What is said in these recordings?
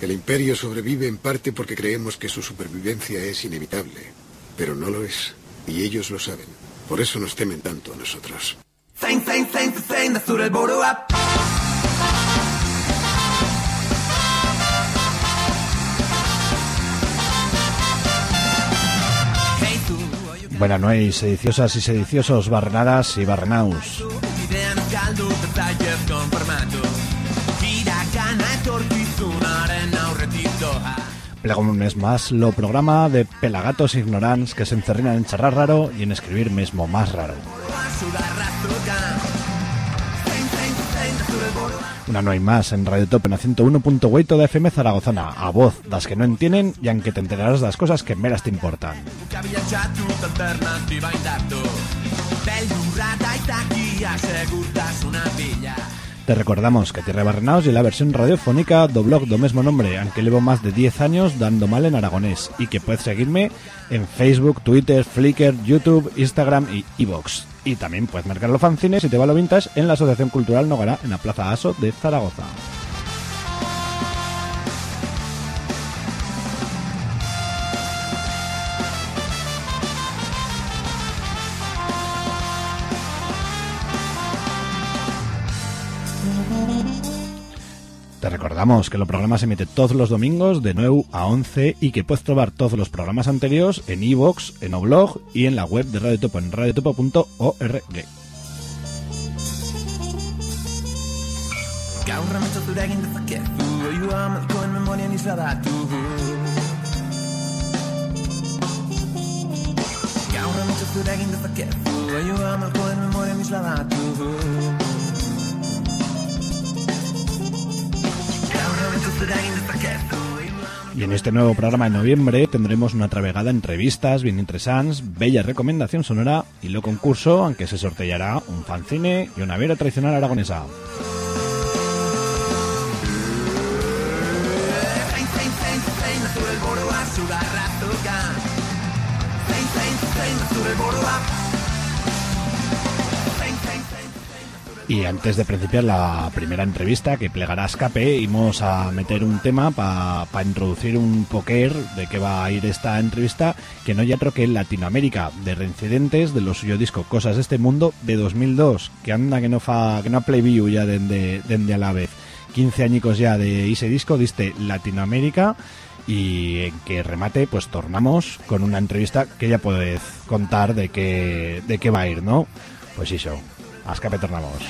El imperio sobrevive en parte porque creemos que su supervivencia es inevitable, pero no lo es, y ellos lo saben. Por eso nos temen tanto a nosotros. Buenas noches, sediciosas y sediciosos, barrenadas y barrenaus. Plega un mes más lo programa de pelagatos ignorants que se encerrinan en charrar raro y en escribir mismo más raro. Una no hay más en Radio Top en 101.8 de FM Zaragozana, a voz das que no entienden y aunque te enterarás de las cosas que meras te importan. Te recordamos que Tierra Barrenaos y la versión radiofónica do blog do mismo nombre, aunque llevo más de 10 años dando mal en aragonés y que puedes seguirme en Facebook, Twitter, Flickr, YouTube, Instagram y Evox. Y también puedes marcar los fanzines si te va lo vintage en la Asociación Cultural Nogara en la Plaza Aso de Zaragoza. Te recordamos que el programa se emite todos los domingos de 9 a 11 y que puedes probar todos los programas anteriores en iVoox, en Oblog y en la web de Radio Topo en radiotopo.org. Y en este nuevo programa de noviembre tendremos una travegada entrevistas bien interesantes, bella recomendación sonora y lo concurso, aunque se sorteará un fanzine y una vera tradicional aragonesa. Y antes de principiar la primera entrevista que plegará escape, íbamos a meter un tema para introducir un poker de qué va a ir esta entrevista, que no ya otro que Latinoamérica, de reincidentes de los suyo disco Cosas de este mundo de 2002, que anda que no fa que no view ya desde de, a la vez. 15 añicos ya de ese disco, diste Latinoamérica y en que remate pues tornamos con una entrevista que ya podéis contar de qué de qué va a ir, ¿no? Pues eso askapetorna bagoz.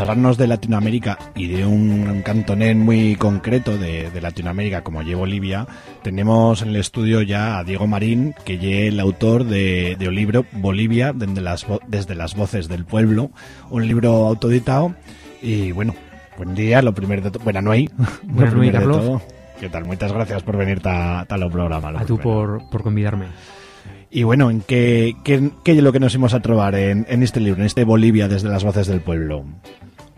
Charlarnos de Latinoamérica y de un cantonén muy concreto de, Latinoamérica como lleva Bolivia, tenemos en el estudio ya a Diego Marín, que es el autor de, un libro Bolivia desde las, desde las voces del pueblo, un libro autoditado y bueno, buen día, lo primero de todo, buena noche, buena noche, Carlos. ¿Qué tal? Muchas gracias por venir a tal programa. A tú por, por convidarme. Y bueno, ¿en qué, qué, qué, es lo que nos hemos a trobar en, en, este libro, en este Bolivia desde las voces del pueblo?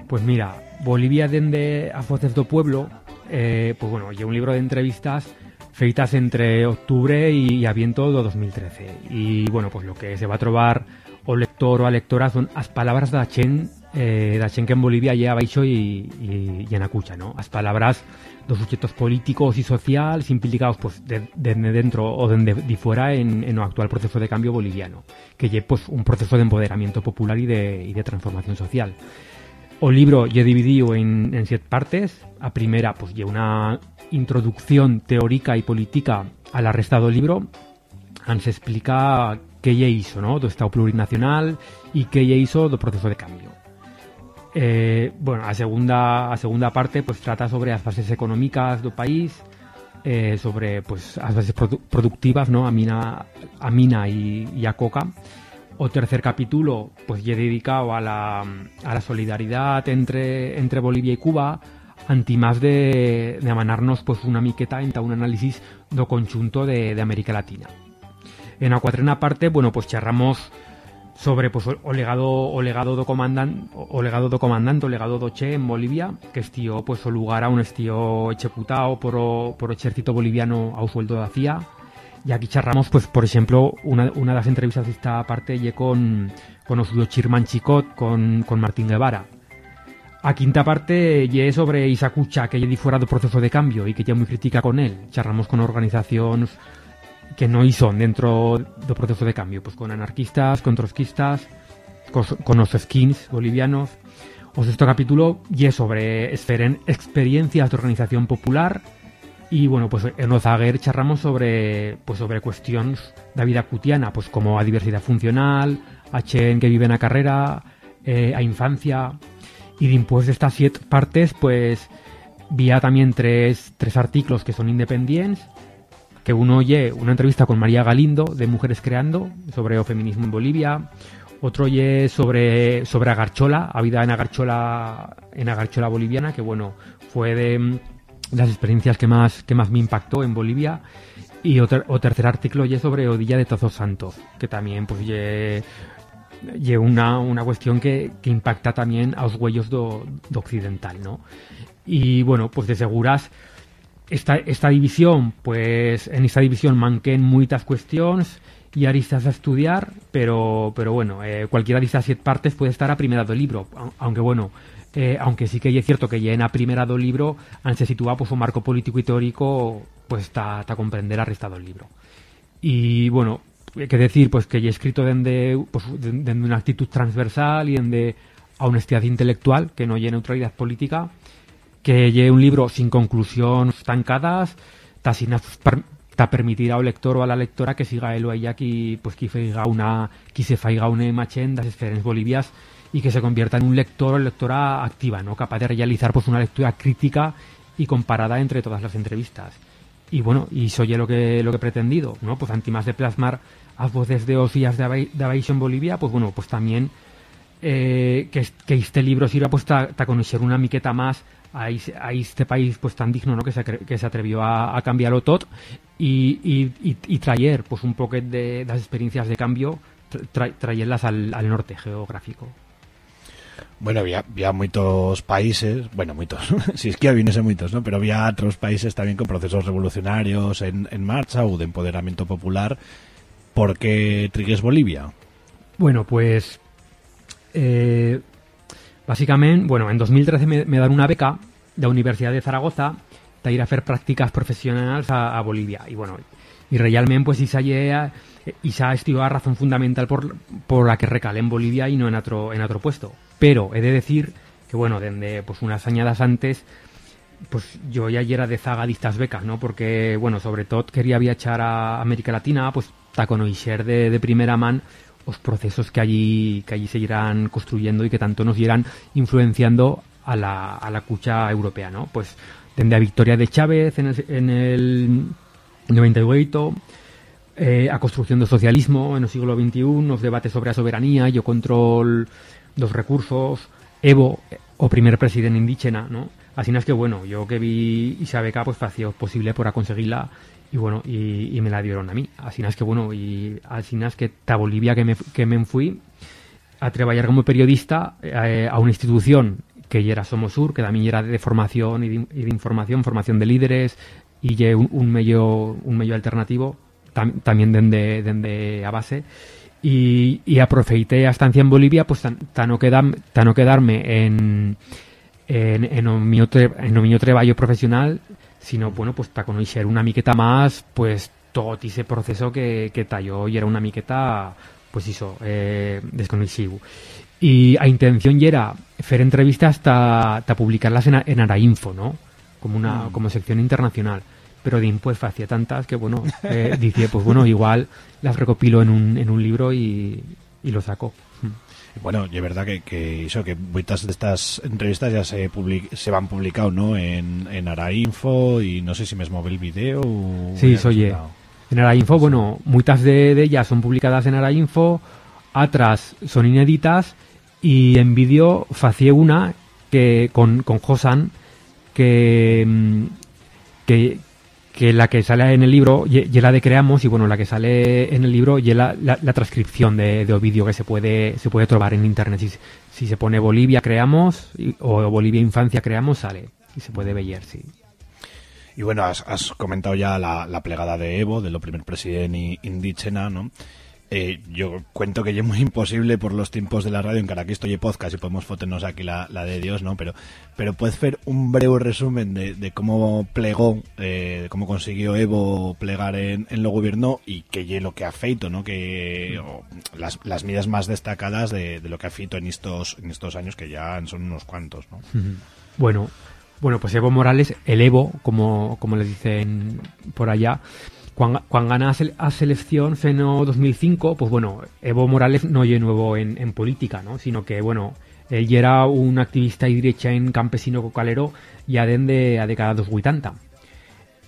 Pues mira, Bolivia desde las voces del pueblo, eh, pues bueno, lleva un libro de entrevistas feitas entre octubre y, aviento de 2013. Y bueno, pues lo que se va a trobar o lector o a lectora son las palabras de Achen, eh, de que en Bolivia lleva hecho y, y, y en Acucha, ¿no? Las palabras dos sujetos políticos y sociales implicados pues desde de, dentro o desde de, fuera en, el actual proceso de cambio boliviano, que lleva pues un proceso de empoderamiento popular y de, y de transformación social. El libro ya dividido en, en siete partes. A primera, pues lleva una introducción teórica y política al arrestado libro. se explica qué ya hizo, ¿no? Do Estado plurinacional y qué ya hizo do proceso de cambio. Eh, bueno, a segunda, a segunda parte pues trata sobre las bases económicas del país, eh, sobre pues las bases productivas, ¿no? A mina, a mina y, a coca. O tercer capítulo, pues ya dedicado a la, a la solidaridad entre, entre Bolivia y Cuba, anti más de, de amanarnos pues una miqueta en un análisis do conjunto de, de América Latina. En la cuatrena parte, bueno, pues charramos sobre pues, o legado o legado do comandante o legado do comandante o legado do Che en Bolivia que estió pues o lugar a un estío echeputado por o, por o ejército boliviano a sueldo de CIA. Y aquí charramos pues por ejemplo una, una las entrevistas de esta parte lle con con Osudo Chirman Chicot con, con Martín Guevara. A quinta parte lle sobre Isacucha que di fuera do proceso de cambio y que lle muy crítica con él. Charramos con organizaciones que no hizo dentro del proceso de cambio, pues con anarquistas, con trotskistas, con, los skins bolivianos. O sexto capítulo y es sobre experiencias de organización popular. Y bueno, pues en Ozaguer charramos sobre pues sobre cuestiones de vida cutiana, pues como a diversidad funcional, a chen que vive en la carrera, eh, a infancia. Y después de estas siete partes pues vía también tres, tres artículos que son independientes que uno oye una entrevista con María Galindo de Mujeres Creando sobre el feminismo en Bolivia, otro oye sobre, sobre Agarchola, a vida en Agarchola, en Agarchola boliviana, que bueno, fue de las experiencias que más, que más me impactó en Bolivia. Y otro, o tercer artículo oye sobre Odilla de Todos Santos, que también pues ye, una, una cuestión que, que impacta también a los huellos do occidental, ¿no? Y bueno, pues de seguras esta, esta división, pues en esta división manquen muchas cuestiones y aristas a estudiar, pero, pero bueno, eh, cualquiera de estas siete partes puede estar a primera del libro, aunque bueno, eh, aunque sí que es cierto que ya en a primera del libro se sitúa pues un marco político y teórico pues está a comprender arrestado el libro. Y bueno, hay que decir pues que he escrito desde pues, una actitud transversal y desde a honestidad intelectual, que no hay neutralidad política, que lleve un libro sin conclusión tancadas, ta ta permitir al lector o a la lectora que siga él o ella que pues que feiga una que se faiga una imagen de las esferas bolivias y que se convierta en un lector o lectora activa, ¿no? capaz de realizar pues una lectura crítica y comparada entre todas las entrevistas. Y bueno, y soy lo que lo que he pretendido, ¿no? Pues más de plasmar a voces de osillas de, de en Bolivia, pues bueno, pues también eh, que, que, este libro sirva pues a conocer una miqueta más a, este país pues tan digno ¿no? que, se, que se atrevió a, a cambiarlo todo y, y, traer pues un poco de las experiencias de cambio traerlas al, al norte geográfico. Bueno, había, había muchos países, bueno, muchos, si es que había muchos, ¿no? Pero había otros países también con procesos revolucionarios en, en marcha o de empoderamiento popular. ¿Por qué trigues Bolivia? Bueno, pues eh, Básicamente, bueno, en 2013 me, me dan una beca de la Universidad de Zaragoza para ir a hacer prácticas profesionales a, Bolivia. Y bueno, y realmente pues esa ha esa es la razón fundamental por, por la que recalé en Bolivia y no en otro, en otro puesto. Pero he de decir que bueno, desde pues unas añadas antes pues yo ya era de zaga de estas becas, ¿no? Porque, bueno, sobre todo quería viajar a América Latina, pues ta conocer de, de primera mano los procesos que allí que allí se construyendo y que tanto nos irán influenciando a la, a la cucha europea, ¿no? Pues la victoria de Chávez en el, en el 98 eh, a construcción del socialismo en el siglo XXI, los debates sobre la soberanía y el control los recursos, Evo, o primer presidente indígena, ¿no? Así es que, bueno, yo que vi Isabeca, pues hacía posible para conseguirla y bueno, y, me la dieron a mí. Así es que, bueno, y así es que ta Bolivia que me, que me fui a trabajar como periodista eh, a una institución que ya era Somosur, que también era de formación y de, información, formación de líderes y un, un medio un medio alternativo también desde a base y, y aproveité a estancia en Bolivia pues tan, no, no quedarme en en, en mi trabajo profesional sino bueno pues para conocer una miqueta más pues todo ese proceso que, que talló y era una miqueta pues eso eh, desconocido y a intención ya era hacer entrevistas hasta publicarlas en, en Arainfo no como una mm. como sección internacional. Pero de pues hacía tantas que bueno eh, dice pues bueno igual las recopilo en un, en un libro y, y lo saco bueno, y es verdad que, que eso, que muchas de estas entrevistas ya se se van publicado, ¿no? En, en Arainfo y no sé si me mueve el video Sí, oye. En Arainfo, bueno, muchas de, de, ellas son publicadas en Arainfo, otras son inéditas y en vídeo facie una que con, con Josan que, mm, que, que la que sale en el libro y, la de creamos y bueno la que sale en el libro y la, la, transcripción de, de vídeo que se puede se puede trobar en internet. Si, si se pone Bolivia creamos o Bolivia infancia creamos sale y se puede ver sí. Y bueno has, has comentado ya la, la, plegada de Evo de lo primer presidente indígena no eh, yo cuento que es muy imposible por los tiempos de la radio, en cara aquí estoy podcast y podemos fotenos aquí la, de Dios, ¿no? Pero, pero puedes hacer un breve resumen de, cómo plegó, eh, cómo consiguió Evo plegar en, en lo gobierno y qué es lo que ha feito, ¿no? Que las, las medidas más destacadas de, lo que ha feito en estos, en estos años, que ya son unos cuantos, ¿no? Bueno, bueno, pues Evo Morales, el Evo, como, como le dicen por allá, cuando, gana a selección en 2005, pues bueno, Evo Morales no es nuevo en, política, ¿no? Sino que, bueno, él era un activista y derecha en campesino cocalero ya desde a década dos 80.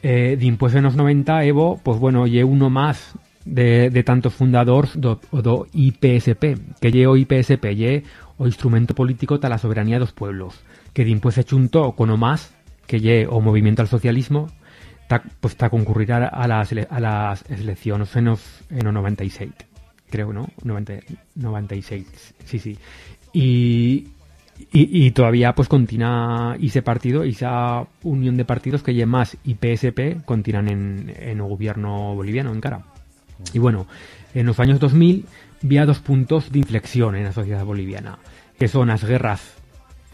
Eh, después en los 90, Evo, pues bueno, lle uno más de, tantos fundadores do, do IPSP, que lle IPSP, lle o instrumento político de la soberanía de los pueblos, que después se chuntó con o más, que lle o movimiento al socialismo, pues ta concurrir a las, a las elecciones en los, en 96 creo, ¿no? 90, 96, sí, sí. Y, y, todavía pues continúa ese partido, esa unión de partidos que más y PSP continúan en, en el gobierno boliviano en cara. Y bueno, en los años 2000 había dos puntos de inflexión en la sociedad boliviana, que son las guerras,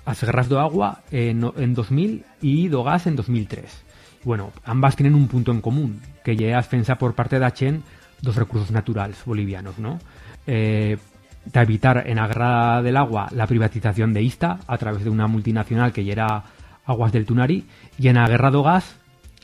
las guerras de agua en, en 2000 y do gas en 2003. Bueno, ambas tienen un punto en común, que ya defensa por parte de Achen dos recursos naturales bolivianos, ¿no? Eh, de evitar en guerra del agua la privatización de Ista a través de una multinacional que ya era Aguas del Tunari y en la guerra de gas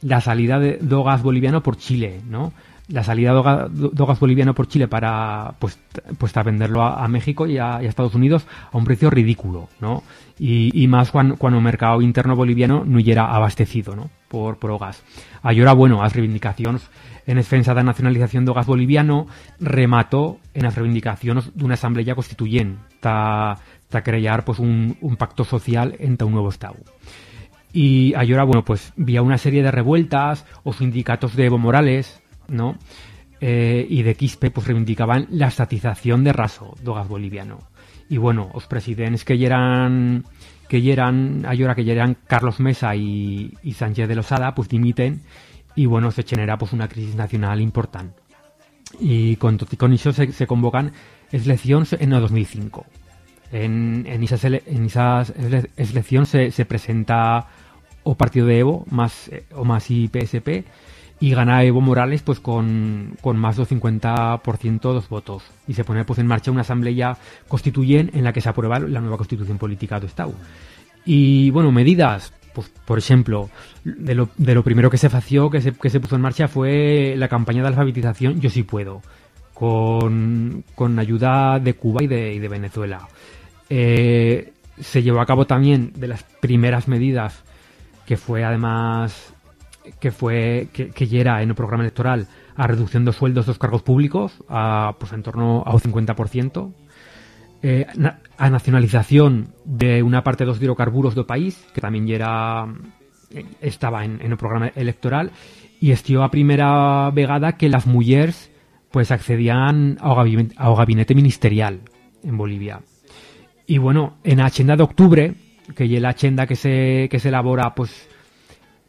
la salida de, do gas boliviano por Chile, ¿no? La salida de gas boliviano por Chile para pues, pues a venderlo a, México y a, Estados Unidos a un precio ridículo, ¿no? Y, más cuando, cuando el mercado interno boliviano no era abastecido, ¿no? por, por gas. Ahora, bueno, las reivindicaciones en defensa de la nacionalización do gas boliviano remató en las reivindicaciones de una asamblea constituyente para crear pues un, un, pacto social entre un nuevo Estado. Y ahora, bueno, pues vía una serie de revueltas o sindicatos de Evo Morales, ¿no? Eh, y de Quispe pues reivindicaban la estatización de raso do gas boliviano. Y bueno, los presidentes que eran que eran ahora que eran Carlos Mesa y, Sánchez de Losada pues dimiten y bueno se genera pues una crisis nacional importante y con, con eso se, convocan elecciones en el 2005 en, en esas, en esas elecciones se, presenta o partido de Evo más o más IPSP y gana Evo Morales pues con, con más del 50% de los votos y se pone pues en marcha una asamblea constituyente en la que se aprueba la nueva constitución política de Estado. Y bueno, medidas, pues por ejemplo, de lo, de lo primero que se fació, que se, que se puso en marcha fue la campaña de alfabetización Yo sí puedo, con, con ayuda de Cuba y de, y de Venezuela. Eh, se llevó a cabo también de las primeras medidas que fue además que fue que, era en el programa electoral a reducción de sueldos de los cargos públicos a pues en torno a un 50%, eh, a nacionalización de una parte de los hidrocarburos del país, que también era eh, estaba en, el programa electoral, y estió a primera vegada que las mujeres pues accedían ao gabinete, gabinete ministerial en Bolivia. Y bueno, en la agenda de octubre, que es la agenda que se, que se elabora pues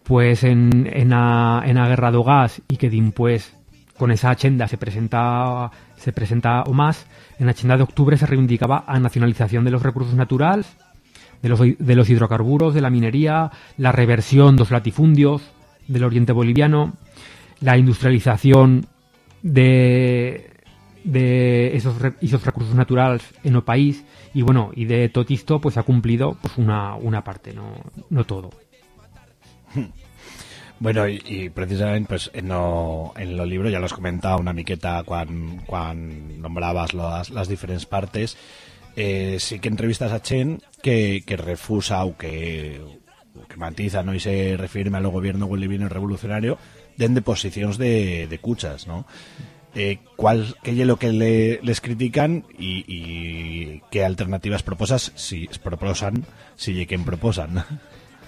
pues en, en, la, en gas y que pues con esa agenda se presenta se presenta o más, en la agenda de octubre se reivindicaba a nacionalización de los recursos naturales, de los, de los hidrocarburos, de la minería, la reversión de los latifundios del oriente boliviano, la industrialización de, de esos, esos recursos naturales en el país y bueno, y de todo esto pues ha cumplido pues una, una parte, no, no todo. Bueno, y, y precisamente pues en, lo, en los libros ya lo has comentado una miqueta cuando cuan nombrabas las, las diferentes partes eh, sí que entrevistas a Chen que, que refusa o que, matiza ¿no? y se refiere al gobierno boliviano revolucionario de posiciones de, de cuchas, ¿no? Eh, ¿Cuál qué es lo que le, les critican y, y qué alternativas proposas si proposan si lleguen proposan?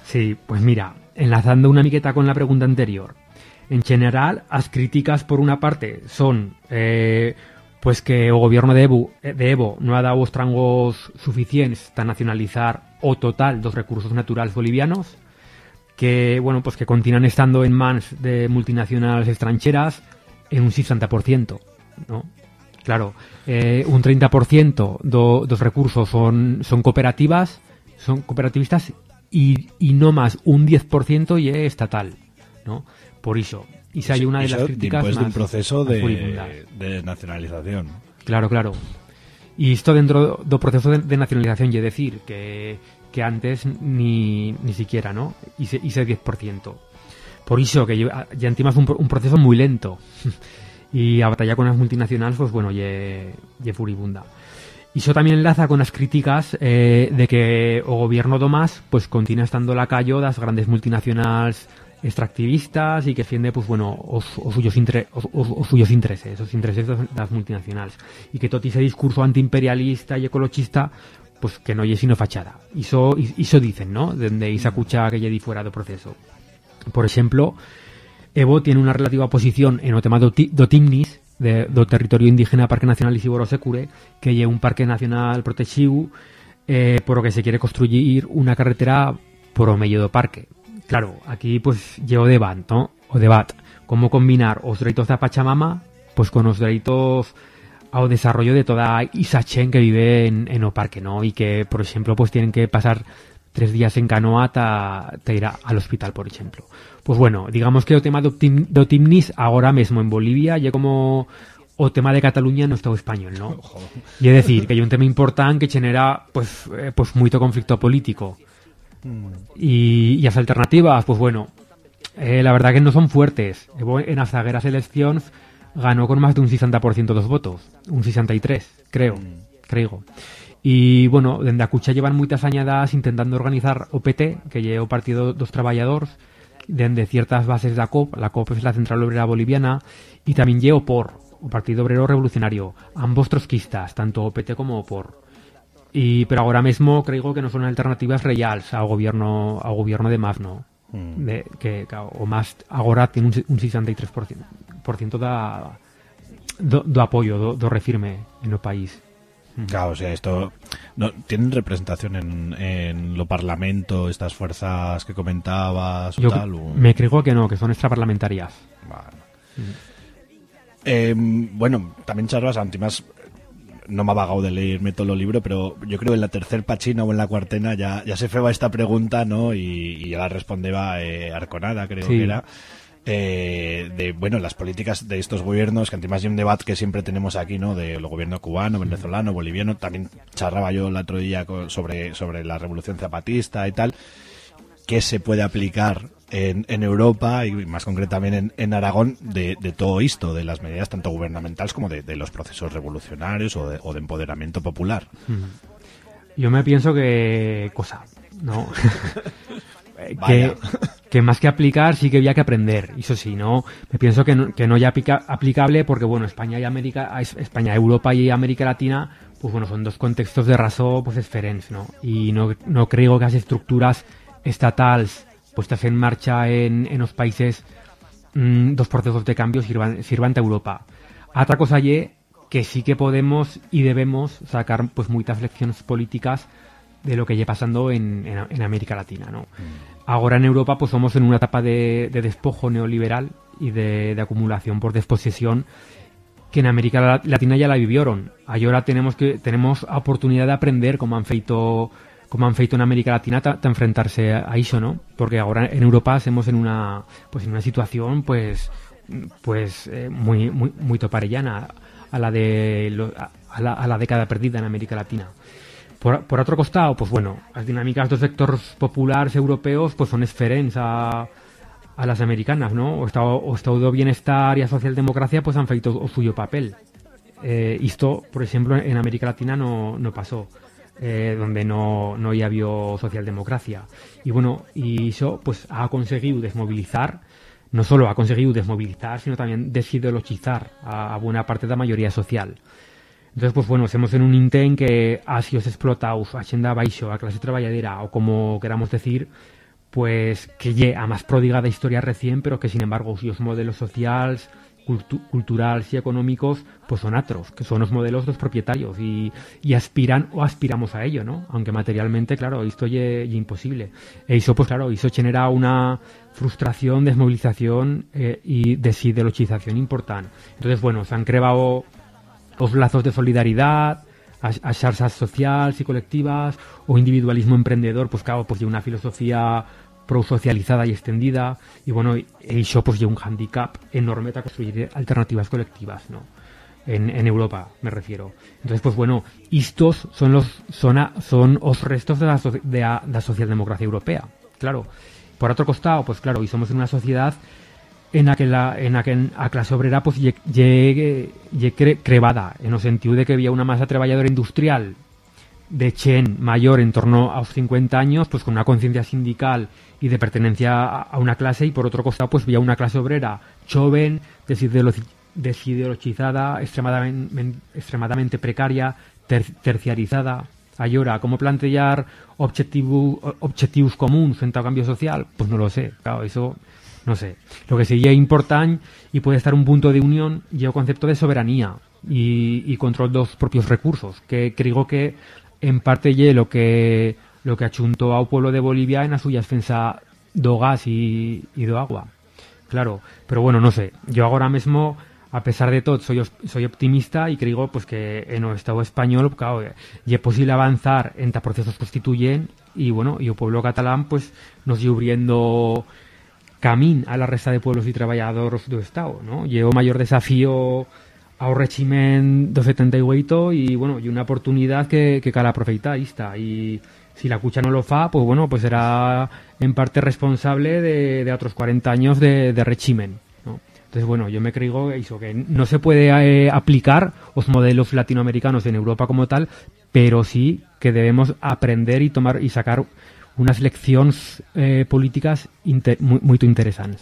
Sí, pues mira, enlazando una miqueta con la pregunta anterior. En general, las críticas por una parte son eh, pues que el gobierno de Evo, no ha dado trangos suficientes para nacionalizar o total dos recursos naturales bolivianos, que bueno, pues que continúan estando en manos de multinacionales extranjeras en un 60%, ¿no? Claro, eh, un 30% de los recursos son, son cooperativas, son cooperativistas y, y no más un 10% y es estatal, ¿no? Por eso. Y si hay una de las críticas después más, de un proceso de, nacionalización. Claro, claro. Y esto dentro do proceso de, de nacionalización, y decir que, que antes ni, ni siquiera, ¿no? Hice, hice 10%. Por eso que ya encima fue un, un proceso muy lento. y a batalla con las multinacionales, pues bueno, ye, ye furibunda. Y eso también enlaza con las críticas eh, de que o gobierno Tomás pues continúa estando la callo das grandes multinacionales extractivistas y que defiende pues bueno os, os suyos inter, os, os, os suyos intereses, os intereses das, multinacionales y que todo ese discurso antiimperialista y ecologista pues que no es sino fachada. Y eso, dicen, ¿no? Dende esa cucha que lle di fuera do proceso. Por ejemplo, Evo tiene una relativa posición en o tema do, ti- do Timnis, de, do territorio indígena Parque Nacional Isiboro Secure, que lle un parque nacional protegido eh, por lo que se quiere construir una carretera por o medio do parque. Claro, aquí pues llevo debate, ¿no? O debate. Cómo combinar os dereitos da Pachamama pues con os dereitos ao desarrollo de toda esa chen que vive en, en o parque, ¿no? Y que, por ejemplo, pues tienen que pasar tres días en canoa ta, ta ir a- al hospital, por ejemplo. Pues bueno, digamos que o tema do, tim, do Timnis agora mesmo en Bolivia lle como o tema de Cataluña no Estado español, ¿no? Y es decir, que hai un tema importante que genera pues, eh, pues moito conflicto político. Y, y las alternativas, pues bueno, eh, la verdad que no son fuertes. En las zagueras elecciones ganó con más de un 60% de los votos, un 63, creo, creo. Y bueno, dende a Cucha llevan muchas añadas intentando organizar OPT, que lle o Partido dos Trabajadores, dende ciertas bases da COP, la COP es la Central Obrera Boliviana, y también lle o POR, o Partido Obrero Revolucionario, ambos trotskistas, tanto OPT como OPOR. Y, pero ahora mismo creo que no son alternativas reales al gobierno, al gobierno de más, ¿no? De, que, o más ahora tiene un, un 63% por ciento da, do, do apoyo, do, do refirme en el país. Claro, o sea, esto no tienen representación en, en lo parlamento, estas fuerzas que comentabas o Yo tal. o- me creo que no, que son extraparlamentarias. Vale. Eh, bueno, también charlas antimas no me ha vagado de leerme todo el libro, pero yo creo que en la tercer pachina o en la cuartena ya, ya se feba esta pregunta, ¿no? Y, y ya la respondeba eh, Arconada, creo Sí. que era. Eh, de bueno las políticas de estos gobiernos que además hay un debate que siempre tenemos aquí no del gobierno cubano venezolano boliviano. También charraba yo el otro día sobre sobre la revolución zapatista y tal. Qué se puede aplicar en, en Europa y más concretamente en, en Aragón de, de, todo esto, de las medidas tanto gubernamentales como de, de los procesos revolucionarios o de, o de empoderamiento popular. Yo me pienso que cosa, ¿no? que, que, más que aplicar sí que había que aprender. Eso sí, no me pienso que no, que no ya aplica, aplicable porque bueno, España y América, España, Europa y América Latina, pues bueno, son dos contextos de razón pues diferentes, ¿no? Y no, no creo que las estructuras estatales puestas en marcha en, en los países mmm, dos procesos de cambio sirvan, sirvan a Europa. Otra cosa y que sí que podemos y debemos sacar pues muchas lecciones políticas de lo que lleva pasando en, en, en América Latina, ¿no? Mm. Ahora en Europa pues somos en una etapa de, de despojo neoliberal y de, acumulación por desposesión que en América Latina ya la vivieron. Ahora tenemos que tenemos oportunidad de aprender cómo han feito como han feito en América Latina a enfrentarse a eso, ¿no? Porque ahora en Europa estamos en una pues en una situación pues pues eh, muy muy muy toparellana a la de lo, a, la, a la década perdida en América Latina. Por, por, costado, pues bueno, las dinámicas dos sectores populares europeos pues son esferentes a, a las americanas, ¿no? O Estado, o Estado de Bienestar y a Socialdemocracia pues han feito o suyo papel. Eh, por ejemplo, en América Latina no, no pasó. Eh, donde no, no ya había socialdemocracia. Y bueno, y eso pues ha conseguido desmovilizar, no solo ha conseguido desmovilizar, sino también desideologizar a, a buena parte de la mayoría social. Entonces, pues bueno, estamos en un intent que ha sido explotado a xenda baixo, a clase trabajadera, o como queramos decir, pues que lle a más pródiga de historia recién, pero que sin embargo los modelos sociales, cultu culturales y económicos pues son atros, que son los modelos de los propietarios y, y, aspiran o aspiramos a ello, ¿no? Aunque materialmente, claro, esto es imposible. E eso, pues claro, eso genera una frustración, desmovilización eh, y desideologización importante. Entonces, bueno, se han creado los lazos de solidaridad, a, a xarxas sociales y colectivas, o individualismo emprendedor, pues claro, pues de una filosofía prou socializada y extendida y bueno, eso pues lleva un handicap enorme para construir alternativas colectivas, ¿no? En, en, Europa, me refiero. Entonces, pues bueno, estos son los son, a, son os restos de a, de la socialdemocracia europea, claro. Por otro costado, pues claro, y somos en una sociedad en la que la, en la que a clase obrera pues cre, crevada, en el sentido de que había una masa trabajadora industrial de Chen mayor en torno a los 50 años, pues con una conciencia sindical y de pertenencia a una clase, y por otro costado, pues había una clase obrera joven, desideologizada, extremadamente, extremadamente precaria, ter, terciarizada. Ahora, ¿cómo plantear objetivos objetivos comunes frente al cambio social? Pues no lo sé, claro, eso no sé. Lo que sería importante y puede estar un punto de unión y el concepto de soberanía y, y control de los propios recursos, que creo que en parte ye lo que lo que achuntó pueblo de Bolivia en a suya defensa do gas y, y do agua. Claro, pero bueno, no sé. Yo ahora mismo, a pesar de todo, soy, soy optimista y creo pues que en el Estado español, claro, es posible avanzar en procesos constituyen y bueno, y el pueblo catalán pues nos lleva camino a la resta de pueblos y trabajadores del Estado, ¿no? Llevo mayor desafío ao régimen do 78 y bueno, y una oportunidad que, que cala está y si la cucha no lo fa, pues bueno, pues será en parte responsable de, de otros 40 años de, de ¿no? Entonces, bueno, yo me creo eso, que no se puede eh, aplicar los modelos latinoamericanos en Europa como tal, pero sí que debemos aprender y tomar y sacar unas lecciones eh, políticas inter, muy, muy interesantes.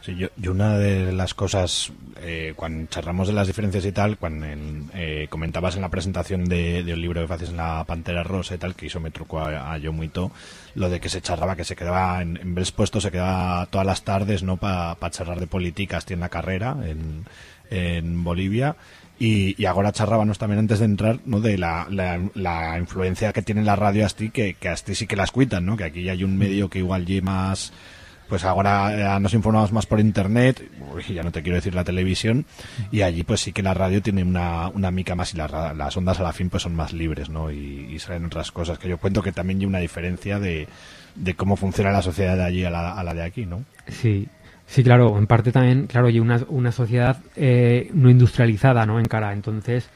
Sí, yo, yo, una de las cosas, eh, cuando charlamos de las diferencias y tal, cuando en, eh, comentabas en la presentación de, de, un libro que haces en la Pantera Rosa y tal, que eso me trucó a, a yo mucho, lo de que se charraba, que se quedaba en, en Bels puesto, se quedaba todas las tardes, ¿no?, para pa charlar de políticas, tiene la carrera en, en Bolivia, y, y, ahora charrábamos también antes de entrar ¿no? de la, la, influencia que tiene la radio Asti, que, que Asti sí que las cuitan, ¿no? que aquí hay un medio que igual lleva más pues ahora nos informamos más por internet, ya no te quiero decir la televisión, y allí pues sí que la radio tiene una, una mica más y la, las ondas a la fin pues son más libres, ¿no? Y, y salen otras cosas que yo cuento que también hay una diferencia de, de cómo funciona la sociedad de allí a la, a la de aquí, ¿no? Sí, Sí, claro, en parte también, claro, hay una, una sociedad eh, no industrializada, ¿no? En cara, entonces,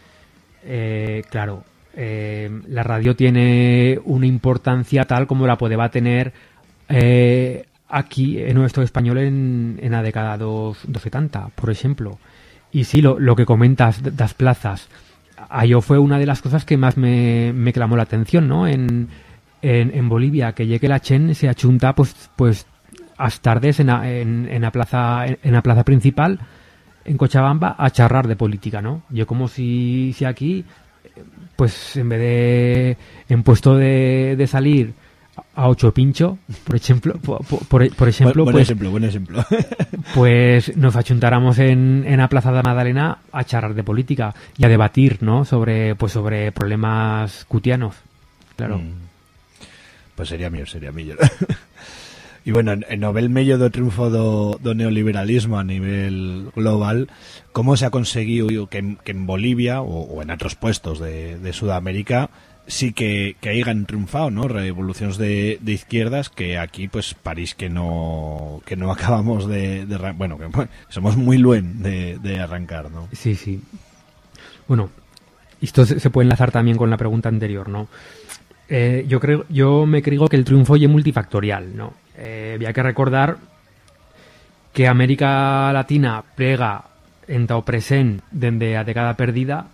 eh, claro, eh, la radio tiene una importancia tal como la podía tener eh, aquí en nuestro español en, en la década dos, 70, por ejemplo. Y sí, lo, lo que comentas de las plazas, a yo fue una de las cosas que más me, me clamó la atención, ¿no? En, en, en Bolivia, que llegue la Chen se achunta pues, pues a tardes en la, en, en la plaza en, la plaza principal en Cochabamba a charrar de política, ¿no? Yo como si, si aquí pues en vez de en puesto de, de salir a ocho pincho, por ejemplo, por, por, por ejemplo, buen, pues, ejemplo, buen ejemplo. pues nos achuntáramos en, en la Plaza de Magdalena a charlar de política y a debatir, ¿no? Sobre, pues sobre problemas cutianos. Claro. Mm. Pues sería mío, sería mío. Y bueno, en, en novel medio do triunfo do, neoliberalismo a nivel global, como se ha conseguido que, en- Bolivia o, en otros puestos de, Sudamérica sí que, que hayan triunfado, ¿no? Revoluciones de, izquierdas que aquí, pues, París que no que no acabamos de, bueno, que somos muy luen de, arrancar, ¿no? Sí, sí. Bueno, esto se puede enlazar también con la pregunta anterior, ¿no? Eh, yo creo, yo me creo que el triunfo es multifactorial, ¿no? Eh, había que recordar que América Latina plega en tao present desde a década perdida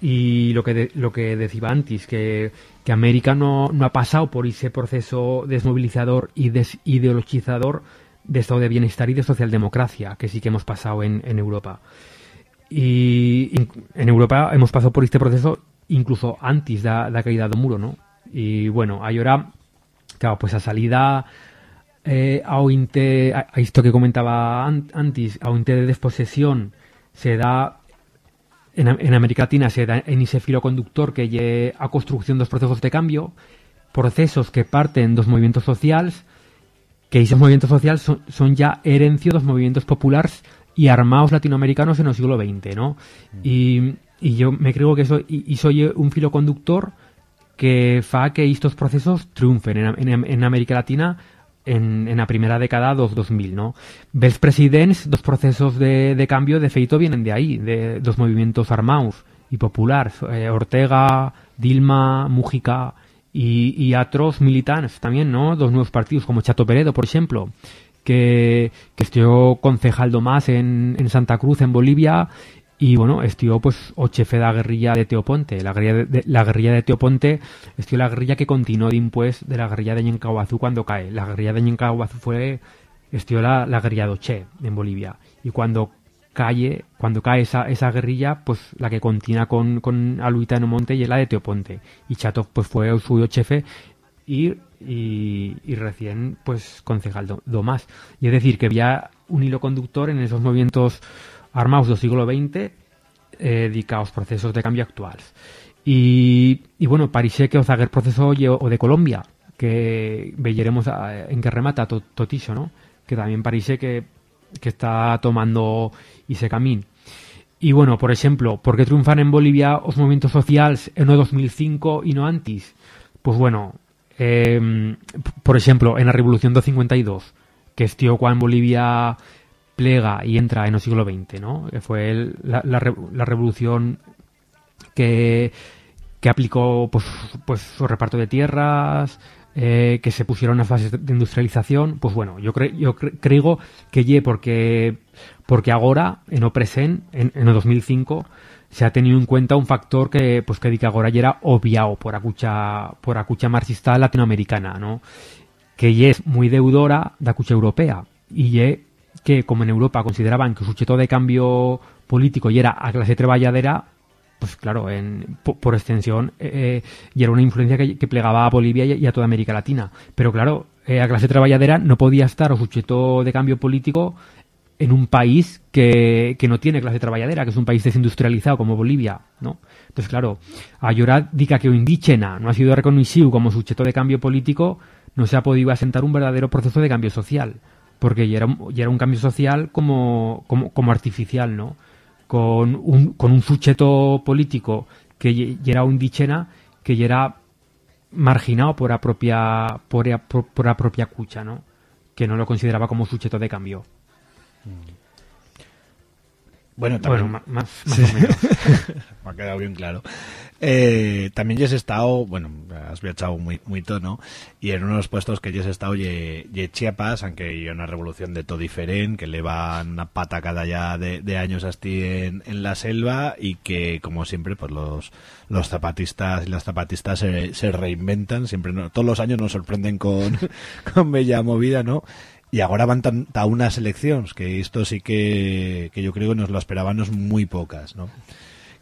y lo que de- lo que decía antes que, que América no, no ha pasado por ese proceso desmovilizador y desideologizador de estado de bienestar y de socialdemocracia que sí que hemos pasado en, en Europa y en Europa hemos pasado por este proceso incluso antes da, da caída do muro, ¿no? Y bueno, hay ahora, claro, pues a salida eh, ao inte, a, a isto que comentaba an- antes, ao inte de desposesión se da en, en América Latina se da en ese filo conductor que lle a construcción dos procesos de cambio, procesos que parten dos movimientos sociales que esos movimientos sociales son, son ya herencia dos movimientos populares y armados latinoamericanos en el siglo XX, ¿no? Y, y yo me creo que eso y, y soy un filo conductor que fa que estos procesos triunfen en, América Latina en, la primera década dos 2000, ¿no? Ves presidents, dos procesos de, de cambio de feito vienen de ahí, de dos movimientos armados y populares, eh, Ortega, Dilma, Mújica y, y otros militantes también, ¿no? Dos nuevos partidos como Chato Peredo, por ejemplo, que, que estuvo concejal más en, en Santa Cruz, en Bolivia, y bueno, estuvo pues o chefe de la guerrilla de Teoponte. La guerrilla de, la guerrilla de Teoponte estuvo la guerrilla que continuó después de la guerrilla de Ñencahuazú cuando cae. La guerrilla de Ñencahuazú fue estuvo la, la guerrilla de Oche en Bolivia. Y cuando cae, cuando cae esa, esa guerrilla, pues la que continúa con, con Aluita Monte y es la de Teoponte. Y Chatov pues fue suyo y, y, y recién pues concejal do, do más. Y es decir, que había un hilo conductor en esos movimientos armados del siglo XX eh, dedicados a procesos de cambio actuales. Y, y bueno, parece que o zaguer proceso o de Colombia, que veremos en que remata to. Que también parece que, que está tomando ese camino. Y bueno, por ejemplo, ¿por qué triunfan en Bolivia los movimientos sociales en el 2005 y no antes? Pues bueno, eh, por ejemplo, en la Revolución do 52, que estió cuando Bolivia plega y entra en el siglo XX, ¿no? Que fue la, la re- la revolución que, que aplicó pues, pues su reparto de tierras, eh, que se pusieron las fases de industrialización, pues bueno, yo, cre yo cre creo que lle porque porque ahora, en o present, en, en el 2005, se ha tenido en cuenta un factor que pues que ahora ya era obviado por acucha por acucha marxista latinoamericana, ¿no? que lle es muy deudora da cucha europea y lle que como en Europa consideraban que su de cambio político y era a clase treballadera pues claro, en, po- por, extensión, eh, y era una influencia que, plegaba a Bolivia y, y a toda América Latina. Pero claro, eh, a clase treballadera no podía estar o sujeto de cambio político en un país que, que no tiene clase trabajadera, que es un país desindustrializado como Bolivia, ¿no? Entonces, claro, a llorar dica que o indígena no ha sido reconocido como sujeto de cambio político, no se ha podido asentar un verdadero proceso de cambio social, porque ya era un, ya era un cambio social como, como, como artificial, ¿no? Con un, con un sujeto político que ya era un indígena, que ya era marginado por la propia, por la, por, por la propia cucha, ¿no? Que no lo consideraba como sujeto de cambio. Bueno, también Bueno, más o menos. me ha quedado bien claro. Eh, también ya has estado, bueno, has viajado muy, muy tono, y en uno de los puestos que ya has estado y Chiapas, aunque hay una revolución de todo diferente, que le va una pata cada ya de, años así en, en, la selva, y que, como siempre, pues los, los zapatistas y las zapatistas se, se reinventan, siempre, todos los años nos sorprenden con, con bella movida, ¿no? Y ahora van a unas elecciones, que esto sí que, que yo creo que nos lo esperábamos muy pocas, ¿no?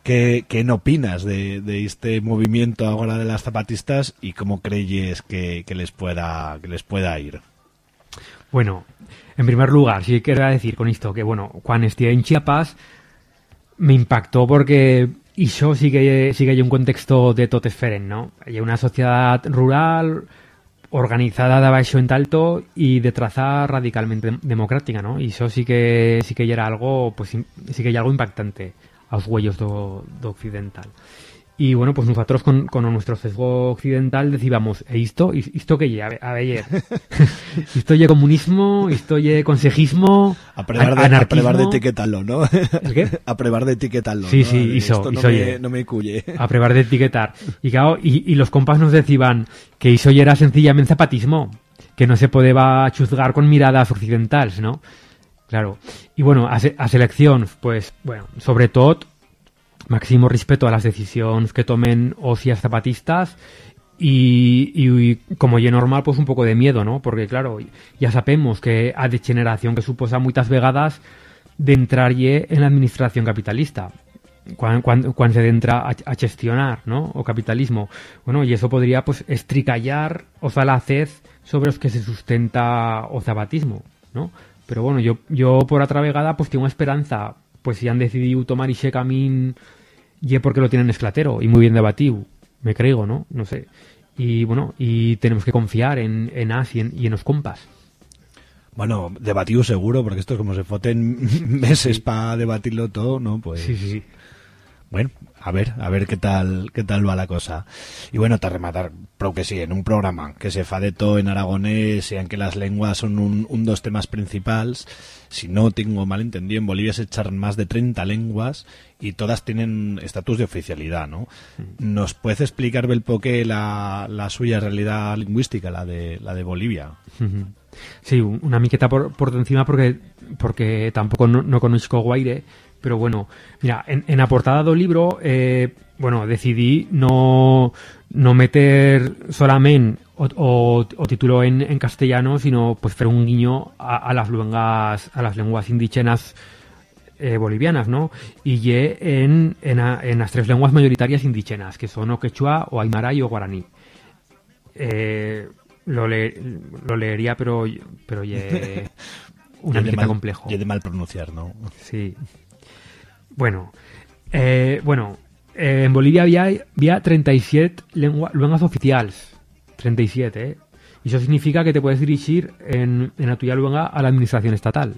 ¿Qué, qué opinas de, de, este movimiento ahora de las zapatistas y cómo creyes que, que, les pueda que les pueda ir? Bueno, en primer lugar, sí quiero decir con esto que, bueno, cuando estuve en Chiapas me impactó porque eso sí que, sí que hay un contexto de tot ¿no? Hay una sociedad rural organizada de abajo en alto y de traza radicalmente democrática, ¿no? Y eso sí que sí que era algo, pues sí que hay algo impactante los huellos do, occidental. Y bueno, pues nosotros con, con nuestro sesgo occidental decíamos, ¿e esto? ¿Esto qué A ver, esto es comunismo, esto es consejismo, a prevar de, a prevar de etiquetarlo, ¿no? ¿El qué? A prevar de etiquetarlo. Sí, sí, eso, no, me, no me cuye. A prevar de etiquetar. Y claro, y, los compas nos decían que eso era sencillamente zapatismo, que no se podía juzgar con miradas occidentales, ¿no? Claro. Y bueno, a, selección, pues, bueno, sobre todo, máximo respeto a las decisiones que tomen ocias zapatistas y, y, como ya normal, pues un poco de miedo, ¿no? Porque claro, ya sabemos que a degeneración que suposa muchas vegadas de entrar en la administración capitalista. Cuando, cuando, se entra a, gestionar, ¿no? O capitalismo. Bueno, y eso podría, pues, estricallar o salacez sobre los que se sustenta o zapatismo, ¿no? Pero bueno, yo, yo por otra vegada pues tengo esperanza. Pues si han decidido tomar ese camino y porque lo tienen esclatero y muy bien debatido. Me creo, ¿no? No sé. Y bueno, y tenemos que confiar en, en As y en, los compas. Bueno, debatido seguro, porque esto es como se foten meses para debatirlo todo, ¿no? Pues... Sí, sí. Bueno, a ver, a ver qué tal, qué tal va la cosa. Y bueno, te rematar, pero que sí, en un programa que se fa de todo en aragonés, y que las lenguas son un, un dos temas principales, si no tengo mal entendido, en Bolivia se echan más de 30 lenguas y todas tienen estatus de oficialidad, ¿no? Mm. ¿Nos puedes explicar, Belpoque, la, la suya realidad lingüística, la de, la de Bolivia? Sí, una miqueta por, por encima porque, porque tampoco no, no conozco Guaire, pero bueno, mira, en, en la portada del libro, eh, bueno, decidí no, no meter solamente o, o, título en, en, castellano, sino pues hacer un guiño a, las lenguas, a las lenguas indígenas eh, bolivianas, ¿no? Y ye en, en, las tres lenguas mayoritarias indígenas, que son o quechua, o aymara y o guaraní. Eh, lo, lo leería, pero, pero ye una de complejo. Y de mal pronunciar, ¿no? Sí. Bueno, eh, bueno, eh, en Bolivia había, había 37 lenguas oficiales. 37, ¿eh? Y eso significa que te puedes dirigir en, en la tuya lengua a la administración estatal.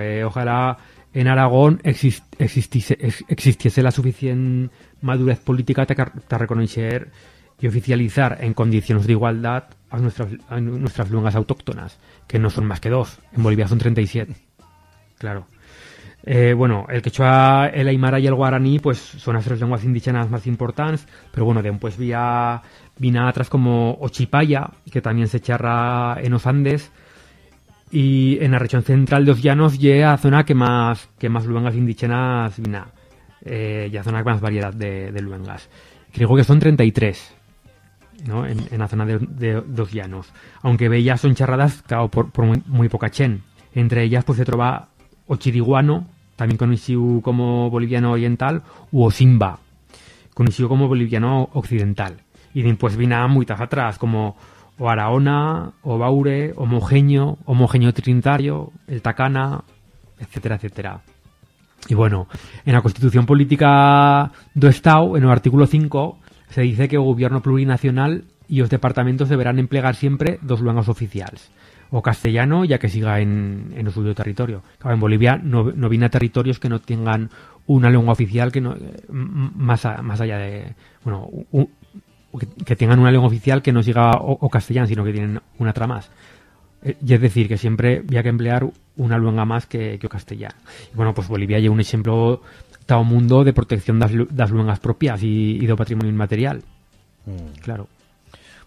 Eh, ojalá en Aragón existiese, la suficiente madurez política para reconocer y oficializar en condiciones de igualdad a nuestras, a nuestras lenguas autóctonas, que no son más que dos. En Bolivia son 37. Claro. Eh, bueno, el quechua, el aymara y el guaraní, pues son las tres lenguas indígenas más importantes, pero bueno, después vía vina atrás como Ochipaya, que también se charra en los Andes, y en la región central de los llanos llega a zona que más que más luengas indígenas vina, eh, ya zona con más variedad de, de luengas. Creo que son 33, ¿no? En, la zona de, los llanos. Aunque bellas son charradas, claro, por, muy, poca chen. Entre ellas, pues se trova Ochiriguano, también conocido como boliviano oriental, u Osimba, conocido como boliviano occidental. Y después vino muchas atrás, como o Araona, o Baure, Homogenio, Homogenio Trinitario, el Tacana, etcétera, etcétera. Y bueno, en la Constitución Política do Estado, en el artículo 5, se dice que el gobierno plurinacional y los departamentos deberán emplear siempre dos lenguas oficiales o castellano, ya que siga en, en suyo territorio. en Bolivia no, no viene a territorios que no tengan una lengua oficial que no más, más allá de bueno que, tengan una lengua oficial que no siga o, castellano sino que tienen una otra más eh, y es decir que siempre había que emplear una lengua más que, que o castellano y bueno pues Bolivia lleva un ejemplo un mundo de protección das, lu- das luengas propias y, y do patrimonio inmaterial. Mm. Claro.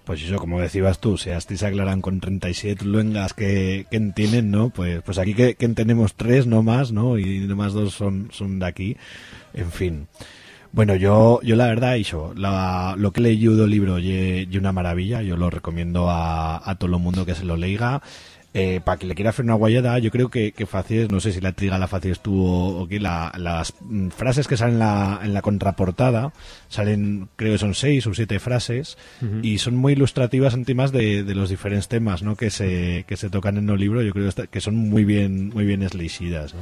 Pues eso, como decías tú, si así se aclaran con 37 luengas que, que tienen, ¿no? Pues, pues aquí que, que tenemos tres, no más, ¿no? Y nomás dos son, son de aquí. En fin. Bueno, yo, yo la verdad, eso, la, lo que leído del libro y, y una maravilla, yo lo recomiendo a, a todo el mundo que se lo leiga. Eh, para que le quiera hacer una guayada, yo creo que, que no sé si la triga la fácil tú o, o qué, la- las mm, frases que salen en la, en la contraportada, salen, creo que son seis o siete frases, y son muy ilustrativas en temas de, de los diferentes temas ¿no? que, se, que se tocan en el libro, yo creo que, que son muy bien muy bien esleixidas, ¿no?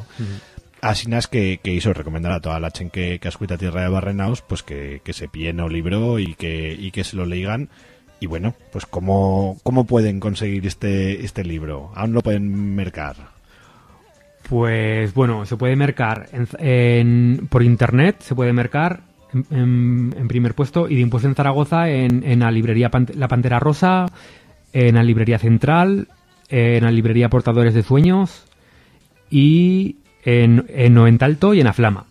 Así es que, que hizo recomendar a toda la chen que, que escucha Tierra de Barrenaus, pues que, que se pillen el libro y que, y que se lo leigan. Y bueno, pues cómo, cómo pueden conseguir este, este libro. Aún lo pueden mercar. Pues bueno, se puede mercar en, por internet, se puede mercar en, primer puesto y de impuesto en Zaragoza en, la librería La Pantera Rosa, en la librería Central, en la librería Portadores de Sueños y en, en Noventalto y en Aflama.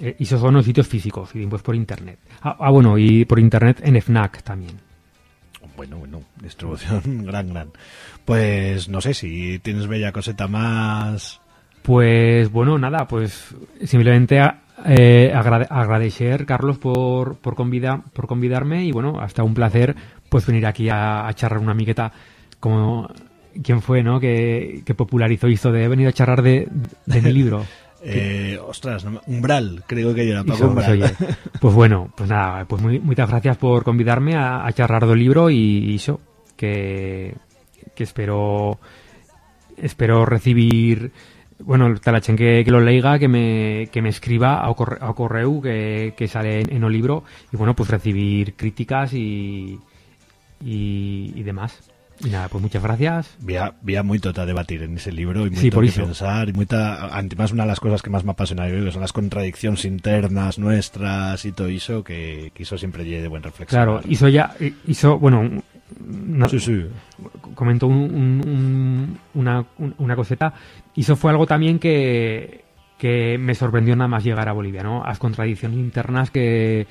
Eh, y esos son los sitios físicos y de impuesto por internet. Ah, ah, bueno, y por internet en FNAC también. Bueno, bueno, distribución gran, gran. Pues no sé si tienes bella coseta más. Pues bueno, nada, pues simplemente a- eh, agrade- agradecer, Carlos, por, por, convida- por convidarme y bueno, hasta un placer pues venir aquí a, a charrar una miqueta como quién fue, ¿no? Que, que popularizó esto de venir a charrar de, de mi libro. Eh, ostras, no Umbral, creo que era Paco Umbral. oye, pues bueno, pues nada, pues muy, muchas gracias por convidarme a, a charrar del libro y eso, que, que espero espero recibir bueno, talachen que, que lo leiga, que me, que me escriba a corre- a correu que, que sale en, en el libro y bueno, pues recibir críticas y, y, y demás. Y nada, pues muchas gracias. Vía, vía muy tota debatir en ese libro y muy Sí, por que pensar y muita, además una de las cosas que más me apasiona que son las contradicciones internas nuestras y todo eso que, que eso siempre lleve de buen reflexión. Claro, hizo ya, hizo, bueno, una- Sí, sí. comentó un- un- un- una, un- una coseta. Y eso fue algo también que, que me sorprendió nada más llegar a Bolivia, ¿no? Las contradicciones internas que,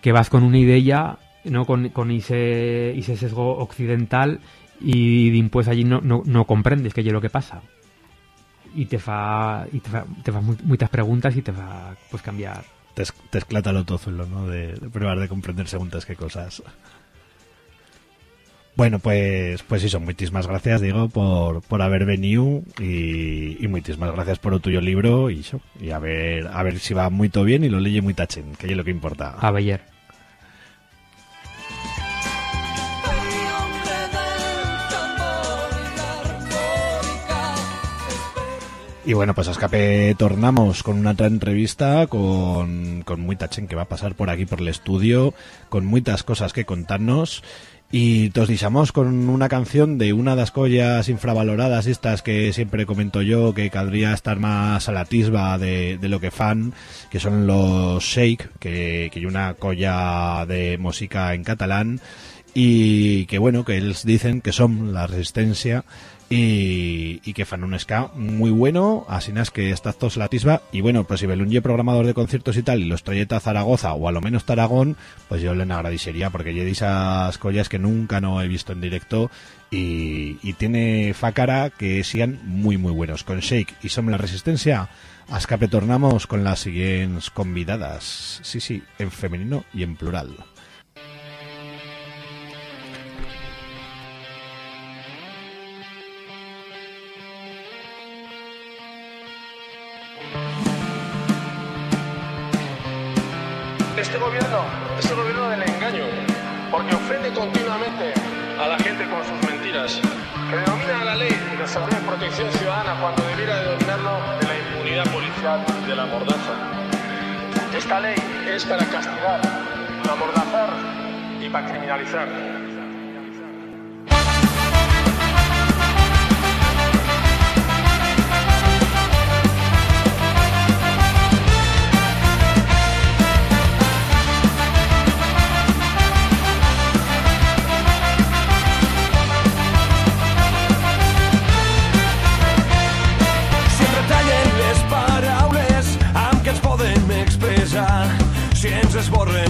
que vas con una idea, ¿no? Con, con ese, ese sesgo occidental y después allí no, no, no comprendes qué es lo que pasa. Y te fa, y te fa, te fa muchas preguntas y te fa, pues, cambiar. Te, es- te esclata lo tozuelo, ¿no? De, de probar de comprender segundas qué cosas. Bueno, pues, pues eso, muchísimas gracias, Diego, por, por haber venido y, y muchísimas gracias por el tuyo libro y eso, y a ver, a ver si va muy todo bien y lo leye muy tachen, que es lo que importa. A Bayer. Y bueno, pues a escape tornamos con una otra entrevista con, con muy tachen que va a pasar por aquí por el estudio, con muchas cosas que contarnos. Y te os deixamos con una canción de una de las collas infravaloradas estas que siempre comento yo que cadría estar más a la tisba de, de lo que fan, que son los Shake, que, que hay una colla de música en catalán y que bueno, que ellos dicen que son la resistencia y, que fan un muy bueno, así es que está todos la tisba y bueno, pues si Belunye programador de conciertos y tal y los trayeta a Zaragoza o a lo menos Tarragón, pues yo le agradecería porque yo esas collas que nunca no he visto en directo y, tiene facara que sean muy muy buenos. Con Shake y Som la Resistencia, a escape tornamos con las siguientes convidadas. Sí, sí, en femenino y en plural. Ciudadana cuando debiera denominarlo de la impunidad policial y de la mordaza. Esta ley es para castigar, para amordazar y para criminalizar.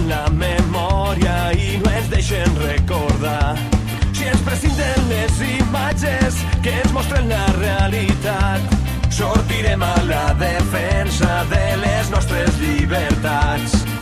La memòria i no ens deixen recordar. Si ens prescinden les imatges que ens mostren la realitat, sortirem a la defensa de les nostres llibertats.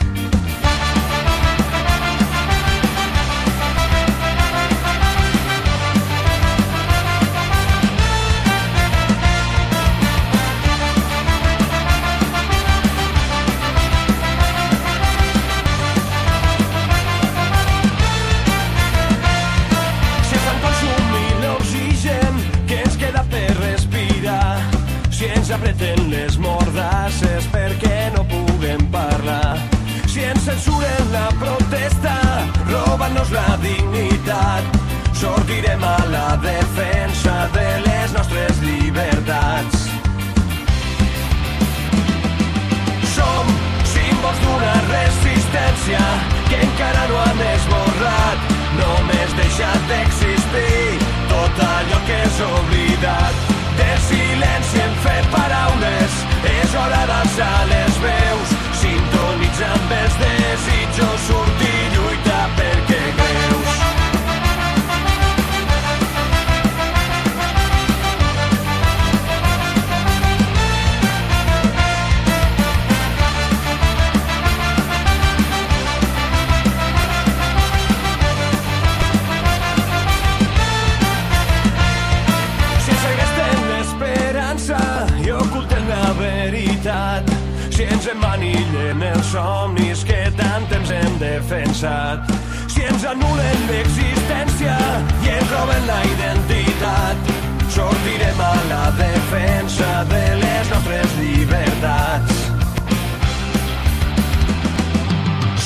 Ens apreten les mordasses perquè no puguem parlar, si ens censuren la protesta, robant-nos la dignitat, sortirem a la defensa de les nostres llibertats. Som símbols d'una resistència que encara no han esborrat. Només deixat d'existir tot allò que és oblidat. Silenci hem fet paraules, és hora d'alçar les veus. Sintonitzar amb els desitjos, sortir i somnis que tant temps hem defensat, si ens anulen l'existència i ens roben la identitat, sortirem a la defensa de les nostres llibertats.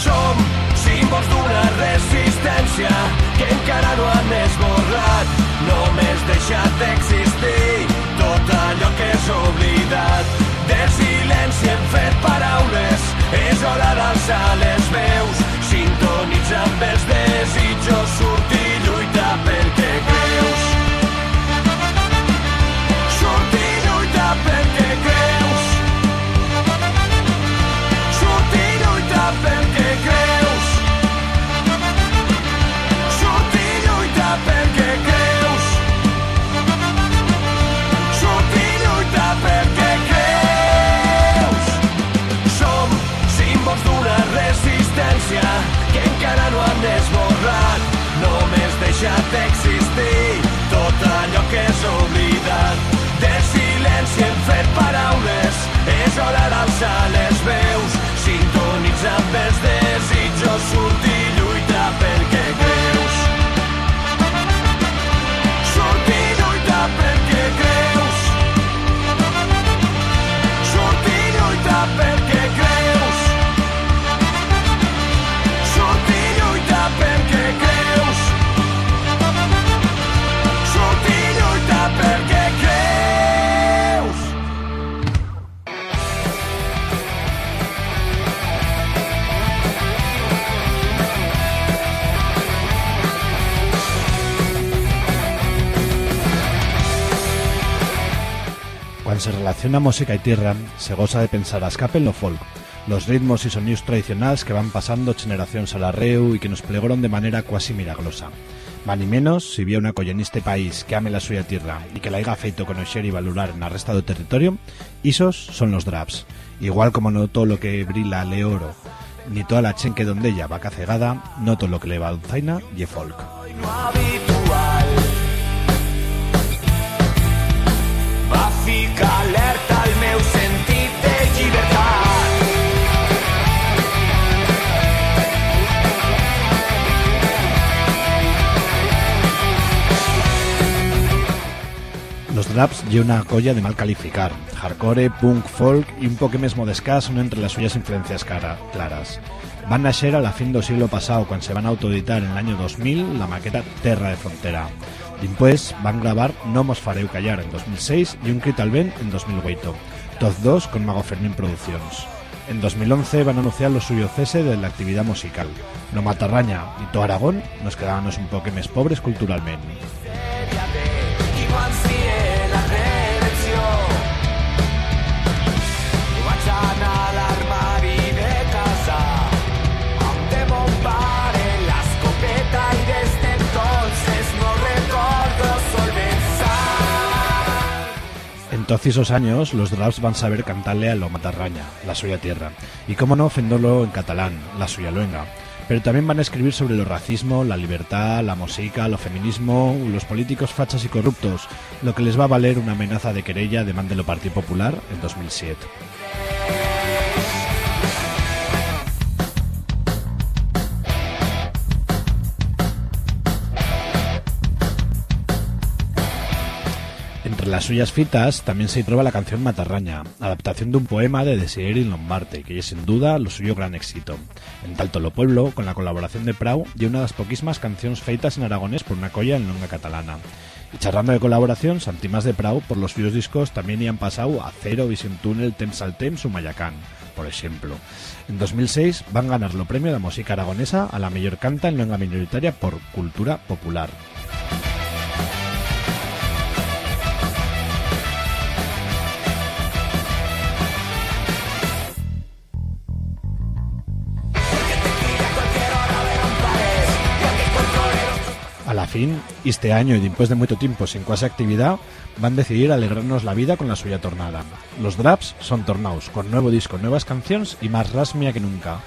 Som símbols d'una resistència que encara no han esborrat. Només deixat d'existir tot allò que és oblidat. Del silenci hem fet paraules, és hora d'alçar les veus. Sintonitza amb els desitjos, sortir i lluitar perquè creus. Sortir i lluitar perquè creus. Sortir i lluitar perquè Se relaciona música y tierra, se goza de pensar a escape en lo folk, los ritmos y sonidos tradicionales que van pasando generaciones a la reu y que nos plegaron de manera cuasi milagrosa. Más ni menos, si vía una colla en este país que ame la suya tierra y que la haya feito conocer y valorar en del territorio, isos son los draps. Igual como no todo lo que brila le oro, ni toda la chenque donde ella va cacegada, no todo lo que le va a dulzaina y folk. no Los draps y una colla de mal calificar. Hardcore, punk, folk y un poco mesmo de ska son entre las suyas influencias cara- claras. Van a nacer a la fin del siglo pasado cuando se van a autoeditar en el año 2000 la maqueta Terra de Frontera. Después van grabar No mos fareu callar en 2006 y un Crit al Ben en 2008. Todos dos con Mago Fermín Productions. En 2011 van a anunciar lo suyo cese de la actividad musical. No Matarraña y todo Aragón nos quedábamos un poco más pobres culturalmente. Todos esos años, los Draps van a saber cantarle a lo matarraña, la suya tierra, y cómo no ofenderlo en catalán, la suya luenga. Pero también van a escribir sobre el racismo, la libertad, la música, lo feminismo, los políticos fachas y corruptos, lo que les va a valer una amenaza de querella de lo Partido Popular en 2007. Entre las suyas fitas también se trova la canción Matarraña, adaptación de un poema de Desiderio Lombarte, que es sin duda lo suyo gran éxito. En Talto lo Pueblo, con la colaboración de Prau, y una de las poquísimas canciones feitas en aragonés por una colla en longa catalana. Y charlando de colaboración, Santimás de Prau, por los suyos discos, también han pasado a Cero, Vision Tunnel, Temps al Temps o Mayacán, por ejemplo. En 2006 van a ganar lo premio de música aragonesa a la mayor canta en lengua minoritaria por Cultura Popular. Fin, este año y después de mucho tiempo sin cuasi actividad, van a decidir alegrarnos la vida con la suya tornada. Los Draps son tornados, con nuevo disco, nuevas canciones y más rasmia que nunca.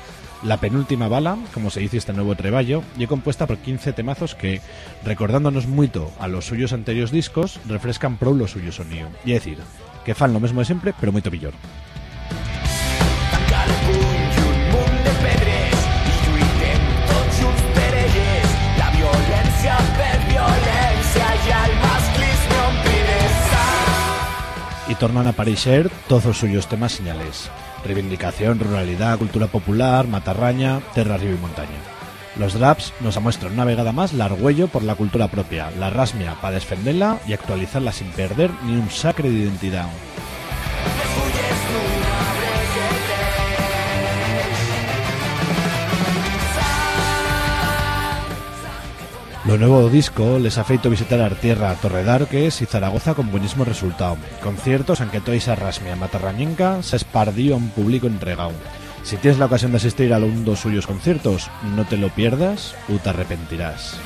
La penúltima bala, como se dice este nuevo treballo, y compuesta por 15 temazos que, recordándonos mucho a los suyos anteriores discos, refrescan pro los suyos sonido. Y decir, que fan lo mismo de siempre, pero muy pillor. Y tornan a aparecer todos los suyos temas señales. Reivindicación, ruralidad, cultura popular, matarraña, terra, río y montaña. Los Draps nos muestran una vegada más la argüello por la cultura propia, la rasmia para defenderla y actualizarla sin perder ni un sacre de identidad. Lo nuevo disco les ha feito visitar a tierra Torre d'Arques y Zaragoza con buenísimo resultado. Conciertos en que toda esa rasmia matarrañenca se espardió a un público entregado. Si tienes la ocasión de asistir a uno de suyos conciertos, no te lo pierdas o te arrepentirás.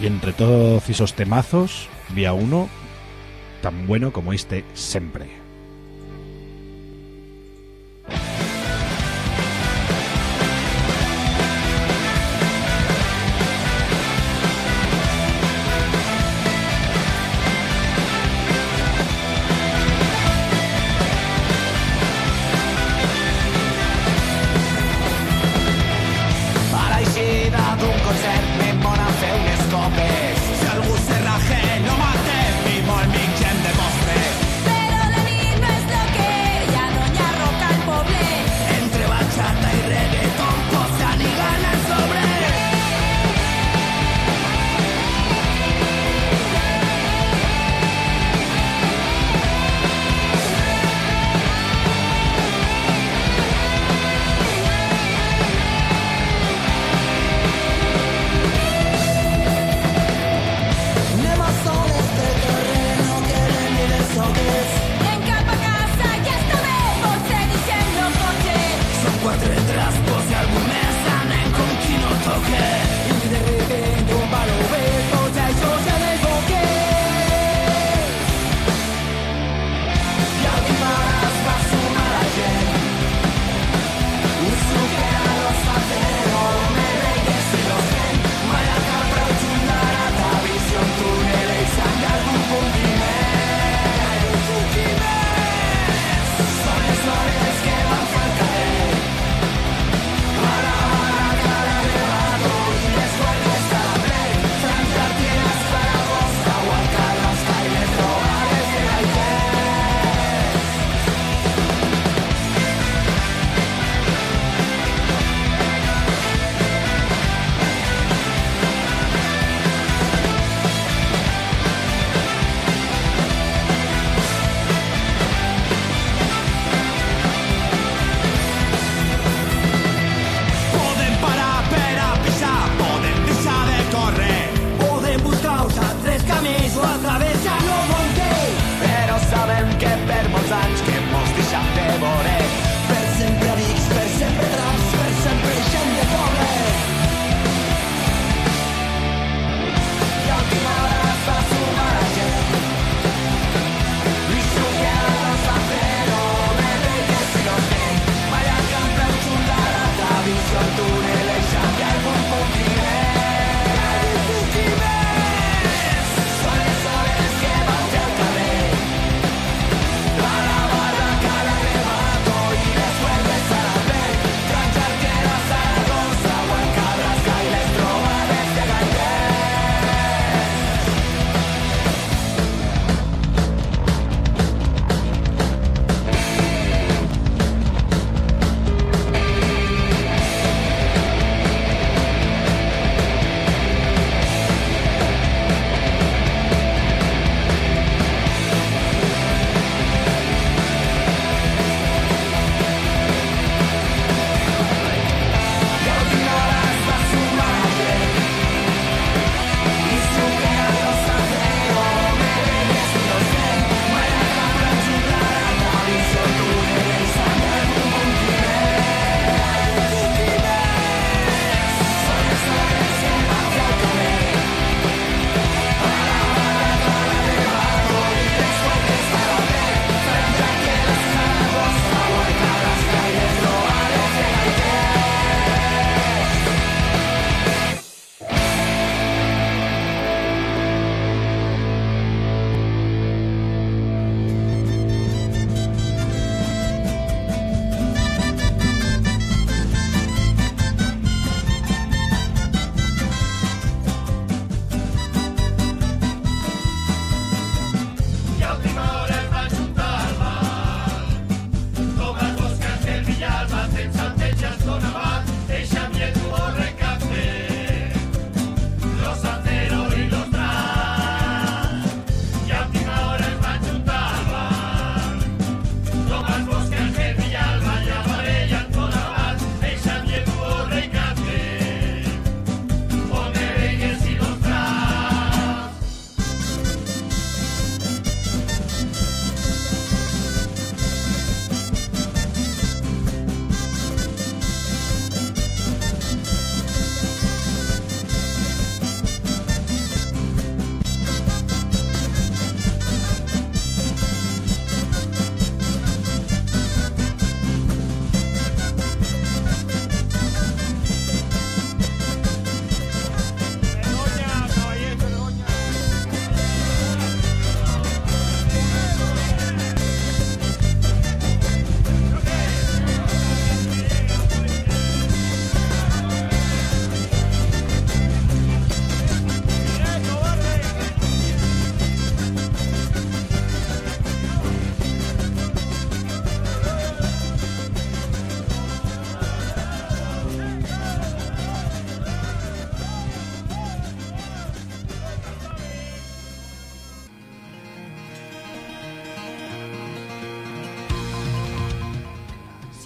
Y entre todos esos temazos, vía uno tan bueno como este siempre.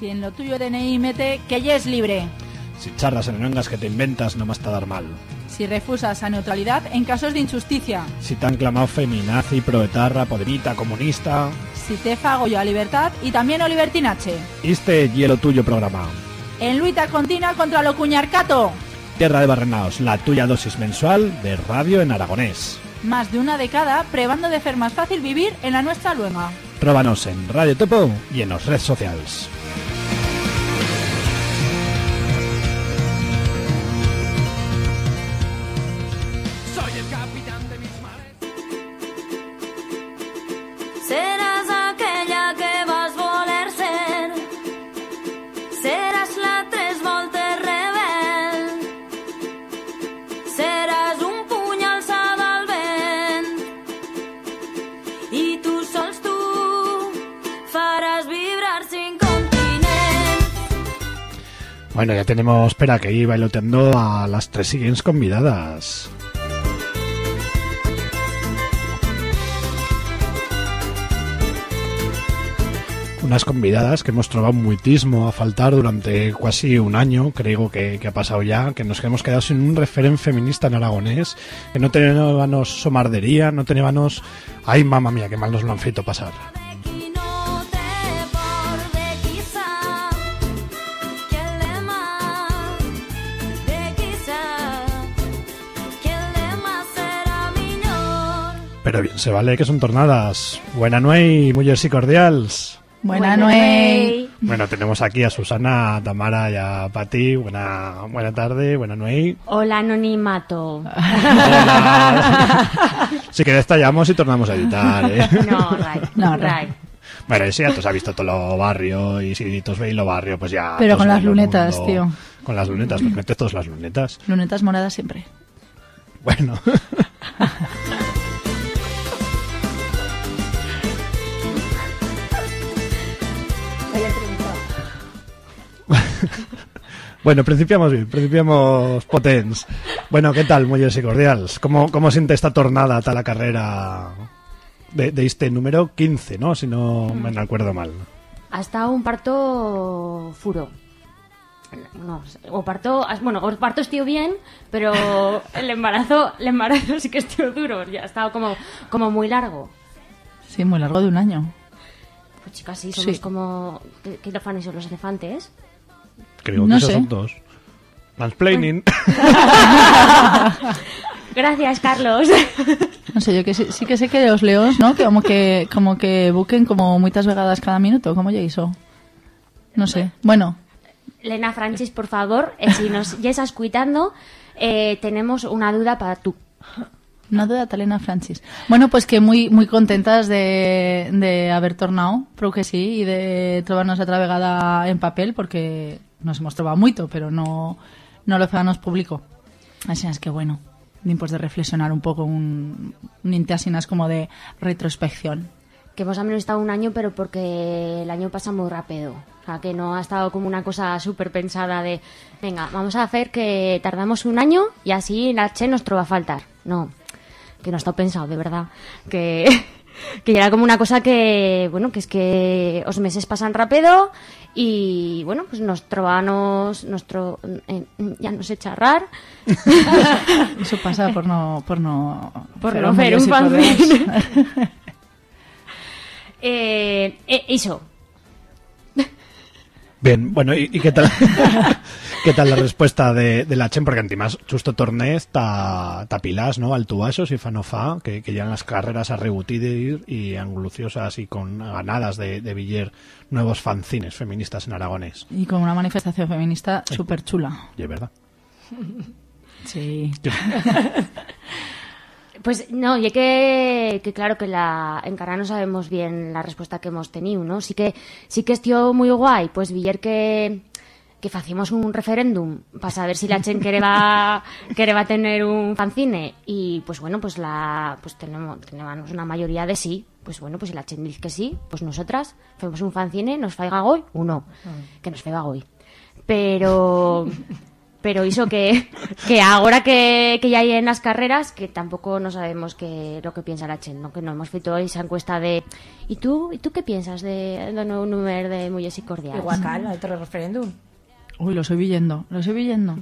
Si en lo tuyo DNI mete que ya es libre. Si charlas en enangas que te inventas no más te dar mal. Si refusas a neutralidad en casos de injusticia. Si te han clamado feminazi, proetarra, podemita, comunista... Si te fago yo a libertad y también o libertinache. Este hielo tuyo programa. En luita continua contra lo cuñarcato. Tierra de Barrenaos, la tuya dosis mensual de radio en aragonés. Más de una década probando de hacer más fácil vivir en la nuestra luenga. Próbanos en Radio Topo y en las redes sociales. Bueno, ya tenemos, espera, que ir bailoteando a las tres siguientes convidadas. Unas convidadas que hemos trovado muitismo a faltar durante casi un año, creo que, que ha pasado ya, que nos hemos quedado sin un referente feminista en aragonés, que no teníamos somardería, no teníamos... Ay, mamá mía, qué mal nos lo han feito pasar. Pero bien, se vale que son tornadas. Buena nuey, mujeres y cordiales. Buena Noé. Bueno, tenemos aquí a Susana, a Tamara y a Pati. Buena, buena tarde, buena nuey. Hola, anonimato. Hola. si queréis tallamos y tornamos a editar, ¿eh? No, Ray. No, Ray. Bueno, y si ya todos ha visto todo lo barrio y si todos veis lo barrio, pues ya... Pero con las lunetas, mundo. tío. Con las lunetas, pues metes todas las lunetas. Lunetas moradas siempre. Bueno. Bueno, principiamos bien, principiamos potens. Bueno, ¿qué tal, mujeres y cordiales? ¿Cómo, cómo siente esta tornada tal la carrera de, de este número 15, no? Si no me acuerdo mal. Ha estado un parto furo. No, o parto, bueno, o parto estuvo bien, pero el embarazo, el embarazo sí que estuvo duro, ya ha estado como, como muy largo. Sí, muy largo de un año. Pues chicas, sí, somos Sí. como, ¿qué, qué son los elefantes? Creo No que esos sé. son dos. Mansplaining. Gracias, Carlos. No sé, yo que sí, sí que sé que los leones, ¿no? Que como que como que buquen como muchas vegadas cada minuto, como ya hizo. No sé. Bueno, Lena Francis, por favor, eh, si nos ya estás cuitando, eh, tenemos una duda para tú. una duda, Talena Francis. Bueno, pues que muy muy contentas de, de haber tornado, creo que sí, y de trobarnos otra vegada en papel, porque nos hemos trobado mucho, pero no, no lo fegamos público. Así es que bueno, tiempos de reflexionar un poco, un, un inte así más como de retrospección. Que hemos menos estado un año, pero porque el año pasa muy rápido. O sea, que no ha estado como una cosa súper pensada de, venga, vamos a hacer que tardamos un año y así la Che nos va a faltar. No, que no ha estado pensado, de verdad. Que, que era como una cosa que, bueno, que es que los meses pasan rápido y, bueno, pues nos trobamos, nuestro, eh, ya no sé charrar. Eso pasa por no por no Por no un fer un fanzine. Eh, eh, iso, bueno, ¿y, y qué tal qué tal la respuesta de, de la Chen? Porque antimás, justo tornés ta, ta ¿no? Altuasos y fanofá, que, que en las carreras a rebutir y angluciosas y con ganadas de, de Villar nuevos fanzines feministas en aragonés. Y con una manifestación feminista súper chula. Y es verdad. Sí. Pues no, y que, que claro que la en cara no sabemos bien la respuesta que hemos tenido, ¿no? Sí que sí que estuvo muy guay, pues Villar que que facimos un referéndum para saber si la Chen quiere va, quiere va a tener un fanzine y pues bueno, pues la pues tenemos tenemos una mayoría de sí. Pues bueno, pues si la Chen dice que sí, pues nosotras hacemos un fanzine, nos faiga hoy o no, que nos faiga hoy. Pero Pero hizo que, que ahora que, que ya hay en las carreras, que tampoco no sabemos que, lo que piensa la Chen, ¿no? Que no hemos feito esa encuesta de ¿y tú, ¿y tú qué piensas de, de nuevo número de Mujeres y Cordiales? Igual cal, otro referéndum. Uy, lo estoy viendo, lo estoy viendo.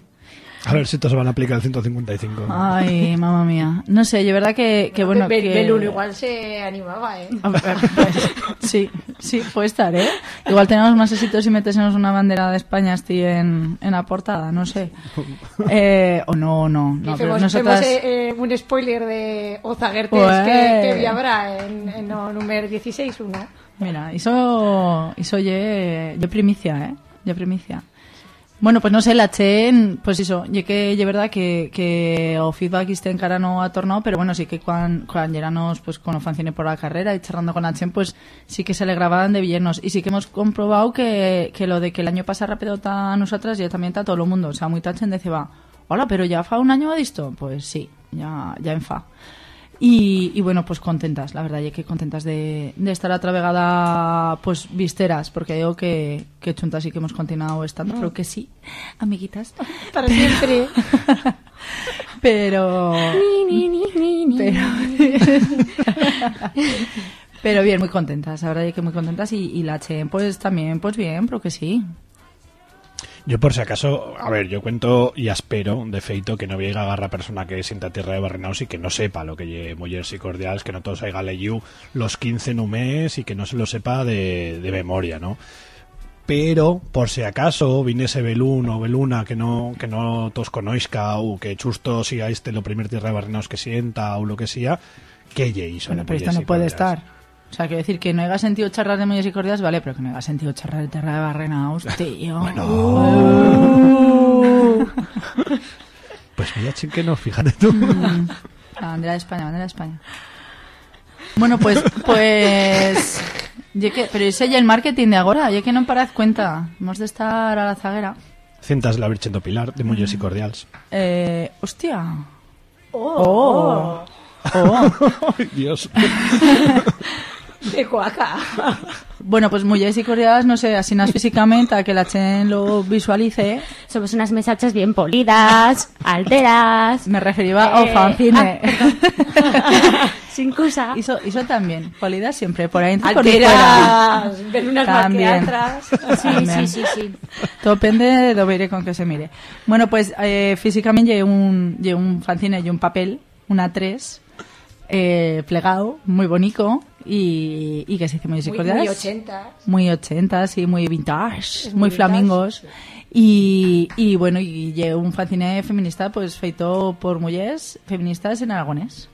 A ver si todos van a aplicar el 155. Ay, mamá mía. No sé, yo verdad que, que bueno, Bel- que... Belun igual se animaba, ¿eh? A ver, pues, sí, sí, puede estar, ¿eh? Igual tenemos más éxitos si metésemos una bandera de España así en, en la portada, no sé. Eh, o no, no, no, pero Hacemos, nosotras... hacemos, eh, un spoiler de Ozagertes Pues. que, que habrá en, en el número 16, uno. Mira, hizo, hizo ye, ye primicia, ¿eh? Ye primicia. Bueno, pues no sé, la Chen, pues eso, ye que ye verdad que, que o feedback este encara no ha tornado, pero bueno, sí que cuando, cuando llegamos pues con fanzine por la carrera y charlando con la Chen, pues sí que se le grababan de villanos. Y sí que hemos comprobado que, que lo de que el año pasa rápido a nosotras y también a todo el mundo. O sea, muy Chen dice, va, hola, pero ya fa un año de esto. Pues sí, ya, ya en fa. Y, y bueno, pues contentas, la verdad, y que contentas de, de estar a otra vegada, pues visteras, porque digo que, que chuntas sí que hemos continuado estando, pero que sí, amiguitas. Para siempre. Pero. Pero, pero bien, muy contentas, la verdad, y que muy contentas. Y, y la Chen, pues también, pues bien, pero que sí. Yo por si acaso, a ver, yo cuento y espero, de feito, que no venga agarra persona que sienta tierra de Barrenaus y que no sepa lo que lle Mullers y Cordiales, que no todos haya leído los 15 numés y que no se lo sepa de, de memoria, ¿no? Pero, por si acaso, viniese Belún o Beluna que no, que no todos conozca o que justo si a este lo primer tierra de Barrenaus que sienta o lo que sea, que lle hizo Bueno, pero esto no puede estar. O sea, quiero decir que no haya sentido charlar de Molles y Cordias, vale, pero que no haya sentido charlar de Terra de Barrenaus, tío. Uh. Pues mira, chin que no, fíjate tú. Mm. La bandera de España, bandera de España. Bueno, pues, pues... que, pero ese ya el marketing de ahora, ya que no parad cuenta. Hemos de estar a la zaguera. Cintas la Virgen do Pilar, de Mullers y Cordiales. Eh, hostia. Oh, Oh. Ay, Dios. de cuaca. Bueno, pues mujeres y cordiales, no sé, así más físicamente, a que la Chen lo visualice. Somos unas mesachas bien polidas, alteras, Me refería a Eh, fanzine. sin cosa. Hizo, hizo también, cualidad siempre, por ahí dentro y por ahí fuera. Alteras, ven unas También. marqueatras. Sí, También. sí, sí, sí. Todo depende de lo veré con que se mire. Bueno, pues eh, físicamente llevo un, llevo un fanzine y un papel, una 3, eh, plegado, muy bonito y, y que se dice muy Muy, psicodeas. muy 80. Muy 80, sí, muy vintage, Es muy, muy vintage, flamingos. sí. Y, y bueno, y llevo un fanzine feminista pues feito por mujeres feministas en aragonés.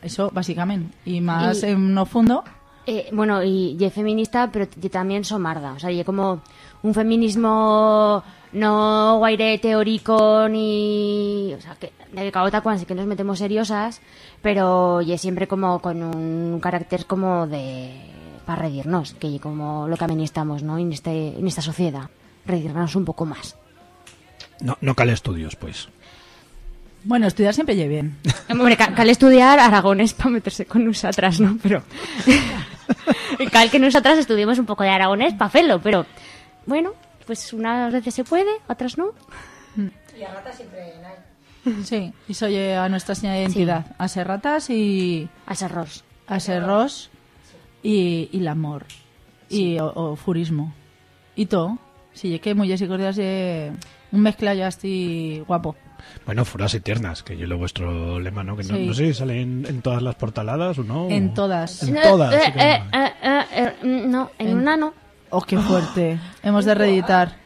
Eso, básicamente. Y más Y- en no fondo. Eh, bueno, y y feminista, pero también somarda. O sea, y como un feminismo no guaire teórico ni... O sea, que de cabota cuando sí que nos metemos seriosas, pero y siempre como con un carácter como de... para redirnos, que ye como lo que también estamos, ¿no? En, este, en esta sociedad. Redirnos un poco más. No, no cale estudios, pues. Bueno, estudiar siempre lleve bien. Hombre, ca- cal estudiar aragones para meterse con nosotras, ¿no? Pero. cal que nosotras estudiemos un poco de aragonés para hacerlo, pero. Bueno, pues unas veces se puede, otras no. Y a rata siempre hay. Sí, y soy a nuestra señal de identidad. A ser ratas y A ese arroz. a ser ros y, y el amor. Y o, o furismo. Y todo. Sí, que muy y cordiales de un mezcla ya así guapo. Bueno, furas y tiernas, que yo lo vuestro lema, ¿no? Que no, Sí. no sé si sale en, en todas las portaladas o no. En todas. En Eh, todas. eh, sí eh, no. eh, eh, eh, mm, no, en, En- una no. Oh, qué fuerte. Hemos de reeditar.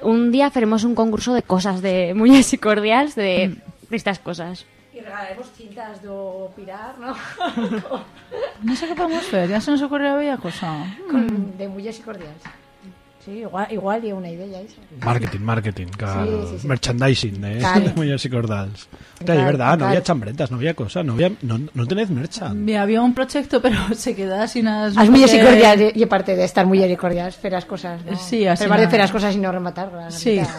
Un día haremos un concurso de cosas, de muñecas y cordiales, de, de estas cosas. Y regalaremos cintas de pirar, ¿no? No sé qué podemos hacer, ya se nos ocurrió bella cosa. Con, de muelles y cordiales. Sí, igual, igual y una idea eso. Marketing, marketing, claro. Sí, sí, sí. Merchandising de, Claro. de Muñeres y Cordals. Claro, es verdad, no había chambretas, no había cosa, no había, no, no tenéis merchan. Había un proyecto, pero se quedó así unas... Las muelles y porque- cordiales, y aparte de estar muelles y cordiales, hacer las cosas, ¿no? Sí, así Pero de hacer las cosas y no rematarlas. Sí.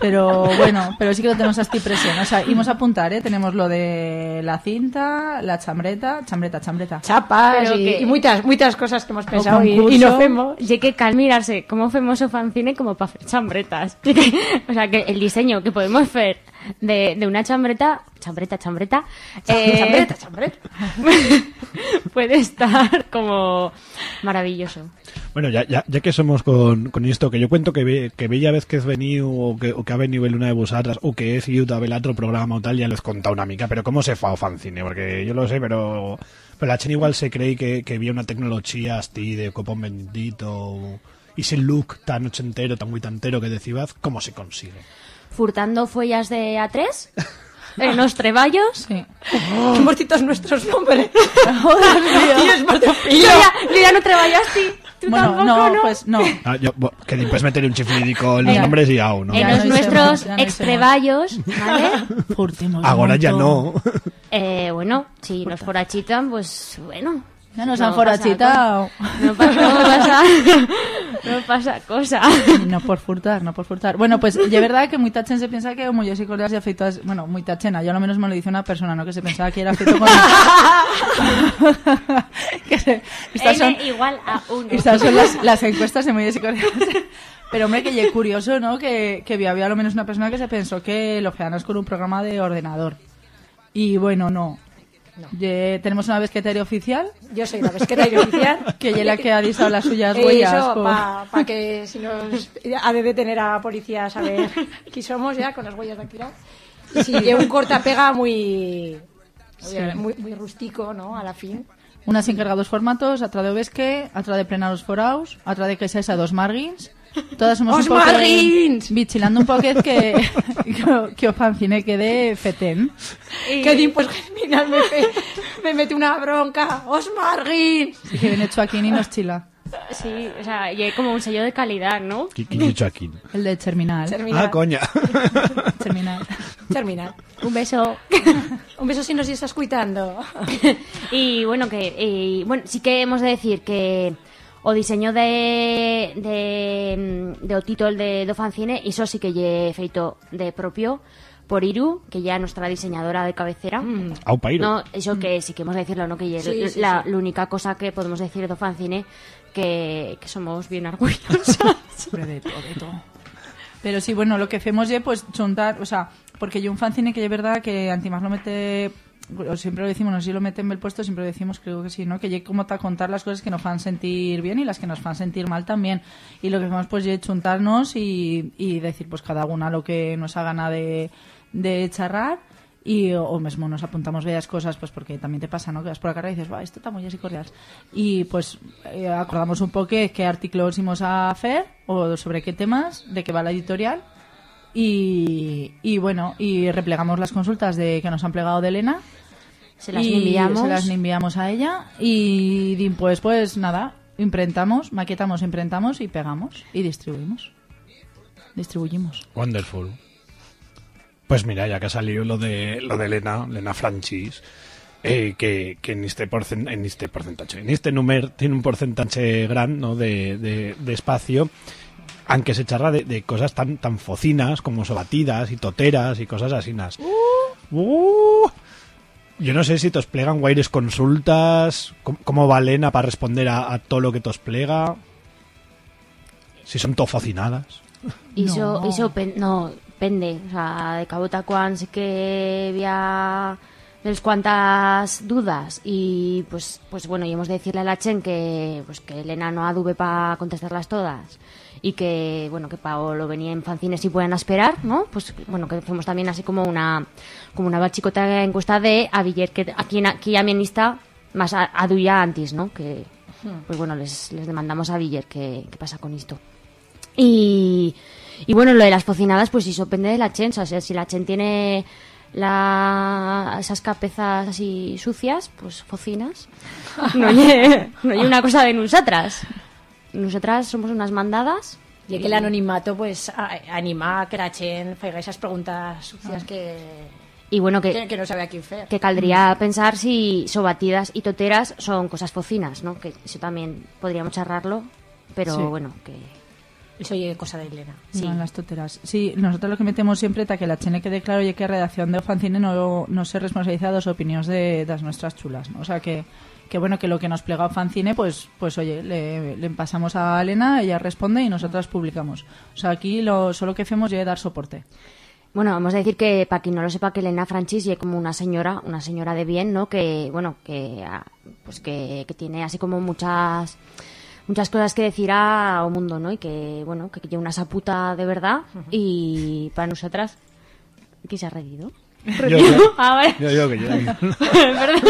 Pero bueno, pero sí que lo tenemos así presión. O sea, íbamos a apuntar, ¿eh? Tenemos lo de la cinta, la chambreta, chambreta, chambreta. Chapas Pero y, que- y muchas, muchas cosas que hemos pensado y, y no hacemos. Ye que calmi mirarse cómo femos o fancine como para hacer chambretas. o sea, que el diseño que podemos hacer de, de una chambreta, chambreta, chambreta, eh, Chambreta, chambreta. puede estar como maravilloso. Bueno, ya, ya, ya que somos con, con esto, que yo cuento que, ve, que bella vez que has venido o que, o que ha venido el una de vosotras o que he ido a ver otro programa o tal, ya les contado una mica, pero ¿cómo se fa o fancine? Porque yo lo sé, pero, pero la Chen igual se cree que, que había una tecnología así de copón bendito y ese look tan ochentero, tan huitantero que decías, ¿cómo se consigue? Furtando follas de A3 en los treballos. Sí. Qué mortitos nuestros nombres. Tío, ya, no treballo así. Tú Bueno, tampoco, no, ¿no? pues no. Ah, yo, que después meteré un chiflidico en los nombres y aún, ¿no? en los no nuestros no ex hicimos. treballos, ¿vale? Furtimos Ahora ya no. Eh, bueno, si nos forachitan, pues bueno. Ya nos No han forachitado. No pasa, no pasa, no pasa cosa. No por furtar, no por furtar. Bueno, pues de verdad que muy tachen se piensa que como yo soy colegas de afeitas, bueno, muy tachena, yo al menos me lo dice una persona, ¿no? Que se pensaba que era afeito con... que se- estas son, N igual a 1. estas son las, las encuestas de muy. Pero hombre, que ye curioso, ¿no? Que, que había al menos una persona que se pensó que lo hacían con un programa de ordenador. Y bueno, no. Ye- tenemos una pesquetería oficial, Yo soy la pesquera y oficial. que ella la que ha disado las suyas Eh, huellas. Eso, con- para que si nos ha de detener a policía a saber quién somos ya con las huellas dactilares. Y si lleva un cortapega muy, muy, muy rústico, ¿no? A la fin. Una sin cargar dos formatos, otra de Obesque, otra de plenar los foraus, otra de que esa dos margins. Todas somos ¡Os un bichilando un poquet que que, que o fancine quede feten. Que di, pues Germinal me, fe- me mete una bronca. ¡Os margin! Y que viene hecho aquí y nos chila. Sí, o sea, y hay como un sello de calidad, ¿no? ¿Qué, dicho aquí? El de Terminal. Terminal. Ah, coña. Terminal. Terminal. Un beso. Un beso si nos estás cuitando. y bueno, que y, bueno, sí que hemos de decir que o diseño de de, de o título de do fanzine, iso sí que lle feito de propio por Iru, que ya nuestra diseñadora de cabecera. Aupa, Iru. No, eso que sí que hemos de decirlo, ¿no? Que Sí, sí, la, sí. la única cosa que podemos decir do fanzine que, que somos bien orgullosas. De todo, de todo. Pero sí, bueno, lo que hacemos ya, pues, juntar, o sea, porque yo un fanzine que es verdad que Antimás lo mete, siempre lo decimos, no sé si lo mete en el puesto, siempre lo decimos, creo que sí, ¿no? Que llegue como a contar las cosas que nos fan sentir bien y las que nos fan sentir mal también. Y lo que hacemos, pues, es juntarnos y, y decir, pues, cada una lo que nos haga gana de, de charrar. Y, o, o mesmo nos apuntamos bellas cosas, pues porque también te pasa, ¿no? Que vas por la carrera y dices, va, esto está muy así cordial. Y pues eh, acordamos un poco qué artículos íbamos a hacer o sobre qué temas, de qué va la editorial. Y, y bueno, y replegamos las consultas de que nos han plegado de Elena. Se las y enviamos. Se las enviamos a ella. Y pues, pues nada, imprentamos, maquetamos, imprentamos y pegamos y distribuimos. Distribuimos. Wonderful. Pues mira, ya que ha salido lo de lo de Elena, Elena Franchis, eh, que, que en este porcen- en este porcentaje, en este número tiene un porcentaje gran ¿no? de, de, de espacio, aunque se charra de, de cosas tan tan focinas como sobatidas y toteras y cosas así. Uh. Yo no sé si te plegan guaires consultas, cómo, cómo va Elena para responder a, a todo lo que te plega, si son tofocinadas. Iso, No. iso pen, no, pende, o sea, de Cabotacuán sí que había unas cuantas dudas y pues pues bueno, y hemos de decirle a la Chen que pues que Elena no aduve para contestarlas todas y que bueno, que Paolo venía en fanzines y pueden esperar, ¿no? Pues bueno, que fuimos también así como una como una bachicota encuesta de a Villar, que aquí, aquí lista más a, aduía antes, ¿no? Que pues bueno, les, les demandamos a Villar que, que pasa con esto. Y, y bueno, lo de las cocinadas, pues eso depende de la Chen. O sea, si la Chen tiene la, esas cabezas así sucias, pues cocinas. No hay, no hay una cosa de nosotras. Nosotras somos unas mandadas. Y que el anonimato, pues, a- anima a que la Chen faiga esas preguntas sucias que, Y bueno, que, que, que no sabe a quién fer. que caldría pensar si sobatidas y toteras son cosas focinas, ¿no? Que eso también podríamos charlarlo, pero Sí. bueno, que... Eso oye cosa de Elena. Sí. en las toteras. Sí, nosotros lo que metemos siempre ta que la chene quede claro y que a redacción de fanzine no, no se responsabiliza das opinións de das nuestras chulas, ¿no? O sea que que bueno, que lo que nos plega a fanzine, pues, pues oye, le, le pasamos a Elena, ella responde y nosotras publicamos. O sea, aquí lo solo que hacemos es dar soporte. Bueno, vamos a decir que, para quien no lo sepa, que Elena Francis es como una señora, una señora de bien, ¿no? Que, bueno, que, ah, pues que, que tiene así como muchas muchas cosas que decir a un mundo, ¿no? Y que, bueno, que lleva una saputa de verdad y para nosotras... ¿Qué se ha reído? Yo, yo, Ah, vale. yo, yo, que yo. Perdón.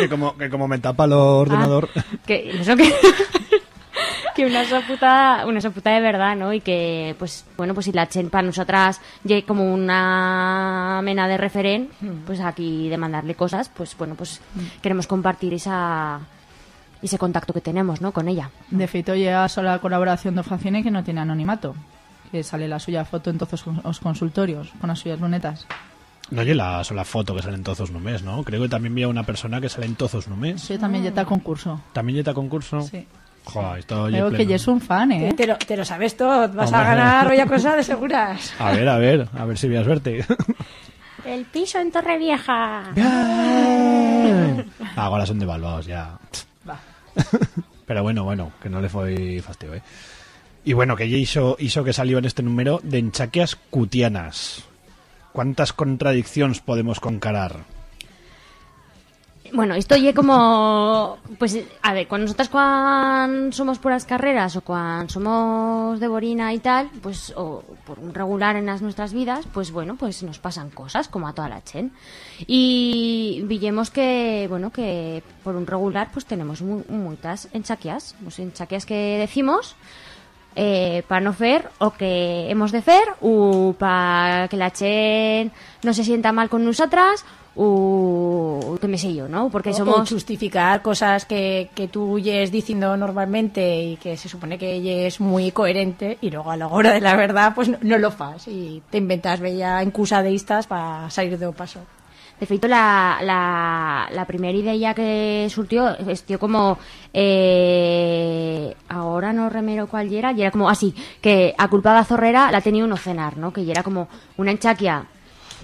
que, como, que como me tapa el ordenador. que eso que que una saputa una saputa de verdad no y que pues bueno pues si la chen para nosotras lle como una mena de referen pues aquí de mandarle cosas pues bueno pues queremos compartir esa ese contacto que tenemos no con ella De feito, llega sola colaboración de fanzine que no tiene anonimato. Que sale la suya foto en todos os consultorios, con las suyas lunetas. No oye la sola foto que sale en tozos només, ¿no? Creo que también vi a una persona que sale en tozos només. Sí, también ya está concurso. También ya está concurso. Sí. Joder, esto Creo que ya es un fan, ¿eh? Te lo, te lo sabes todo, vas a ganar rolla cosa de seguras. A ver, a ver, a ver si voy a suerte. el piso en Torrevieja Ahora son devaluados ya. Pero bueno, bueno, que no le fue fastidio, ¿eh? Y bueno, que ya hizo, hizo que salió en este número de enchaqueas cutianas. ¿Cuántas contradicciones podemos concarar? Bueno, esto ya como... Pues, a ver, cuando nosotras cuando somos puras carreras o cuando somos de Borina y tal, pues, o por un regular en las nuestras vidas, pues bueno, pues nos pasan cosas, como a toda la chen. Y villemos que, bueno, que por un regular, pues tenemos mu- muchas enchaqueas. Pues enchaqueas que decimos eh, para no fer o que hemos de fer o para que la chen no se sienta mal con nosotras o que me sé yo, ¿no? Porque O- somos o justificar cosas que, que tú yes diciendo normalmente y que se supone que ella es muy coherente y luego a la hora de la verdad pues no, no lo fas y te inventas bella encusa de istas para salir de un paso. De feito, la, la, la primera idea que surtió, estió como, eh, ahora no remero cuál era, y era como así, que a culpa de Zorrera la tenía uno cenar, ¿no? Que era como una enchaquia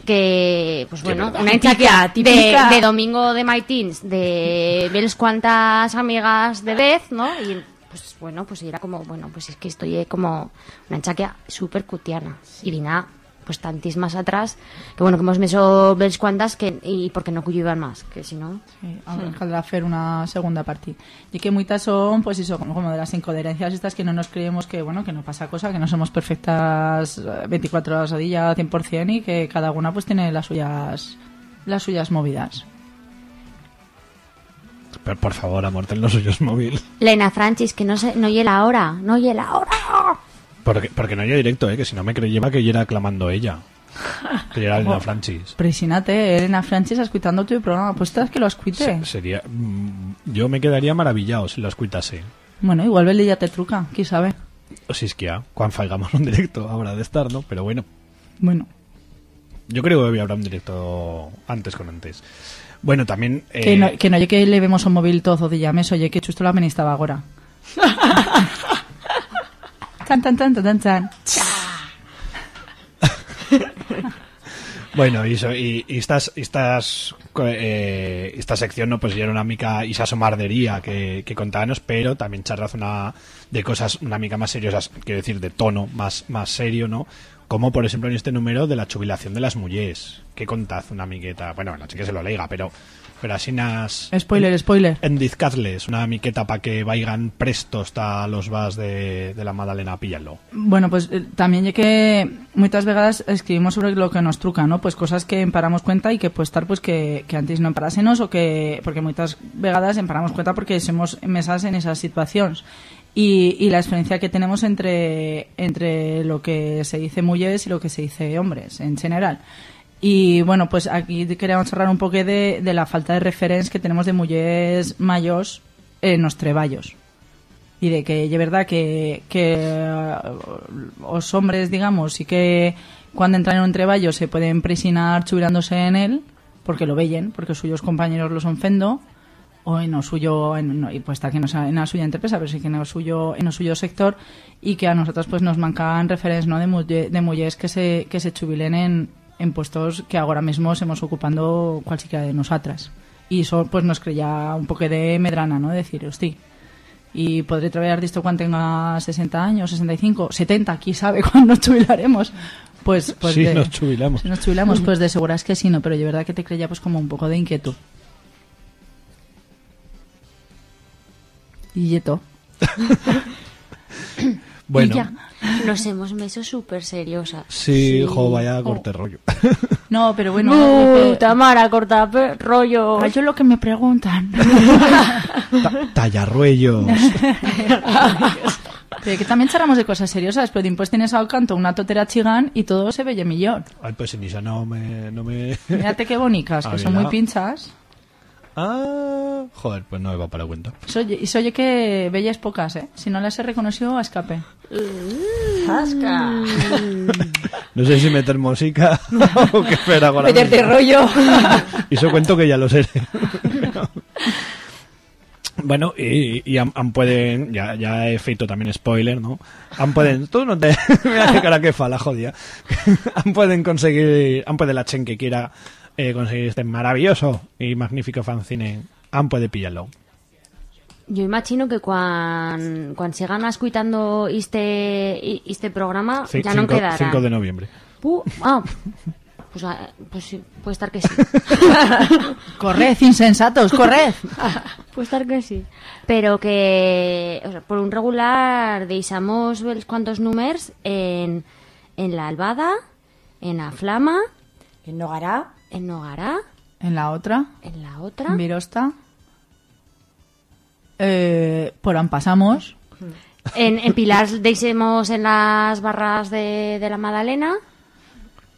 que, pues bueno, una enchaquia Típica, de, domingo de Maitins, de ver cuantas amigas de vez, ¿no? Y pues bueno, pues era como, bueno, pues es que estoy como una enchaquia súper cutiana. Y vina, pues tantísimas atrás, que bueno, que hemos meso ves cuantas que, y porque no cuyo iban más, que si no... Sí, ver, caldrá hacer una segunda parte. Y que muchas son, pues eso, como, como de las incoherencias estas que no nos creemos que, bueno, que no pasa cosa, que no somos perfectas eh, 24 horas a día, 100%, y que cada una pues tiene las suyas las suyas movidas. Pero por favor, amor, ten los suyos móvil. Lena Francis, que no sé, no oye la hora, no oye la hora. Porque, porque no haya directo, ¿eh? Que si no me creyeva que yo era clamando ella. Que era Elena Francis. Presinate, Elena Francis, escuchando tu programa, pues estás que lo escuite. Se- sería... mm, Yo me quedaría maravillado si lo escuitase. Bueno, igual Beli ya te truca, quién sabe. O si es que ya, cuando faigamos un directo habrá de estar, ¿no? Pero bueno, Bueno, yo creo que habrá un directo antes con antes. Bueno, también... eh, que no, que no que le vemos un móvil todo de llames, oye que chusto la estaba ahora. tan tan tan tan tan. Bueno, y, eso, y, estas, estas, eh, esta sección no pues era una mica esa somardería que, que contábamos, pero también charraz una de cosas una mica más seriosas, quiero decir, de tono más, más serio, ¿no? Como por ejemplo en este número de la jubilación de las mujeres. ¿Qué contaz una miqueta? Bueno, la chica se lo leiga, pero, pero así nas... Spoiler, spoiler. Endizcadles una miqueta para que vayan prestos a los vas de, de la Madalena a pillarlo. Bueno, pues eh, también ya que muchas veces escribimos sobre lo que nos truca, ¿no? Pues cosas que emparamos cuenta y que puede estar pues que, que antes no emparásenos o que porque muchas vegadas emparamos cuenta porque somos mesas en esas situaciones. Y, y la experiencia que tenemos entre, entre lo que se dice mujeres y lo que se dice hombres en general. Y bueno, pues aquí queríamos hablar un poco de, de la falta de referencia que tenemos de mujeres mayores en los treballos y de que es verdad que, que eh, los hombres, digamos, sí que cuando entran en un treballo se pueden presinar chubirándose en él, porque lo veyen, porque suyos compañeros los son fendo, o en o suyo, y pues está que no en la suya empresa, pero sí que en el suyo, en suyo sector, y que a nosotros pues nos mancan referencias ¿no? de, de mujeres que se, que se jubilen en, en puestos que ahora mismo estamos ocupando cualquiera de nosotras. Y eso pues nos creía un poco de medrana, ¿no? Decir, hosti, y podré trabajar de esto cuando tenga 60 años, 65, 70, quién sabe cuándo nos jubilaremos. Pues, pues Sí, de- nos jubilamos. si nos jubilamos, pues de seguras que sí, no, pero de verdad que te creía pues como un poco de inquietud. Y yeto. Bueno, Y ya. Nos hemos meso súper seriosas. sí, jo, vaya corte rollo. No, pero bueno. No, eh, Tamara, corta rollo. Ay, yo lo que me preguntan. Ta- Tallarruellos. Pero que también charlamos de cosas seriosas, pero después tienes al canto una totera chigán y todo se ve millón. Ay, pues en Isa no me... No me... Mírate qué bonicas, que son muy pinchas. Ah, joder, pues no me va para la cuenta. Eso oye- Y oye que bellas pocas, ¿eh? Si no las he reconocido, a escape. ¡Zasca! No sé si meter música o qué esperar ahora. Meterte mismo. rollo. Y eso cuento que ya lo sé. Bueno, y, y am, am pueden, ya, ya he feito también spoiler, ¿no? Am pueden, tú no te, mira qué cara que fa la jodía. Am pueden conseguir, am puede la chen que quiera eh, conseguir este maravilloso y magnífico fanzine, am puede pillarlo. Yo imagino que cuando cuan sigan escuchando este, i- este programa ya no cinco- quedará. 5 de noviembre. Ah, pues, ah, pues sí, puede estar que sí. Corred, insensatos, corred. puede estar que sí. Pero que, o sea, por un regular, deixamos los cuantos números en, en la Albada, en la Flama, En Nogará. En Nogará, En la otra, en la otra. en Virosta. Eh, por ahí pasamos. En, en Pilar deixemos en las barras de, de la Madalena.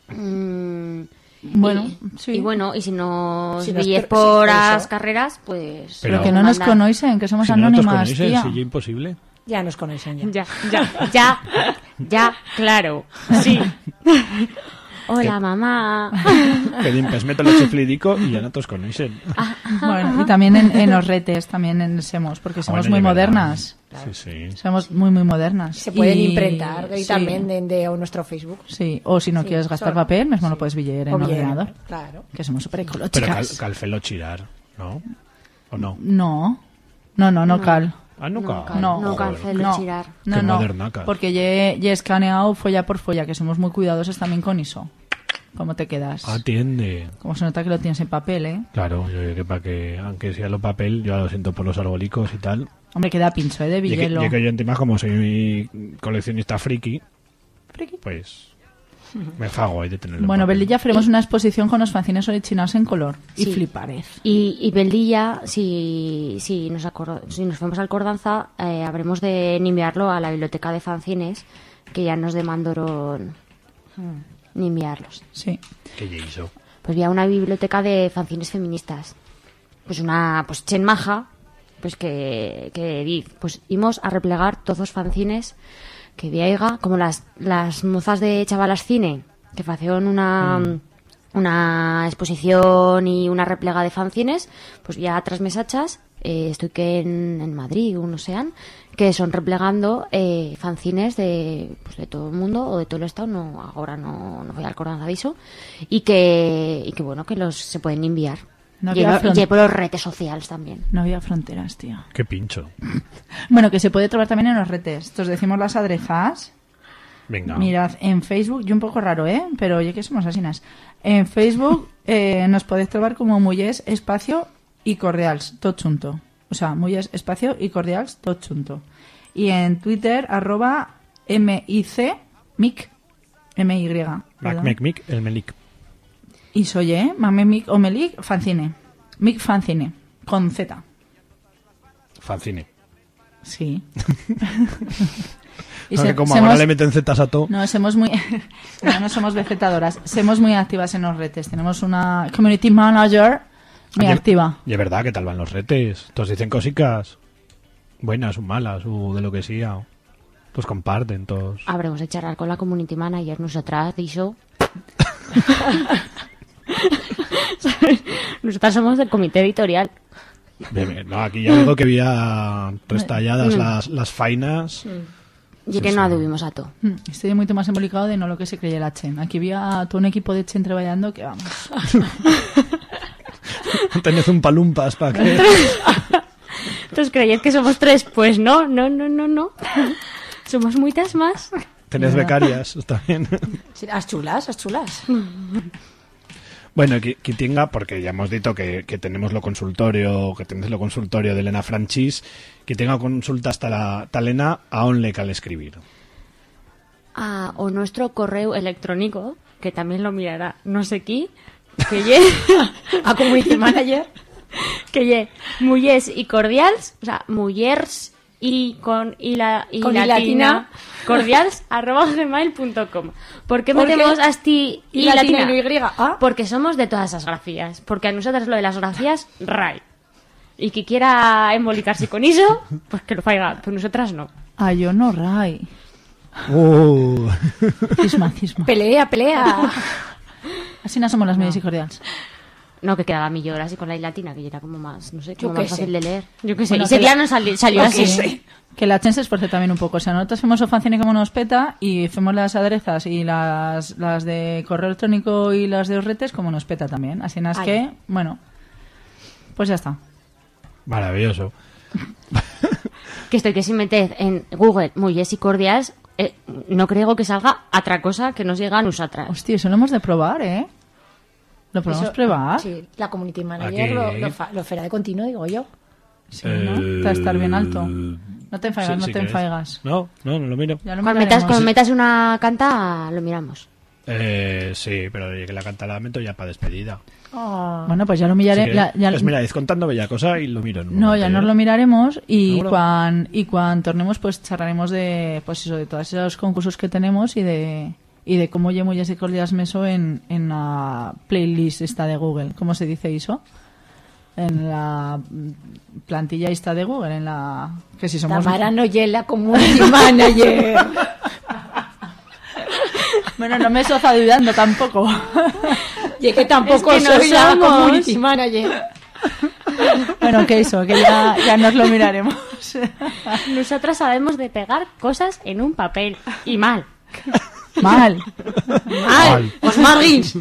Mm, Bueno, y, sí. y bueno, y si nos Si nos por las eso. carreras, pues... Pero, que no nos manda- conocen, que somos Si no, no anónimas, conocen, tía. si imposible. Ya nos conocen ya. Ya, ya, ya, ya, claro, sí. Hola, mamá. Que dimpes, meto el chiflidico y ya no te os conocen. Bueno, y también en, en los retes, también en Semos, porque somos Bueno, muy modernas. Sí, sí. Somos muy, muy modernas. Se pueden Y- imprentar y sí, también de, de nuestro Facebook. Sí, o si no Sí, quieres gastar son- papel, mismo lo puedes billar en O el bien, ordenador. Claro. Que somos súper Pero cal, ecológicas. calfelo chirar, ¿no? ¿O no? No, no, no, no, cal. Ah, no, No. No, No, no, no, porque ya he escaneado folla por folla, que somos muy cuidadosos también con eso. ¿Cómo te quedas? Atiende. Como se nota que lo tienes en papel, ¿eh? Claro, yo creo que para que, aunque sea lo papel, yo lo siento por los arbolicos y tal. Hombre, queda pincho, ¿eh? De que, villelo. y que yo encima, como soy coleccionista friki, pues me fago ahí de tenerlo. en Bueno, papel. Belilla faremos una exposición con los fanzines originales en color. Y fliparez. Y, y Beldilla, si, si, nos acor- si nos fuimos al Cordanza, eh, habremos de enviarlo a la biblioteca de fanzines, que ya nos demandaron enviarlos. Sí. ¿Qué ya hizo? Pues había una biblioteca de fanzines feministas. Pues una, pues chen maja, pues que, que di, pues íbamos a replegar todos los fanzines que viaiga, como las, las mozas de Chavalas Cine, que hacían una, una exposición y una replega de fanzines, pues ya tras mesachas, eh, estoy que en, en Madrid, o no sean, que son replegando eh, fanzines de, pues de todo el mundo o de todo el estado, no, ahora no, no voy al coronavirus, y que, y que bueno, que los se pueden enviar. No y, había front- y por los redes sociales también. No había fronteras, tío. Qué pincho. Bueno, que se puede trobar también en los retes. Os decimos las adrezas. Venga. Mirad, en Facebook, y un poco raro, ¿eh? Pero oye, que somos asinas. En Facebook eh, nos podéis trobar como Muyes Espacio y Cordials, todo junto. O sea, Muyes Espacio y Cordials, todo junto. Y en Twitter, arroba MIC, MIC, MY. Mac. Mec, Mic, el Melic. Y soy, ¿eh? Mame Mic o Melic, Fancine. Mic Fancine, con Z. Fancine. Sí. Y se- como semos- ahora le meten zetas a todo. No, somos muy. no, no somos vegetadoras. Somos muy activas en los retes. Tenemos una community manager muy Oye, activa. Y es verdad, ¿qué tal van los retes? Todos dicen cositas buenas o malas o de lo que sea. Pues comparten todos. Habremos de charlar con la community manager, nosotras, dicho. Nosotras somos del comité editorial. No, aquí ya digo que había restalladas Mm. las, las fainas. Y que no adubimos a todo. Mm, Estoy moito máis embolicado de no lo que se creía la Chen. Aquí había todo un equipo de Chen traballando que vamos. Tenés un palumpas para que... Entonces, ¿creéis que somos tres? Pues no, no, no, no, no. Somos muchas más. Tenés becarias también. Sí, Las chulas, las chulas. Bueno, que, que tenga, porque ya hemos dicho que, que tenemos lo consultorio, que tenéis lo consultorio de Elena Franchis, que tenga consultas tala, talena, aún le cal escribir. Ah, o nuestro correo electrónico, que también lo mirará no sé qui, que ye, A community manager. que ye, mullers y cordials, o sea, mullers y con y la y Con latina, latina. cordials arroba gmail.com. ¿Por qué metemos asti y, Y latina latina? y no. Ah. Porque somos de todas esas grafías. Porque a nosotros lo de las grafías, ray. Y que quiera embolicarse con eso, pues que lo faiga. Pero nosotras no. Ah, yo no, Ray. Uh. Cisma, cisma. Pelea, pelea. Así no somos las medias y cordiales. No, que quedaba mejor así con la I latina, que era como más, no sé, Yo como más fácil sé. de leer. Yo qué sé. Bueno, y ese que día la- no sali- salió Yo así. sé. Que la Chen se esfuerce también un poco. O sea, nosotros o fanzine como nos peta y hacemos las aderezas y las, las de correo electrónico y las de los retes como nos peta también. Así es Ay. que, bueno, pues ya está. Maravilloso. Que estoy que si meted en Google mujeres y cordiales, eh, no creo que salga otra cosa que nos llega a nosotras. Hostia, eso lo hemos de probar, ¿eh? Lo podemos Eso- probar. Sí, la community manager lo, lo, fa- lo fará de continuo, digo yo. Sí, ¿no? Para estar bien alto. No te enfaigas, sí, no si te enfaigas. No, no, no lo miro. Ya lo Cuando metas, miraremos. cuando metas una canta, lo miramos. Eh, sí, pero que la canta la lamento ya para despedida. Bueno, pues ya lo Si miraré. queréis. ya- ya- Pues mira, id contando bella cosa y lo miro. en un No, momento, ya nos ¿eh? lo miraremos y Seguro. cuando y cuando tornemos pues charlaremos de pues eso de todos esos concursos que tenemos y de y de cómo llevo ya ese cordiales meso en, en la playlist esta de Google. ¿Cómo se dice eso? En la plantilla esta de Google, en la que si somos Tamara Noyela, community manager. Bueno, no me estoy ayudando tampoco. y es que tampoco Es que soy la community manager. bueno, que eso, que ya, ya nos lo miraremos. Nosotras sabemos de pegar cosas en un papel. Y mal. Mal. Mal, os margins.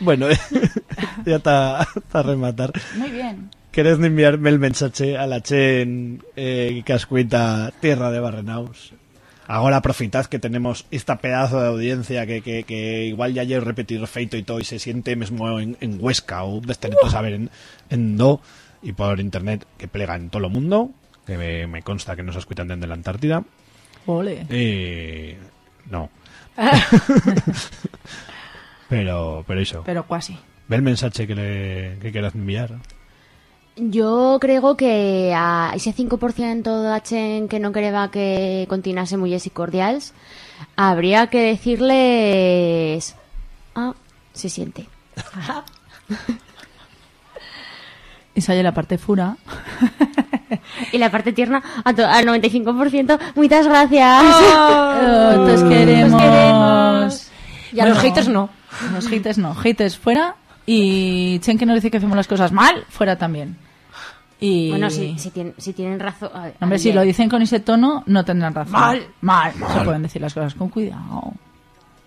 Bueno, ya está a rematar. Muy bien. ¿Querés enviarme el mensaje a la Chen eh, que ascuita Tierra de Barrenaus? Ahora profitad que tenemos esta pedazo de audiencia que, que, que igual ya he repetido feito y todo y se siente mismo en, en Huesca o desteneto saber en, en Do y por internet que plega en todo el mundo que me, me consta que nos escuchan desde la Antártida Ole. y no pero pero eso Pero casi. ve el mensaje que le que quieras enviar Yo creo que a ese 5% de H que no quería que continuase muy y cordiales, habría que decirles... Ah, se siente. Y sale la parte fura. Y la parte tierna, al 95%, muchas gracias. Oh, queremos. Os queremos. Y a los haters no. Los haters no. Haters fuera. Y Chen que nos dice que hacemos las cosas mal, fuera también. Y... Bueno, si, si, tienen, si tienen razón... ver, Hombre, si lo dicen con ese tono, no tendrán razón. Mal. Mal. Se pueden decir las cosas con cuidado.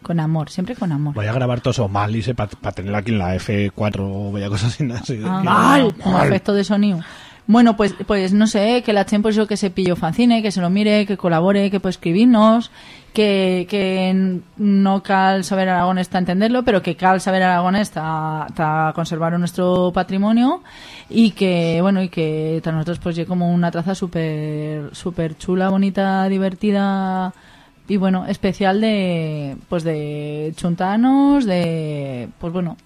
Con amor, siempre con amor. Voy a grabar todo eso mal y para tenerlo aquí en la F4 o bella cosa así. así Ah, Mal. Como efecto de sonido. Bueno, pues, pues no sé, que la Chen pues eso que se pilló fanzine, que se lo mire, que colabore, que puede escribirnos, que, que no cal saber aragonés para entenderlo, pero que cal saber aragonés para conservar nuestro patrimonio y que, bueno, y que para nosotros pues como una traza súper super chula, bonita, divertida y bueno, especial de, pues de chuntanos, de, pues bueno,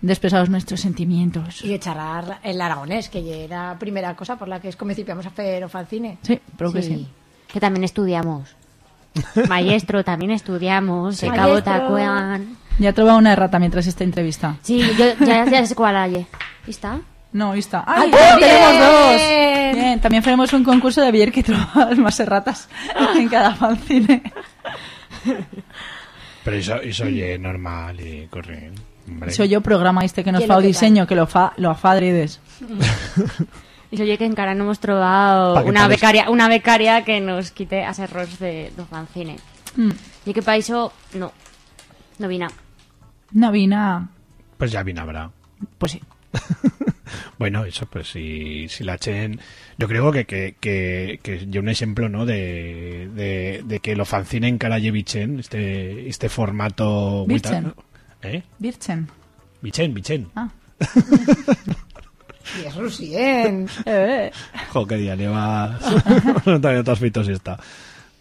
de expresados nuestros sentimientos. Y de charlar el aragonés, que era la primera cosa por la que es comencipiamos a hacer o fanzine. Sí, pero que Sí. Que también estudiamos. Maestro, también estudiamos. Maestro. Cabo Tacuán. Ya he una errata mientras esta entrevista. Sí, yo ya, ya sé cuál hay. ¿Y está? No, ahí está. ¡Ay, ¡Ay, tenemos dos! Bien, también faremos un concurso de ver que trobas más erratas en cada fanzine. Pero eso, eso es normal y corriente. Hombre. Soy yo programa este que nos fa o diseño, que lo fa, lo fa adredes. Y oye que encara no hemos trobado Pa que una becaria, una becaria que nos quite as errores de, do fanzine. Mm. Y que para eso, no. No vina. No vina... Pues ya bien habrá. Pues sí. Bueno, eso, pues si, si la Chen. Yo creo que, que, que, que yo un ejemplo, ¿no? De, de, de que lo fanzine en cara Vichen, este, este formato. muy Virchen. ¿Eh? Virchen. Vichen, Vichen. Ah. Y es Rusien. Eh. Jo, que día llevas. no te otras fitos y está.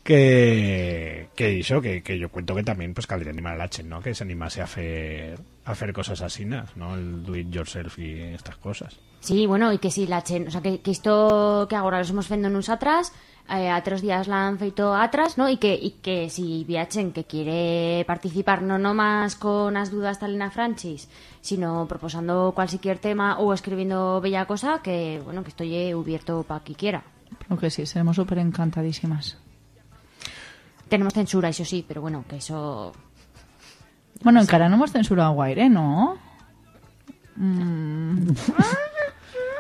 Que, que eso, que, que yo cuento que también pues caldría animar a la Chen, ¿no? Que se animase a hacer, a hacer cosas así, ¿no? El do it yourself y estas cosas. Sí, bueno, y que si la chen, o sea, que, que esto que ahora los hemos fendo nos atrás, eh, a tres días la han feito atrás, ¿no? Y que, y que si viachen que quiere participar no nomás con las dudas talina franchis, sino proposando cualquier tema o escribiendo bella cosa, que bueno, que estoy eh, abierto para que quiera. Creo que sí, seremos súper encantadísimas. Tenemos censura, eso sí, pero bueno, que eso... Bueno, en cara no hemos censurado a Guaire, ¿no? Mm.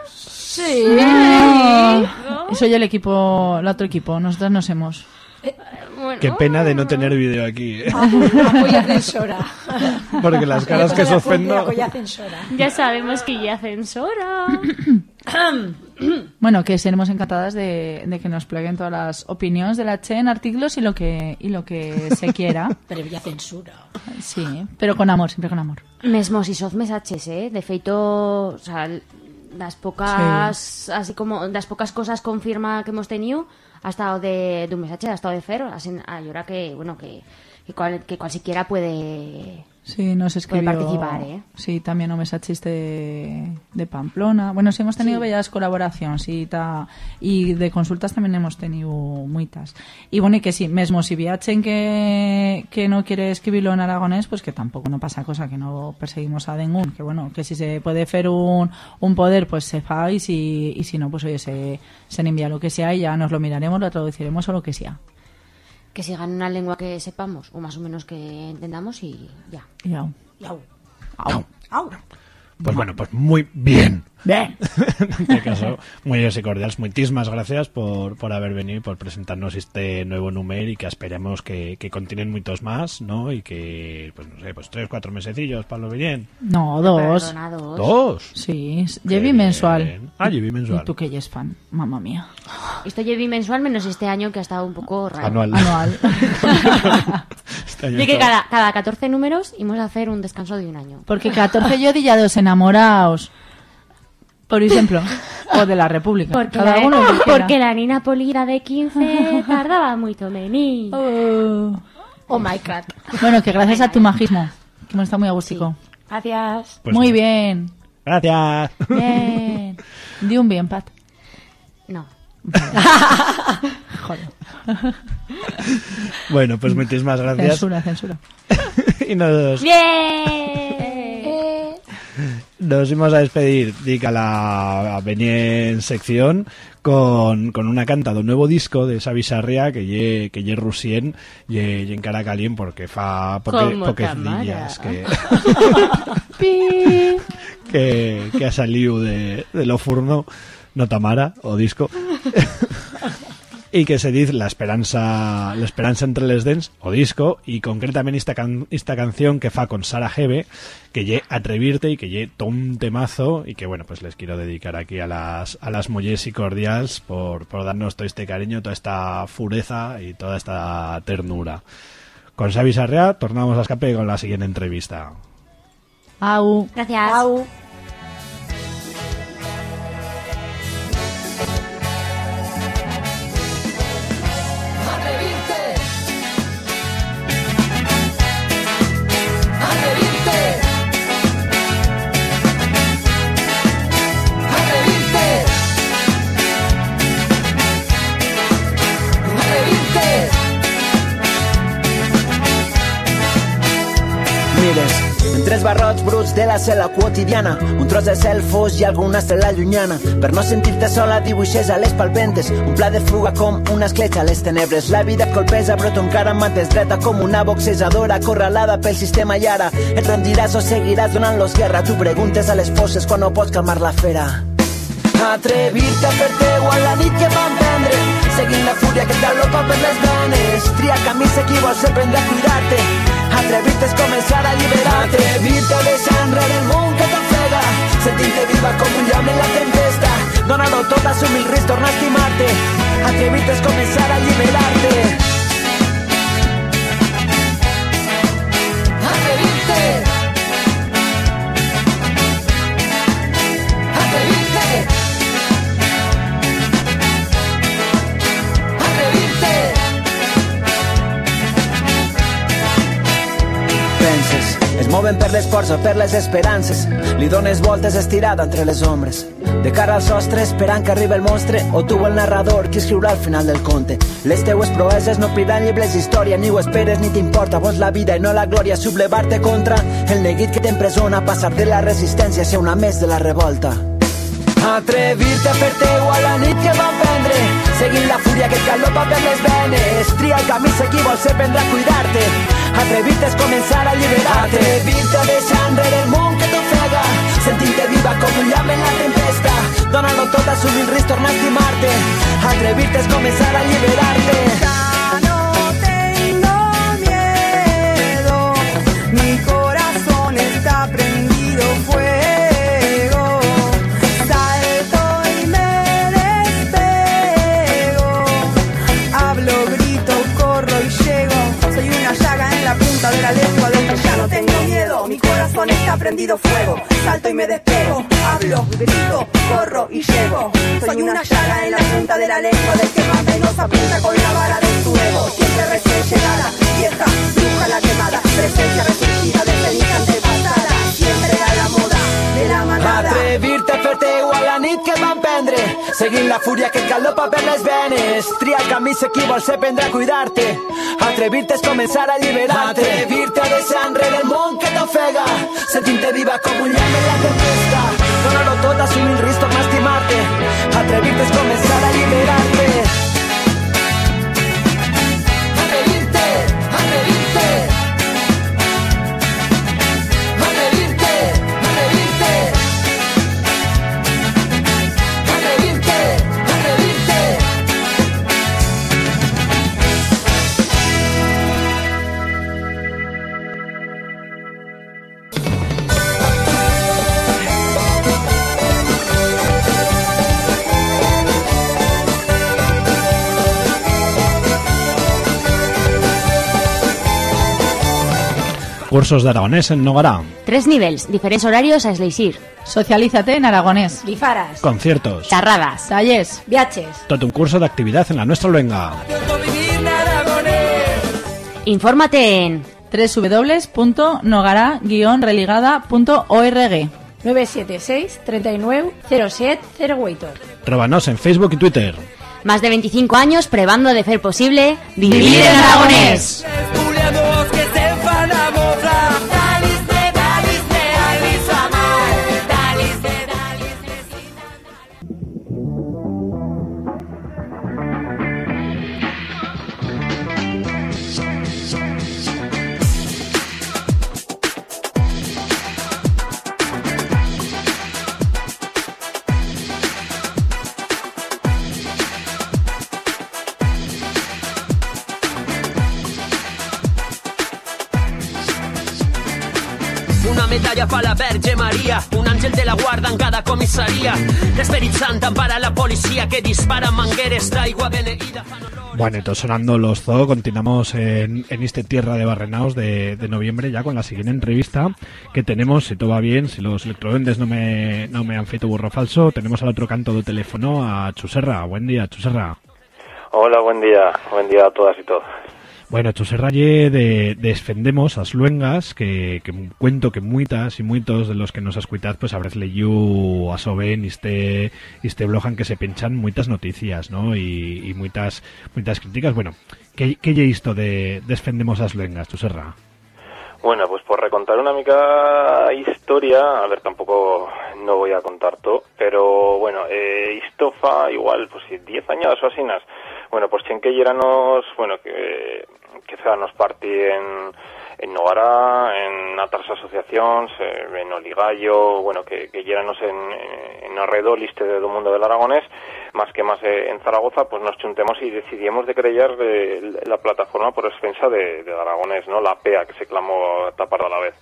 Sí. Ah, Soy el equipo, el otro equipo, nosotros nos hemos. Bueno, Qué pena de no tener vídeo aquí. ¿eh? Apoya censora. Porque las caras que se censora. ya sabemos que ya censura. Bueno, que seremos encantadas de, de que nos pleguen todas las opiniones de la Chen, artículos y lo que y lo que se quiera. Pero ya censura. Sí, pero con amor, siempre con amor. Mesmo si sos mesaches, eh? De feito, o sea, las pocas, así como, las pocas cosas confirma que hemos tenido, ha estado de, de un mesache, ha estado de cero, así, ahora que, bueno, que, que, cual, que cualquiera puede... Sí, nos escribió. participar, ¿eh? Sí, también o mensajes de, de Pamplona. Bueno, sí hemos tenido Sí. bellas colaboraciones y, ta, y de consultas también hemos tenido muchas. Y bueno, y que sí, mesmo si viachen que, que no quiere escribirlo en aragonés, pues que tampoco no pasa cosa, que no perseguimos a ningún. Que bueno, que si se puede hacer un, un poder, pues se fa y si, y si no, pues oye, se, se envía lo que sea y ya nos lo miraremos, lo traduciremos o lo que sea. Que sigan una lengua que sepamos, o más o menos que entendamos y ya. Ya. Au. Au. Au. Pues bueno, pues muy bien. Bien. en este caso, muy y cordiales. Muchísimas gracias por, por haber venido y por presentarnos este nuevo número y que esperemos que, que continúen muchos más, ¿no? Y que, pues no sé, pues tres, cuatro mesecillos, Pablo Villén. No, dos. ¿Dos? Sí, llevi mensual. Ah, llevi mensual. Y tú que ya es fan, mamá mía. Esto llevi mensual menos este año que ha estado un poco raro. Anual. Anual. Este Y que cada, cada 14 números íbamos a hacer un descanso de un año. Porque 14 yo dillados enamorados, por ejemplo, o de la República. Porque Cada la, uno porque la nina polira de 15 tardaba mucho menos. Oh. Oh my god. Bueno, que gracias a tu majismo, que hemos estado muy agustico. Gracias. Pues muy no. bien. Gracias. Bien. Di un bien, Pat. No. Joder. Bueno, pues muchísimas gracias. Censura, censura. y nos, ¡Bien! Nos íbamos a despedir dica la en sección con, con una canta de un nuevo disco de Sarria que lle, que lle Rusien y en cara calien porque fa poques Tamara. días que, que, que ha salido de, de lo furno no Tamara o disco y que se dice La esperanza la esperanza entre les dents o disco y concretamente esta, can, esta canción que fa con Sara Hebe que lle Atrevirte y que lle un temazo y que bueno pues les quiero dedicar aquí a las a las mujeres y cordiales por, por darnos todo este cariño toda esta fureza y toda esta ternura con Xavi Sarria tornamos a escape con la siguiente entrevista Au. Gracias. Au. La cel·la quotidiana, un tros de cel fos i alguna estrella llunyana. Per no sentir-te sola dibuixes a les palpentes, un pla de fuga com una escletxa a les tenebres. La vida et colpeja però tu encara mantens dreta com una boxejadora acorralada pel sistema i ara et rendiràs o seguiràs donant-los guerra. Tu preguntes a les fosses quan no pots calmar la fera. Atrevir-te a fer-te igual la nit que vam prendre Seguint la fúria que galopa per les venes Tria camí s'equivol, s'aprendre a cuidar-te. Atrevir-te és començar a alliberar-te Atrevir-te a deixar el món que t'ofega Sentint-te viva com un llam en la tempesta. Dóna-lo tot, assumir el risc, tornar a estimar-te a Atrevir-te Es moven per les ports o per les esperances Li dones voltes estirada entre les ombres de cara al sostre esperant que arribi el monstre o tu el narrador qui escriurà al final del conte. Les teues proeses no obriran llibres d'història ni ho esperes ni t'importa vols la vida i no la glòria sublevar-te contra el neguit que t'empresona passar de la resistència a ser una més de la revolta. Atrevir-te a fer-te igual la nit que vam prendre Seguint la fúria que et galopa per les venes Tria el camí s'equivol, s'aprendre a cuidar-te Atrevir-te és començar a alliberar-te Atrevir-te a enrere el món que t'ofega Sentint-te viva com un llamp en la tempesta. Dóna-lo tot, assumir el risc, tornar a estimar-te Atrevir-te és començar a alliberar-te está prendido fuego. Salto y me despego. Hablo, grito, corro y llego. Soy una llaga en la punta de la lengua del que más menos apunta con la vara de su ego. Siempre recién llegada, vieja, bruja la quemada. Presencia resurgida de ceniza antepasada. Siempre a la moda la manada. Atrevir-te a fer-te igual la nit que vam prendre Seguint la fúria que et galopa per les venes. Tria el camí s'equivol, s'aprendre a cuidar-te. Atrevir-te és començar a alliberar-te Atrevir-te a deixar enrere el món que t'ofega Sentint-te viva com un llamp en la tempesta Dóna-lo tot, assumir el risc, tornar a estimar-te Cursos de aragonés en Nogará. Tres nivells, diferents horarios a Esleisir. Socialízate en aragonés. Lifaras. Conciertos. Xerrades. Tallers. Viajes. Todo un curso de actividad en la nuestra luenga. Infórmate en www.nogara-religada.org 976 39 07 08. Tróbanos en Facebook y Twitter. más de 25 años probando de fer posible vivir en aragonés. Para la Verge María, un ángel de la guarda en cada comisaría. L'esperit sant para la policía que dispara mangueres d'aigua beneïda. Bueno, entonces sonando los zoo, continuamos en, en este Tierra de Barrenaos de, de noviembre ya con la siguiente entrevista que tenemos, si todo va bien, si los electrovendes no me, no me han feito burro falso, tenemos al otro canto de teléfono a Chuserra. Buen día, Chuserra. Hola, buen día. Buen día a todas y todos. Bueno, Chuserra lle de, desfendemos as luengas que, que cuento que muitas y muitos de los que nos escuitad pues habréis leído a Soben y este, y este blog en que se pinchan muitas noticias, ¿no? Y, y muitas, muitas críticas. Bueno, ¿qué, qué lle isto de desfendemos as luengas, Chuserra? Bueno, pues por recontar una mica historia, a ver, tampoco no voy a contar todo, pero bueno, eh, Istofa igual, pues si 10 años o así, nas. bueno, pues chen que yeranos, bueno, que, que nos partí en, en Novara, en otras asociaciones, eh, en Oligallo, bueno, que, que yeranos en, en, arredor liste de do mundo del aragonés, más que más eh, en Zaragoza, pues nos chuntemos y decidimos de crear eh, la plataforma por expensa de, de Aragonés, ¿no? La PEA, que se clamó tapar a la vez.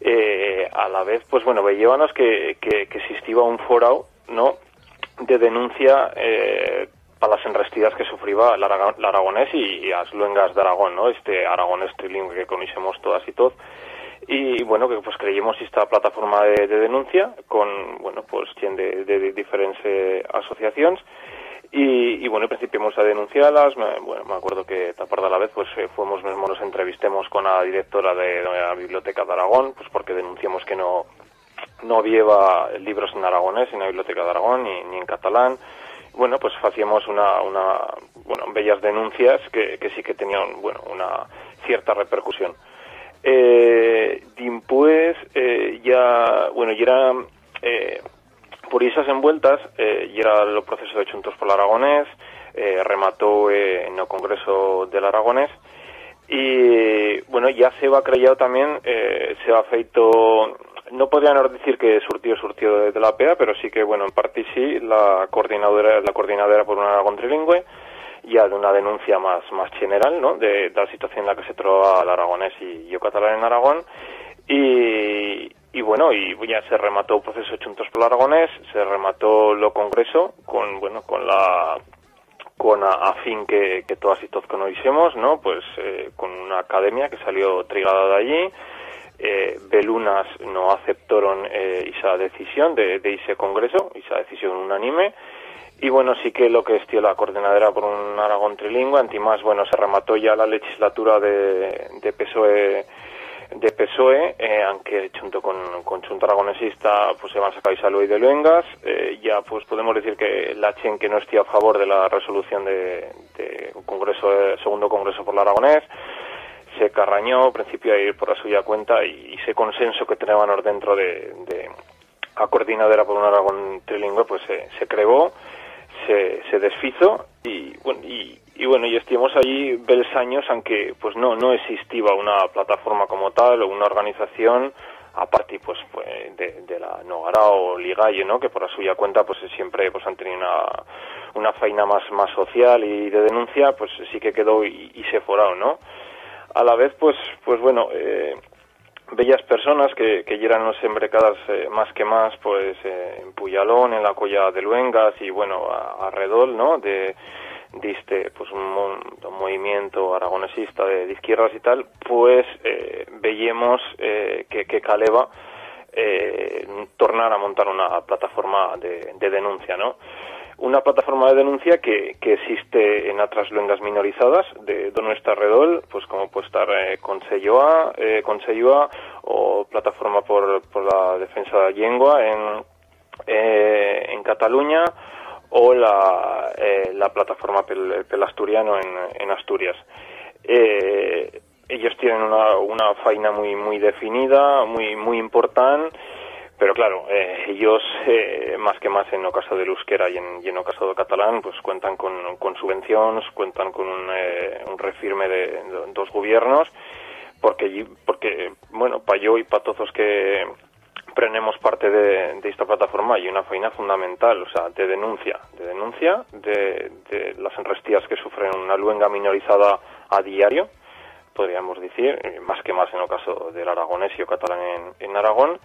Eh, a la vez, pues bueno, veíamos que, que, que existía un foro, ¿no? De denuncia eh, para las enrestidas que sufría el, Araga- el aragonés y, y las luengas de Aragón, ¿no? Este aragonés trilingüe que conocemos todas y todos. Y bueno, que pues creímos esta plataforma de, de denuncia con, bueno, pues quien de, de, diferentes eh, asociaciones y, y bueno, principiamos a denunciarlas. Me, bueno, me acuerdo que tapar de la vez, pues eh, fuimos mismo nos entrevistemos con la directora de, la Biblioteca de Aragón, pues porque denunciamos que no, no había libros en aragonés en la Biblioteca de Aragón ni, ni en catalán. Bueno, pues hacíamos una, una, bueno, bellas denuncias que, que sí que tenían, bueno, una cierta repercusión. Eh, después, eh, ya, bueno, ya era, eh, por esas envueltas, eh, y era el proceso de Chuntos por el Aragonés, eh, remató eh, en el Congreso del Aragonés, y bueno, ya se va creyado también, eh, se ha feito, no podríamos decir que surtió surtió de, la PEA, pero sí que, bueno, en parte sí, la coordinadora, la coordinadora por un Aragón trilingüe, ya de una denuncia más más general, ¿no? De, la situación en la que se trova el aragonés y yo catalán en Aragón, y, y bueno, y ya se remató el proceso Chuntos por el Aragonés, se remató lo Congreso con, bueno, con la con a, a fin que, que todas y todos conocemos, ¿no? Pues eh, con una academia que salió trigada de allí, eh, Belunas no aceptaron eh, esa decisión de, de ese congreso, esa decisión unánime, y bueno, sí que lo que estió la coordinadora por un Aragón trilingüe, antimás, bueno, se remató ya la legislatura de, de PSOE de PSOE, eh, aunque junto con, con Junta Aragonesista pues se van a sacar Salud y de Luengas, eh, ya pues podemos decir que la Chen que no esté a favor de la resolución de, de congreso, eh, segundo congreso por el Aragonés, se carrañó, principio a ir por la suya cuenta y, ese consenso que teníamos dentro de, de la coordinadora por un Aragón trilingüe pues se, se creó, se, se desfizo y bueno, y, bueno, y estuvimos allí bels años aunque pues no no existía una plataforma como tal o una organización aparte pues, pues de, la Nogara o Ligalle, ¿no? que por la suya cuenta pues siempre pues han tenido una, una faina más más social y de denuncia pues sí que quedó y, y se forao, ¿no? A la vez pues pues bueno, eh, bellas personas que, que llegan los embrecadas eh, más que más pues eh, en Puyalón, en la Colla de Luengas y bueno, a, alrededor, ¿no? De, este pues un, un movimiento aragonesista de, izquierdas y tal, pues eh, veíamos eh, que, que Caleva eh, tornar a montar una plataforma de denuncia, ¿no? Una plataforma de denuncia que, que existe en otras lenguas minorizadas de, nuestra redol, pues como puede estar eh, Conselloa, eh, o Plataforma por, por la Defensa de la Lengua en, eh, en Cataluña o la, eh, la plataforma pel, pel asturiano en, en Asturias. Eh, ellos tienen una, una faina muy muy definida, muy muy importante, pero claro, eh, ellos eh, más que más en el caso del euskera y en, y en el caso del catalán, pues cuentan con, con subvenciones, cuentan con un, eh, un refirme de, de dos gobiernos, porque porque bueno, para yo y para todos que prenemos parte de, de esta plataforma hay una faina fundamental, o sea, de denuncia, de denuncia de, de las enrestías que sufren una luenga minorizada a diario, podríamos decir, eh, más que más en el caso del aragonés y o catalán en, en Aragón,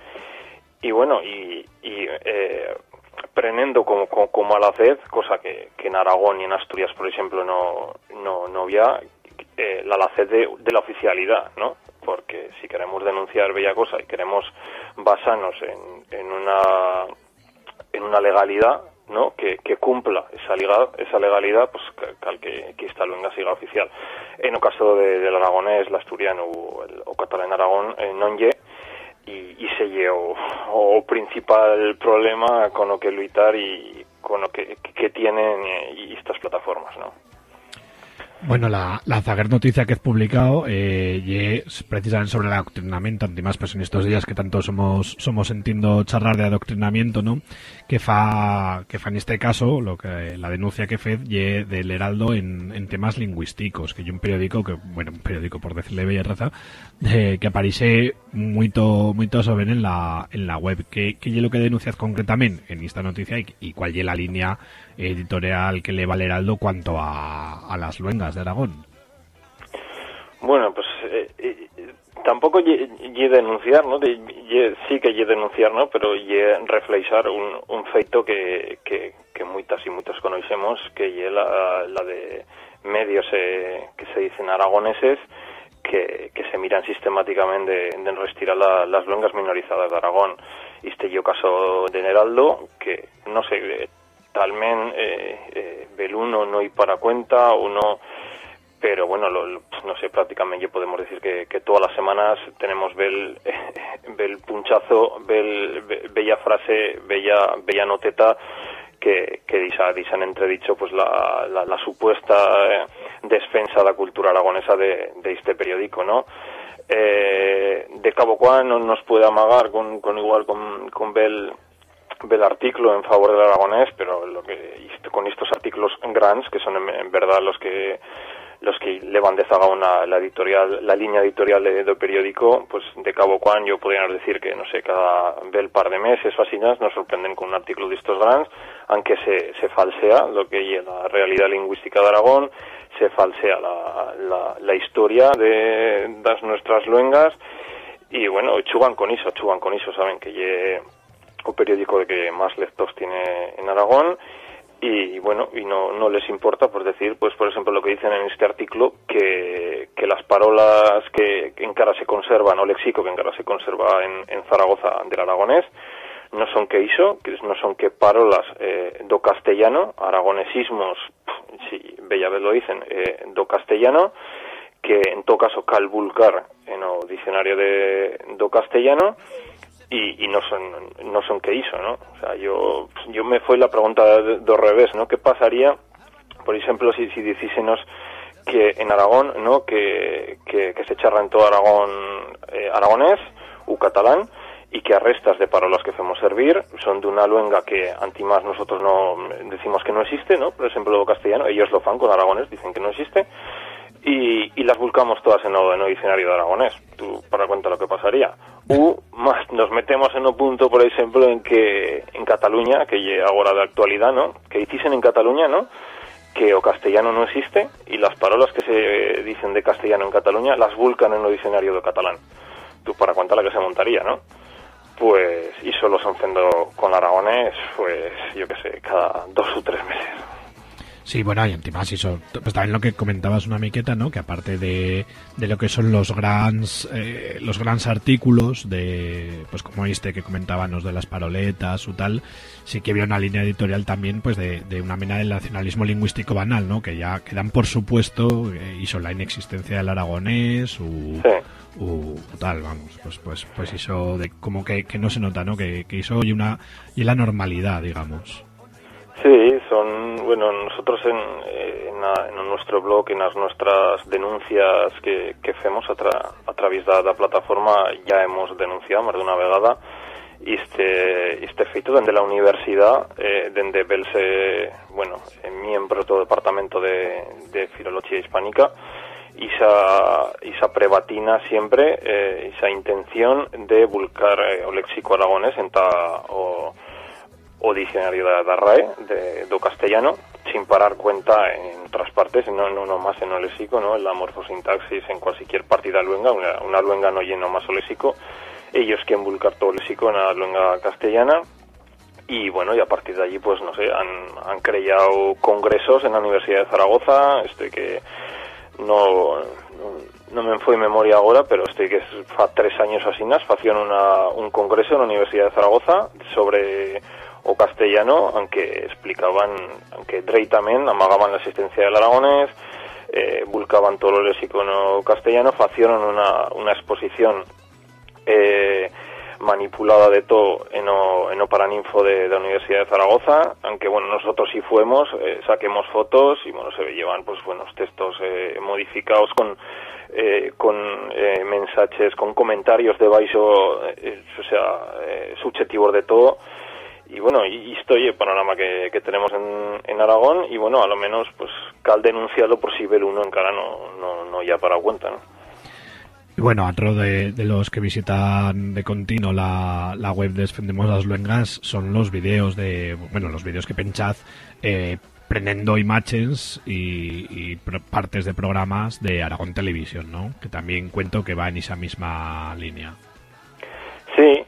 y bueno, y, y eh, prenendo como, como, como a la vez, cosa que, que en Aragón y en Asturias, por ejemplo, no, no, no había, eh, la laced de, la oficialidad, ¿no? Porque si queremos denunciar bella cosa y queremos basarnos en, en una en una legalidad, ¿no? Que, cumpla esa liga, esa legalidad, pues cal que, que esta lengua siga oficial. En el caso de, del aragonés, el asturiano o, el, o catalán Aragón, eh, non y, y se lle o, principal problema con lo que luchar y con lo que, que tienen eh, estas plataformas, ¿no? Bueno, la, la zaguer noticia que has publicado eh, es precisamente sobre el adoctrinamiento, además pues en estos días que tanto somos somos entiendo charlar de adoctrinamiento, ¿no? Que fa que fa en este caso lo que la denuncia que fez del Heraldo en, temas lingüísticos, que hay un periódico que bueno, un periódico por decirle bella raza, eh, que aparece muito muito sobre en la en la web. ¿Qué qué ye lo que denuncias concretamente en esta noticia y, y cuál ye la línea editorial que le va al Heraldo cuanto a, a las luengas de Aragón? Bueno, pues eh, eh, tampoco lle denunciar, ¿no? De, lle- sí que lle denunciar, ¿no? Pero lle reflexar un, un feito que, que, que muitas y muchos conocemos, que lle la, la de medios eh, que se dicen aragoneses que, que se miran sistemáticamente de, de retirar la- las luengas minorizadas de Aragón. Este yo caso de Neraldo, que no sé, eh, talmen eh, eh, Beluno no hay para cuenta, uno pero bueno, lo- lo- no sé, prácticamente podemos decir que, todas las semanas tenemos bel, bel punchazo, bel, be- bella frase, bella, bella noteta que, que disa, disan entredicho pues la, la, la supuesta eh, defensa de la cultura aragonesa de, de este periódico, ¿no? Eh, de Cabo Juan no nos puede amagar con, con igual con, con Bel del artículo en favor del aragonés, pero lo que con estos artículos grandes, que son en, verdad los que los que le van de zaga una, la editorial, la línea editorial de- del periódico, pues de cabo cuan yo podría decir que, no sé, cada bel par de meses o así nos sorprenden con un artículo de estos grandes, aunque se, se falsea lo que es la realidad lingüística de Aragón, se falsea la, la, la historia de las nuestras luengas, y bueno, chuban con eso, chuban con eso, saben que lle o periódico de que más lectores tiene en Aragón. Y bueno y no, no les importa pues decir pues por ejemplo lo que dicen en este artículo que, que las parolas que, en cara se conservan o léxico que en cara se conserva en, Zaragoza del aragonés no son que que no son que parolas eh, do castellano, aragonesismos, pf, si bella vez lo dicen, eh, do castellano, que en todo caso cal vulgar en o diccionario de do castellano y, y no son no son que hizo, ¿no? O sea, yo yo me fue la pregunta do revés, ¿no? ¿Qué pasaría, por ejemplo, si si dicísenos que en Aragón, ¿no? Que, que, que se charra en todo Aragón eh, aragonés u catalán y que arrestas de parolas que hacemos servir son de una luenga que antimás nosotros no decimos que no existe, ¿no? Por ejemplo, lo castellano, ellos lo fan con aragonés, dicen que no existe y, y las buscamos todas en el, diccionario de aragonés. Tú para cuenta lo que pasaría. U más nos metemos en un punto, por ejemplo, en que en Cataluña, que ahora de actualidad, ¿no? Que dicen en Cataluña, ¿no? Que o castellano no existe y las palabras que se dicen de castellano en Cataluña las vulcan en el diccionario de catalán. Tú para cuenta la que se montaría, ¿no? Pues, y solo se con aragonés, pues, yo qué sé, cada dos o tres meses. Sí, bueno, y además eso, pues también lo que comentabas una miqueta, ¿no? Que aparte de, de lo que son los grandes eh, los grandes artículos de pues como este que comentábamos de las paroletas o tal, sí que había una línea editorial también pues de, de una mena del nacionalismo lingüístico banal, ¿no? Que ya quedan por supuesto eh, hizo la inexistencia del aragonés o u tal, vamos, pues pues pues eso de como que, que no se nota, ¿no? Que, que hizo y una y la normalidad, digamos. Sí, son, bueno, nosotros en, eh, en, la- en nuestro blog, en las nuestras denuncias que, que hacemos a, tra, a través de la plataforma, ya hemos denunciado más de una vegada. Este, este feito donde la universidad, eh, donde Belse, bueno, eh, miembro do departamento de, de Filología Hispánica, esa, esa prebatina siempre eh, esa intención de vulcar eh, o léxico aragonés en ta, o, o diccionario da, da RAE de, do castellano sin parar cuenta en otras partes, no, no, no más en léxico, ¿no? en la morfosintaxis, en cualquier partida luenga, una, una luenga no lleno más o léxico, ellos quieren vulcar todo el léxico en la luenga castellana y bueno, y a partir de allí, pues no sé, han, han creado congresos en la Universidad de Zaragoza, este que no, no, me fue memoria ahora, pero este que es tres años así, facían una, un congreso en la Universidad de Zaragoza sobre o castellano, aunque explicaban, aunque Drey también amagaban la existencia del aragonés, eh, vulcaban todo lo léxico no castellano, facieron una, una exposición eh, manipulada de todo en o, en o Paraninfo de, de la Universidad de Zaragoza, aunque bueno, nosotros sí fuimos, eh, saquemos fotos y bueno, se llevan pues buenos textos eh, modificados con eh, con eh, mensajes, con comentarios de baixo, eh, o sea, eh, subjetivos de todo. Y bueno, y isto es el panorama que, que tenemos en, en Aragón y bueno, a lo menos pues cal denunciarlo por si ver uno en cara no, no, no ya para cuenta, ¿no? Y bueno, otro de, de los que visitan de continuo la, la web de Defendemos las Luengas son los vídeos de, bueno, los vídeos que penchad eh, prendiendo imágenes y, y partes de programas de Aragón Televisión, ¿no? Que también cuento que va en esa misma línea. Sí,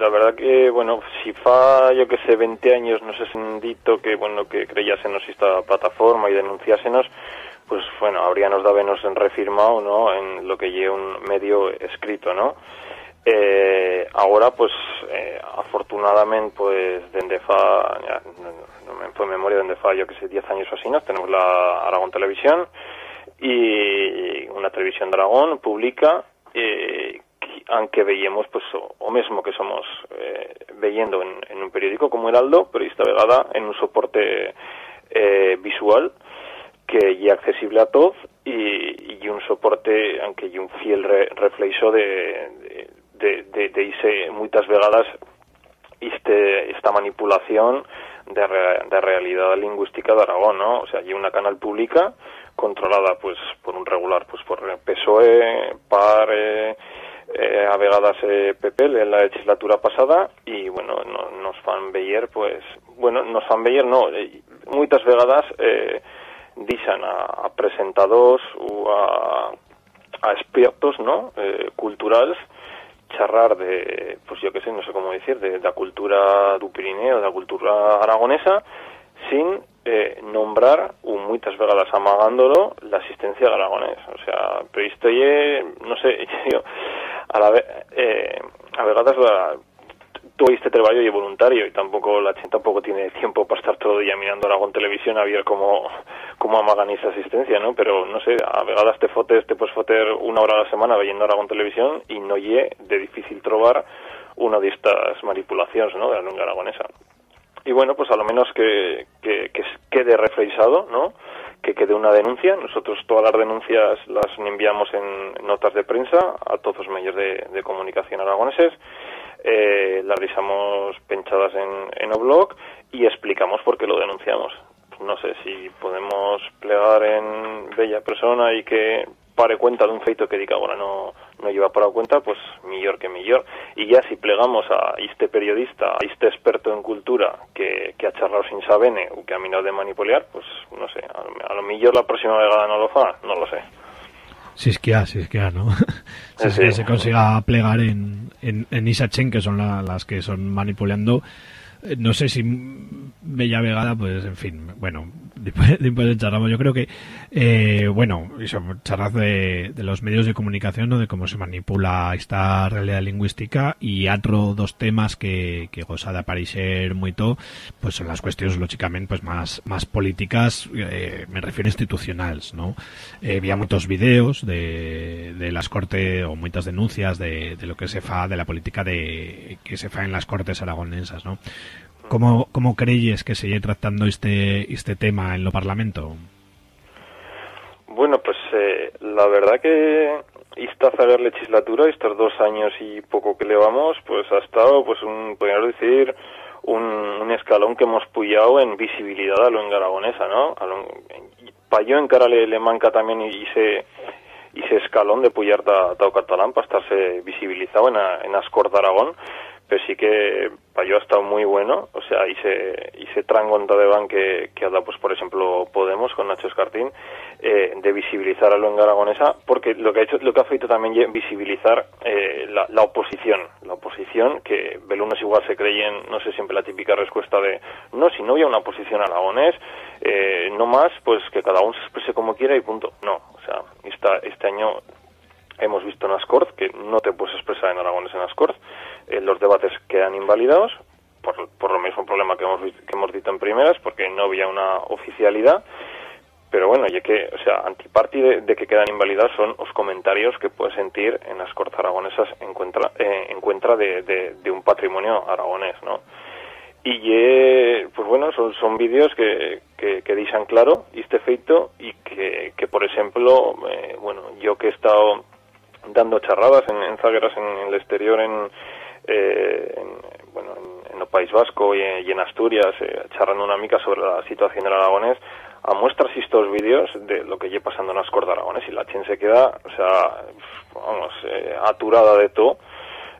la verdad que, bueno, si fa, yo que sé, 20 años no sé sendito que, bueno, que creyásenos esta plataforma y denunciásenos, pues, bueno, habríamos dabenos en refirmado, ¿no?, en lo que lleva un medio escrito, ¿no? Eh, ahora, pues, eh, afortunadamente, pues, dende fa, no, me fue memoria, dende fa, yo que sé, 10 años o así, ¿no? Tenemos la Aragón Televisión y una televisión de Aragón publica eh, aunque veíamos pues o, o mesmo que somos eh, en, en un periódico como Heraldo pero esta vegada en un soporte eh, visual que ya accesible a todos y, un soporte aunque un fiel re, reflexo de de, de, de, muchas vegadas este, esta manipulación de, re- de realidad lingüística de Aragón, ¿no? O sea, hay una canal pública controlada, pues, por un regular, pues, por PSOE, PAR, eh, eh, a vegadas eh, PP en la legislatura pasada y, bueno, no, nos fan veyer, pues, bueno, nos fan veyer, no, eh, muchas vegadas eh, dixan a, a presentadors o a, a expertos, ¿no?, eh, culturales charrar de, pues yo qué sé, no sé cómo decir, de, de la cultura du Pirineo, de la cultura aragonesa, sin eh, nombrar, o muchas vegadas amagándolo, la asistencia al aragonés. O sea, pero esto ye, no sé, yo, a la eh, a vegadas la, todo este trabajo y voluntario y tampoco la gente tampoco tiene tiempo para estar todo el día mirando Aragón Televisión a ver cómo, cómo amagan esa asistencia, ¿no? Pero, no sé, a vegadas te fotes, te puedes foter una hora a la semana viendo Aragón Televisión y no lle de difícil trobar una de estas manipulaciones, ¿no? De la lengua aragonesa. Y bueno, pues a lo menos que, que, que quede reflejado, ¿no? Que quede una denuncia. Nosotros todas las denuncias las enviamos en notas de prensa a todos los medios de, de comunicación aragoneses. Eh, las dejamos penchadas en, en o blog y explicamos por qué lo denunciamos. No sé si podemos plegar en bella persona y que pare cuenta de un feito que diga ahora no, no lleva para cuenta, pues mejor que mejor. Y ya si plegamos a este periodista, a este experto en cultura que, que ha charlado sin sabene o que ha minado de manipular, pues no sé, a lo, a lo mejor la próxima vegada no lo fa, no lo sé. Si es que ha, si es que ha, ¿no? si es Sí. que se consiga plegar en, en, en Isachen, que son la- las que son manipulando. No sé si Bella Vegada, pues en fin, bueno, después, después de charlamos, yo creo que, eh, bueno, eso, charlas de, los medios de comunicación, ¿no? de cómo se manipula esta realidad lingüística y otro dos temas que, que goza de aparecer mucho, pues son las cuestiones, lógicamente, pues más, más políticas, eh, me refiero a institucionales, ¿no? Eh, había muchos videos de, de las cortes o muchas denuncias de, de lo que se fa, de la política de que se fa en las cortes aragonesas, ¿no? ¿Cómo, cómo creyes que se sigue tratando este, este tema en lo Parlamento? Bueno, pues eh, la verdad que esta zaga legislatura, estos dos años y poco que llevamos, pues ha estado, pues un, podríamos decir, un, un escalón que hemos puyado en visibilidad a lo en aragonesa, ¿no? A lo, yo en cara le, manca también y se y ese escalón de puyar ta, ta o catalán para estarse visibilizado en, a, en Ascor de Aragón pero sí que para yo ha estado muy bueno, o sea, y se, y se trangonta de ban que, que ha dado, pues, por ejemplo, Podemos con Nacho Escartín, eh, de visibilizar a lengua aragonesa, porque lo que ha hecho, lo que ha feito también es visibilizar eh, la, la oposición, la oposición, que Belunos igual se creyen, no sé, siempre la típica respuesta de, no, si no había una oposición aragonés, eh, no más, pues que cada uno se exprese como quiera y punto. No, o sea, esta, este año hemos visto en Ascort que no te puedes expresar en aragonés en Ascort, eh, los debates quedan invalidados por, por lo mismo problema que hemos, que hemos dicho en primeras, porque no había una oficialidad, pero bueno, ya que, o sea, antiparti de, de que quedan invalidados son los comentarios que puedes sentir en las Cortes Aragonesas en contra, eh, en de, de, un patrimonio aragonés, ¿no? Y eh, pues bueno, son, son vídeos que, que, que dicen claro este feito y que, que por ejemplo, eh, bueno, yo que he estado dando charradas en, en zagueras en, en el exterior, en, eh, en, bueno, en, en el País Vasco y en, Asturias, eh, una mica sobre la situación del aragonés, a muestras estos vídeos de lo que lle pasando en las Cortes Aragones y la chen se queda, o sea, vamos, eh, aturada de todo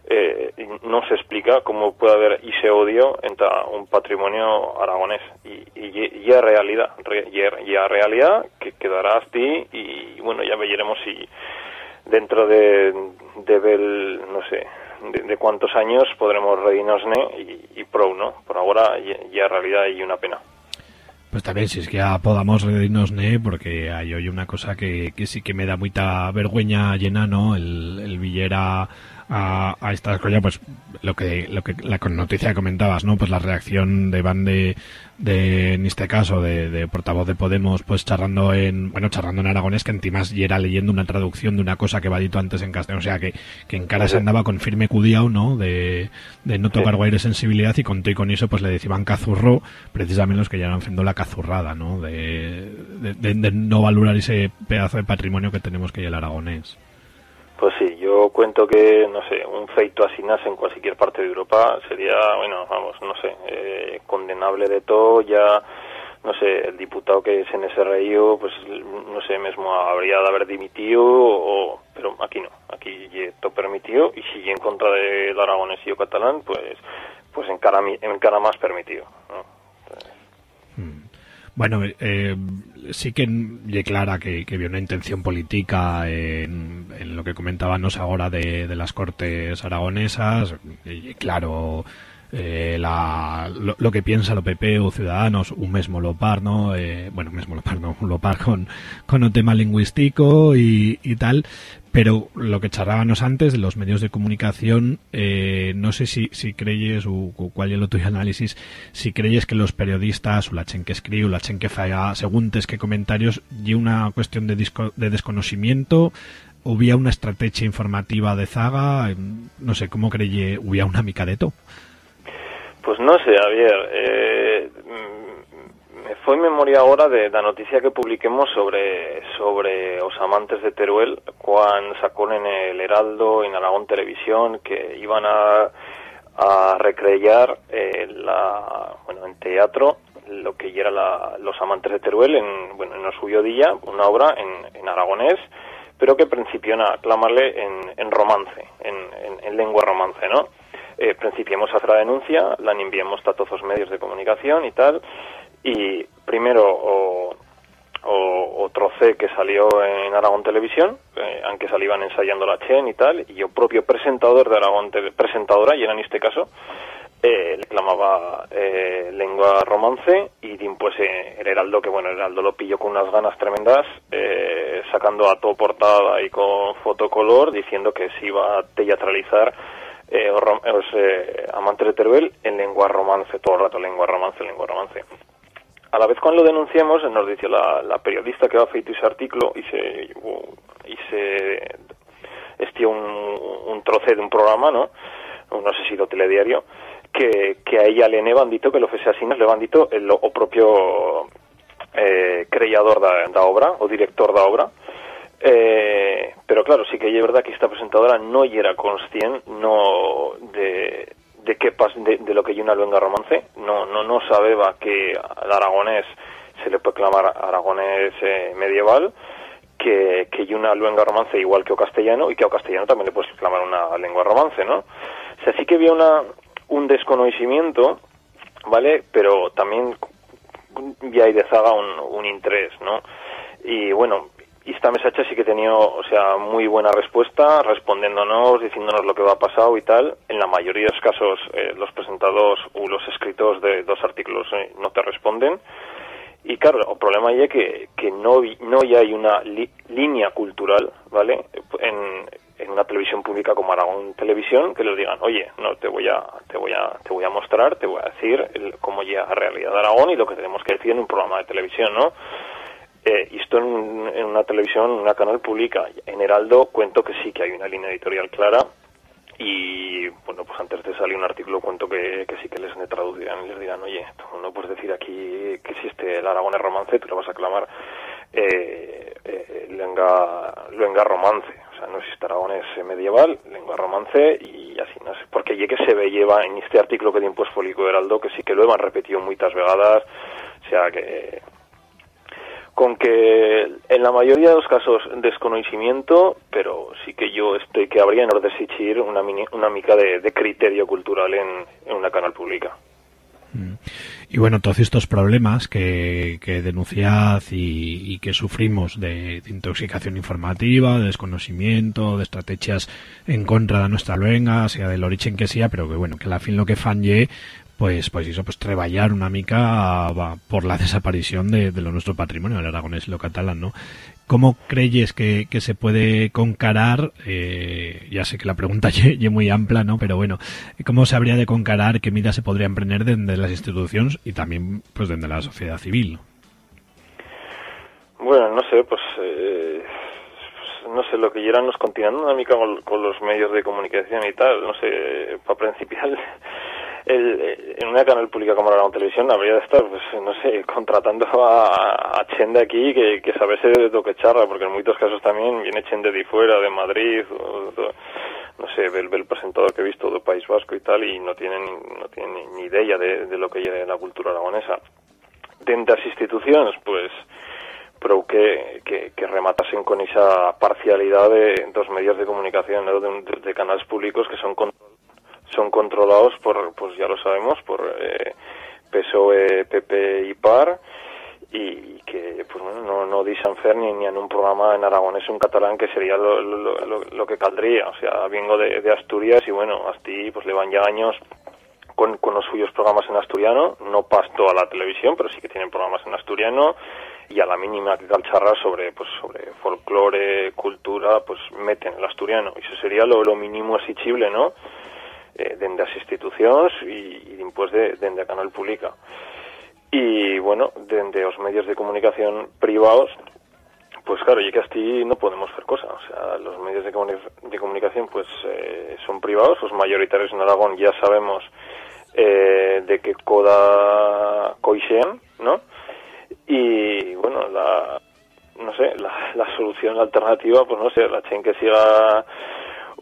eh, no se explica cómo puede haber ese odio entre un patrimonio aragonés. Y, y, y a realidad re- y, a- realidad que quedará así y bueno ya veremos si dentro de, de ver, no sé de, de cuántos años podremos reírnos y, y pro no por ahora ya, realidad y una pena Pues también, si es que ya podamos reírnos, ¿ne? Porque hay hoy una cosa que, que sí que me da mucha vergüenza llena, ¿no? El, el Villera a, a estas cosas, pues lo que, lo que la noticia que comentabas, ¿no? Pues la reacción de Van de, de en este caso, de, de portavoz de Podemos, pues charlando en, bueno, charlando en aragonés, que más y era leyendo una traducción de una cosa que va dito antes en castellano, o sea que, que en cara se andaba con firme cudiao, ¿no? De, de no tocar guaire sensibilidad y con todo y con eso pues le decían cazurro, precisamente los que ya eran haciendo la cazurrada, ¿no? De, de, de- de no valorar ese pedazo de patrimonio que tenemos que hay el aragonés. Pues sí, yo cuento que, no sé, un feito así nace en cualquier parte de Europa sería, bueno, vamos, no sé, eh, condenable de todo, ya, no sé, el diputado que es en ese reío, pues, no sé, mismo habría de haber dimitido, o, pero aquí no, aquí todo permitido, y si en contra del aragonés y o catalán, pues, pues encara, encara más permitido, ¿no? Bueno, eh, sí que lle clara que, que había una intención política en, lo que comentábamos ahora de, las cortes aragonesas. Claro, eh, la, lo, que piensa lo PP o Ciudadanos, un mismo Lopar, ¿no? Eh, bueno, mismo Lopar, no, un Lopar con, con un tema lingüístico y, y tal. Pero lo que charlábamos antes de los medios de comunicación, eh, no sé si, si creyes, o, o cuál es lo análisis, si creyes que los periodistas, o la chen que escribe, o la chen que falla seguntes que comentarios, y una cuestión de, disco, de desconocimiento, hubiera una estrategia informativa de zaga, no sé, ¿cómo creye, hubiera una mica de todo? Pues no sé, Javier. Eh, fue en memoria ahora de la noticia que publiquemos sobre sobre los amantes de Teruel cuando sacó en el Heraldo en Aragón Televisión que iban a, a recrear eh, la bueno en teatro lo que era la- los amantes de Teruel en bueno en suyo día una obra en, en aragonés pero que principió a clamarle en, en romance en, en- en lengua romance no eh, principiemos a hacer la denuncia, la enviamos a todos los medios de comunicación y tal, y primero o, o, o trocé que salió en Aragón Televisión, eh, aunque salían ensayando la Chen y tal, y yo propio presentador de Aragón, Tele- presentadora, y era en este caso, eh, le clamaba eh, lengua romance y pues eh, el Heraldo, que bueno, el Heraldo lo pilló con unas ganas tremendas, eh, sacando a todo portada y con fotocolor, diciendo que se iba a teatralizar eh, de Teruel en lengua romance, todo el rato lengua romance, lengua romance. A la vez cuando lo denunciamos, nos dice la, periodista que ha feito ese artículo y se, y se estió un, un troce de un programa, ¿no? No sé si lo telediario, que, que a ella le han dito que lo fese así, le han dito el, o propio eh, creador da, da obra, o director da obra, eh, pero claro, sí que es verdad que esta presentadora no era consciente no de, de qué pas, de, de lo que hay una luenga romance, no no no sabeba que al aragonés se le puede clamar aragonés eh, medieval, que, que hay una luenga romance igual que o castellano y que ao castellano también le puedes clamar una lengua romance, ¿no? O sea, sí que había una, un desconocimiento, ¿vale? Pero también ya hay de zaga un, un interés, ¿no? Y bueno, esta mesacha sí que tenía, o sea, muy buena respuesta, respondiéndonos, diciéndonos lo que va pasado y tal. En la mayoría de los casos, eh, los presentados o los escritores de dos artículos eh, no te responden. Y claro, el problema ya que, que no, no ya hay una li- línea cultural, ¿vale? En, en una televisión pública como Aragón Televisión, que les digan, oye, no, te voy a, te voy a, te voy a mostrar, te voy a decir el- cómo llega la realidad de Aragón y lo que tenemos que decir en un programa de televisión, ¿no? Eh, esto en, en una televisión, en una canal pública. En Heraldo cuento que sí que hay una línea editorial clara y bueno, pues antes de salir un artículo cuento que, que sí que les traducirán y les dirán, oye, tú no puedes decir aquí que existe el Aragones romance, tú le vas a clamar eh, eh, lenga, luenga romance. O sea, no existe Aragones medieval, lengua romance y así, no sé. Porque ya que se ve lleva en este artículo que tiene pues Fólico Heraldo, que sí que lo han repetido muchas vegadas, o sea que con que en la mayoría de los casos desconocimiento, pero sí que yo estoy que habría en orden de una, mini- una mica de, de criterio cultural en, en una canal pública. Y bueno, todos estos problemas que, que denunciad y, que sufrimos de, de intoxicación informativa, de desconocimiento, de estrategias en contra de nuestra luenga, sea del origen que sea, pero que bueno, que a la fin lo que fan ye, pues, pues eso, pues treballar una mica va, por la desaparición de, lo nuestro patrimonio, el aragonés y lo catalán, ¿no? ¿Cómo creyes que, que se puede concarar? Eh, ya sé que la pregunta es muy amplia, ¿no? Pero bueno, ¿cómo se habría de concarar? ¿Qué medidas se podrían emprender desde las instituciones y también pues desde la sociedad civil? ¿no? Bueno, no sé, pues, eh, pues, no sé, lo que nos continuando una mica con, con los medios de comunicación y tal, no sé, para principiar, el, eh, en una canal pública como la televisión habría de estar, pues, no sé, contratando a, a Chende aquí que, que sabese de lo que charla, porque en muchos casos también viene Chende de fuera, de Madrid, o, no sé, el presentador que he visto del País Vasco y tal, y no tienen, no tienen ni, idea de, de lo que es la cultura aragonesa. Dentro de las instituciones, pues, pero que, que, rematasen con esa parcialidad de dos medios de comunicación, de, de- de canales públicos que son son controlados por, pues ya lo sabemos, por eh, PSOE, PP y PAR, y que pues bueno, no, no ni, ni en un programa en aragonés en catalán que sería lo, lo, que caldría. O sea, vengo de, de Asturias y bueno, hasta pues le van ya años con, con los suyos programas en asturiano, no pasto a la televisión, pero sí que tienen programas en asturiano y a la mínima que calcharra sobre pues sobre folclore, cultura, pues meten el asturiano. Y eso sería lo, lo mínimo exigible, ¿no? Eh, dende las instituciones y, y después de, dende canal pública. Y bueno, dende los medios de comunicación privados, pues claro, y que así no podemos hacer cosas. O sea, los medios de, comuni- de comunicación pues eh, son privados, los mayoritarios en Aragón ya sabemos eh, de qué coda coixean, ¿no? Y bueno, la no sé, la, la solución alternativa, pues no sé, la chen que siga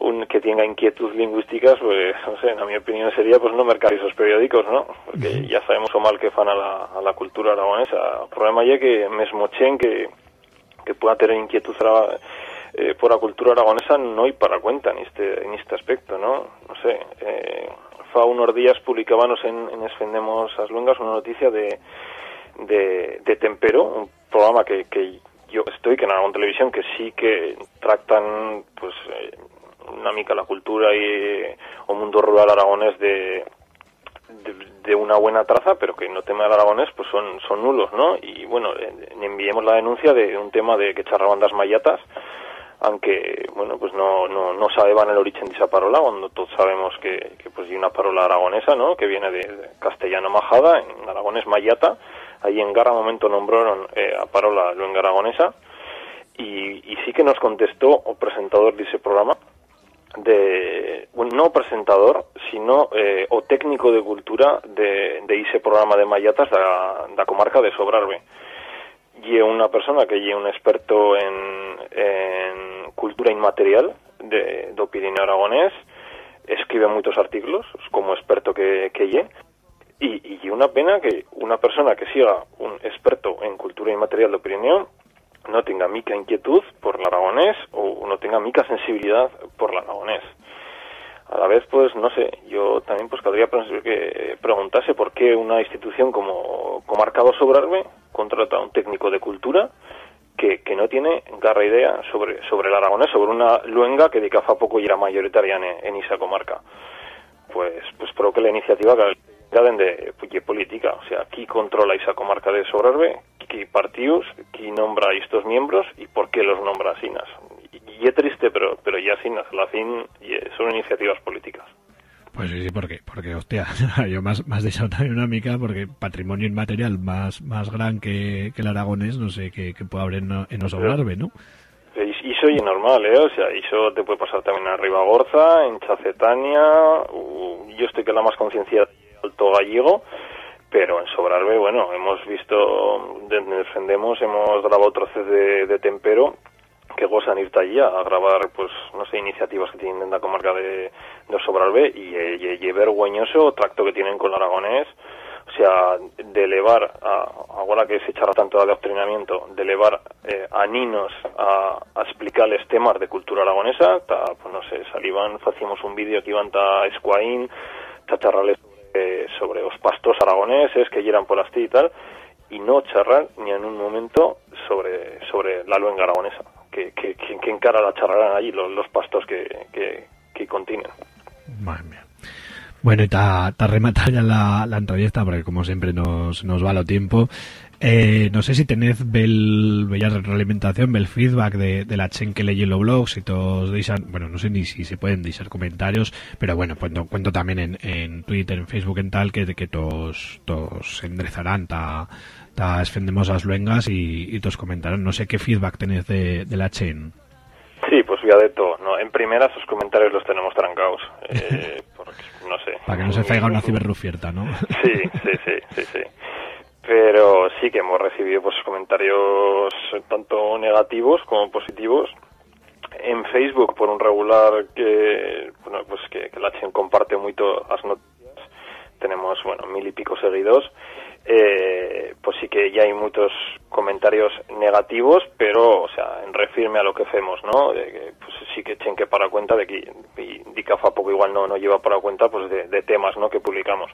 un que tenga inquietud lingüísticas, pues no sé, en mi opinión sería pues no mercar esos periódicos, ¿no? Porque ya sabemos o mal que fan a la, a la cultura aragonesa. El problema ya que mesmo chen que que pueda tener inquietud eh, por la cultura aragonesa no hay para cuenta en este en este aspecto, ¿no? No sé, eh, fa unos días publicábamos en, en Esfendemos as Luengas una noticia de, de, de Tempero, un programa que, que yo estoy, que en Aragón Televisión, que sí que tratan pues eh, una mica la cultura y o mundo rural aragonés de, de, una buena traza, pero que no tema del aragonés pues son, son nulos, ¿no? Y bueno, enviemos la denuncia de un tema de que charraban das mayatas, aunque bueno pues no no no sabeban el origen de esa parola cuando todos sabemos que, que pues hay una parola aragonesa no que viene de, castellano majada en aragonés mayata ahí en Garra momento nombraron eh, a parola luenga aragonesa y, y sí que nos contestó o presentador de ese programa de bueno, no presentador sino eh, o técnico de cultura de, de ese programa de mayatas da, da comarca de Sobrarbe. Y una persona que es un experto en, en cultura inmaterial de, do Pirineo Aragonés, escribe muchos artículos como experto que, que y, y una pena que una persona que siga un experto en cultura inmaterial do Pirineo no tenga mica inquietud por el aragonés o no tenga mica sensibilidad por el aragonés. A la vez, pues, no sé, yo también pues podría que preguntarse por qué una institución como Comarcado Sobrarbe contrata a un técnico de cultura que, que no tiene garra idea sobre, sobre el aragonés, sobre una luenga que de fa poco ya era mayoritaria en, en esa comarca. Pues, pues creo que la iniciativa que de pues, política, o sea, ¿quién controla esa comarca de Sobrarbe? ¿Qué partidos? ¿Quién nombra a estos miembros? ¿Y por qué los nombra asinas? Y, y es triste, pero, pero ya a la fin y, eh, son iniciativas políticas. Pues sí, sí, porque, porque hostia, yo más, más deixado también una mica, porque patrimonio inmaterial más, más gran que, que el aragonés, no sé qué, qué puede haber en, en Osobrarbe, ¿no? Iso é normal, eh? O sea, iso te puede pasar tamén en Ribagorza, en Chacetania, yo estoy que la más conciencia Alto Gallego, pero en Sobrarbe, bueno, hemos visto, defendemos, hemos grabado troces de, de tempero que gozan ir allí a grabar, pues, no sé, iniciativas que tienen en la comarca de, de Sobrarbe y, y, y tracto que tienen con el aragonés, o sea, de elevar, a, ahora que se echará tanto de adoctrinamiento, de elevar eh, a ninos a, explicarles temas de cultura aragonesa, pues no sé, salivan, hacíamos un vídeo que iban a Escuaín, ta charrarles sobre, sobre los pastos aragoneses que llegan por Asti y tal, y no charrar ni en un momento sobre, sobre la luenga aragonesa, que, que, que, encara la charrarán allí los, los pastos que, que, mía. Bueno, y ta rematar ya la, la entrevista, porque como siempre nos, nos va lo tiempo. Eh, no sé si tenéis bel, bella retroalimentación, bel feedback de, de la chen que leí en los blogs, si todos deixan, bueno, no sé ni si se pueden deixar comentarios, pero bueno, cuento, cuento también en, en Twitter, en Facebook, en tal, que, que todos, todos enderezarán, ta, ta esfendemos las luengas y, y todos comentarán. No sé qué feedback tenéis de, de la chen. Sí, pues ya de todo. ¿no? En primera, esos comentarios los tenemos trancados. Eh, porque, no sé. Para que no se caiga una ciberrufierta, ¿no? Sí, sí, sí, sí, sí. Pero sí que hemos recibido pues comentarios tanto negativos como positivos. En Facebook, por un regular que, bueno, pues que, que la Chen comparte mucho las noticias, tenemos, bueno, mil y pico seguidos, eh, pues sí que ya hay muchos comentarios negativos, pero, o sea, en refirme a lo que hacemos, ¿no? Pues sí que Chen que para cuenta de que, y, di que fa poco igual no, no lleva para cuenta, pues de, de temas, ¿no? Que publicamos.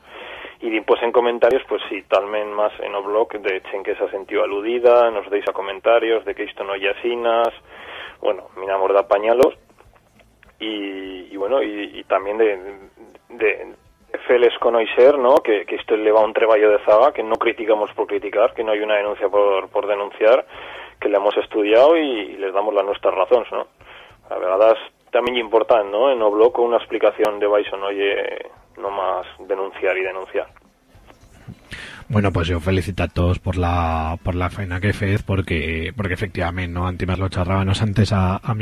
Y di, pues en comentarios, pues sí, talmen más en o de Chen que se ha sentido aludida, nos deis a comentarios de que esto no asinas, bueno, miramos de apañalos, y, y bueno, y, y también de, de, feles conocer, ¿no? Que, que esto eleva un treballo de zaga, que no criticamos por criticar, que no hay una denuncia por, por denunciar, que le hemos estudiado y, les damos las nuestras razones, ¿no? A también importante, ¿no? En o blog una explicación de Bison, oye, no más denunciar y denunciar. Bueno, pues yo felicito a todos por la por la faena que fez porque porque efectivamente, no antes lo charrábamos antes a, a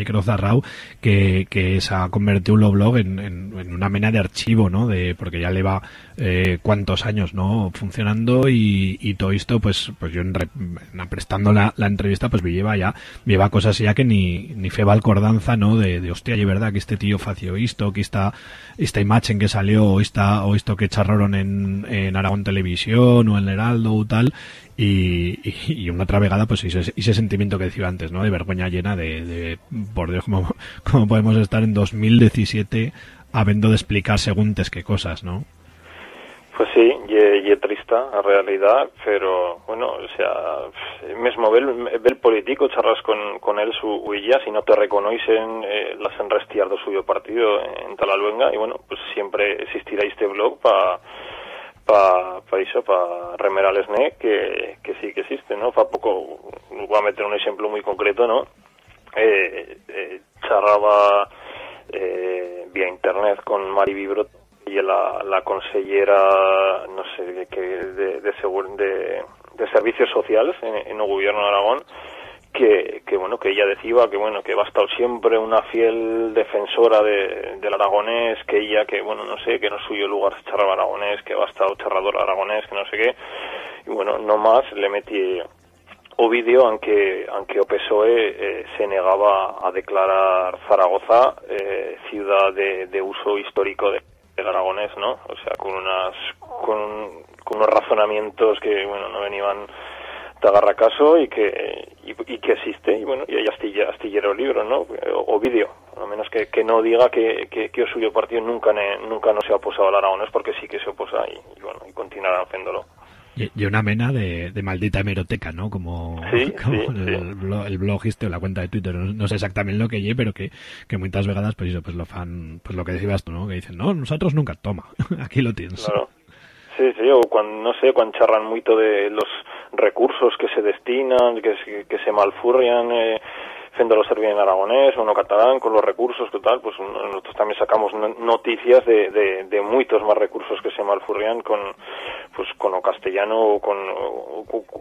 que, que se ha convertido un blog en, en, una mena de archivo, ¿no? De porque ya le va eh, cuántos años, ¿no? Funcionando y, y todo esto, pues pues yo en, re- en prestando la, la entrevista, pues me lleva ya lleva cosas ya que ni ni feba alcordanza, ¿no? De, de hostia, y verdad que este tío fació esto, que esta esta imagen que salió o esta o esto que charraron en, en Aragón Televisión en Heraldo o tal y, una otra vegada pues ese, ese sentimiento que decía antes no de vergüenza llena de, de por Dios cómo, cómo podemos estar en 2017 habiendo de explicar según qué cosas no Pues sí, y, y triste a realidad, pero bueno, o sea, mesmo ver, ver político, charras con, con él su huilla, si no te reconocen, eh, las enrestiar do suyo partido en Talaluenga, y bueno, pues siempre existirá este blog para pa, pa iso, pa remerales ne, que, que sí que existe, ¿no? Fa poco, a meter un ejemplo muy concreto, ¿no? Eh, eh, charraba eh, vía internet con Mari Vibro y la, la consellera, no sé, que de, de, de, de servicios sociales en, en el gobierno de Aragón, que, que bueno, que ella decía que bueno, que va a estar siempre una fiel defensora de, del aragonés, que ella, que bueno, no sé, que no suyo lugar charrar aragonés, que va a estar charrador aragonés, que no sé qué, y bueno, no más le metí o vídeo aunque aunque o PSOE eh, se negaba a declarar Zaragoza eh, ciudad de, de uso histórico de, del aragonés, ¿no? O sea, con unas con, con unos razonamientos que bueno no venían agarra caso y que y, y que existe y bueno y hay astilla, astillero libro, ¿no? O, o vídeo, a menos que, que no diga que, que, que o suyo partido nunca ne- nunca no se ha oposado al aragonés porque sí que se oposa y, y bueno y continuarán haciéndolo. y, una mena de, de maldita hemeroteca no como, Sí, como sí, el, sí. blog, el blog este o la cuenta de Twitter no, no sé exactamente lo que lle pero que, que muchas vegadas pues eso pues lo fan pues lo que decías tú no que dicen no nosotros nunca toma aquí lo tienes Claro. Sí, sí, o cuando, no sé, cuando charran mucho de los recursos que se destinan, que que se malfurrian, eh, haciéndolo servir en aragonés, uno catalán, con los recursos que tal, pues un- nosotros también sacamos no- noticias de, de, de muchos más recursos que se malfurrían con, pues con o castellano o con,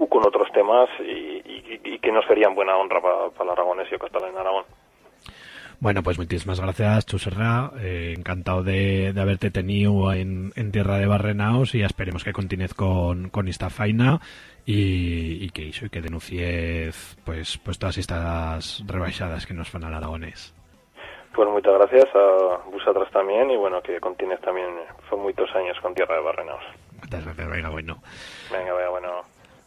con otros temas y, y- que nos serían buena honra para el aragonés y o catalán en Aragón. Bueno, pues muchísimas gracias, Chuserra. Eh, encantado de, de haberte tenido en, en tierra de Barrenaos y esperemos que continúes con, con esta faina y, y que hizo y que denuncies pues, pues todas estas rebaixadas que nos fan al aragonés. Pues muchas gracias a vosotras también y bueno, que continúes también, son muchos años con Tierra de Barrenaos. Muchas gracias, venga, bueno. Venga, vaya, bueno.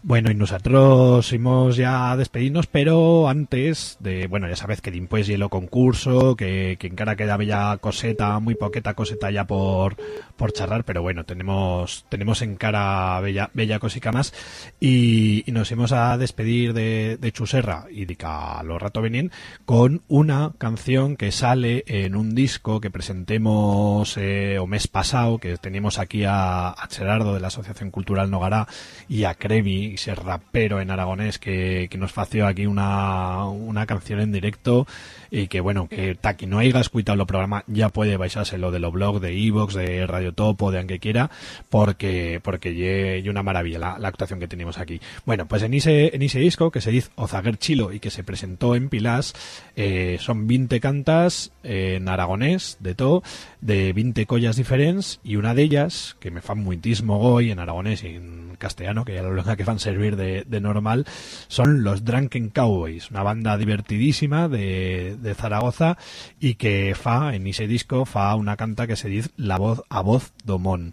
Bueno, y nosotros íbamos ya a despedirnos, pero antes de, bueno, ya sabes que dimpués hielo concurso, que, que en cara queda bella coseta, muy poqueta coseta ya por, por charlar, pero bueno, tenemos, tenemos en cara bella, bella cosica más, y, nos íbamos a despedir de, de Chuserra y de que a lo rato venían con una canción que sale en un disco que presentemos eh, o mes pasado, que teníamos aquí a, a Gerardo de la Asociación Cultural Nogará y a Crevi, ese rapero en aragonés que, que nos fació aquí una, una canción en directo y que bueno, que taqui no haya escuchado el programa ya puede baixárselo de lo blog de Evox, de Radio Topo, de aunque quiera, porque porque ye, una maravilla la, actuación que tenemos aquí. Bueno, pues en ese, en ese disco que se dice Ozaguer Chilo y que se presentó en Pilas, eh, son 20 cantas eh, en aragonés, de todo, de 20 collas diferentes y una de ellas, que me fan muitísimo hoy en aragonés y en castellano, que ya lo que fan servir de, de normal, son los Drunken Cowboys, una banda divertidísima de, de Zaragoza y que fa, en ese disco, fa una canta que se dice La voz a voz domón.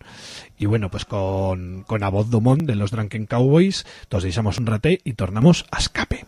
Y bueno, pues con, con a voz domón de los Drunken Cowboys, nos deixamos un raté y tornamos a escape.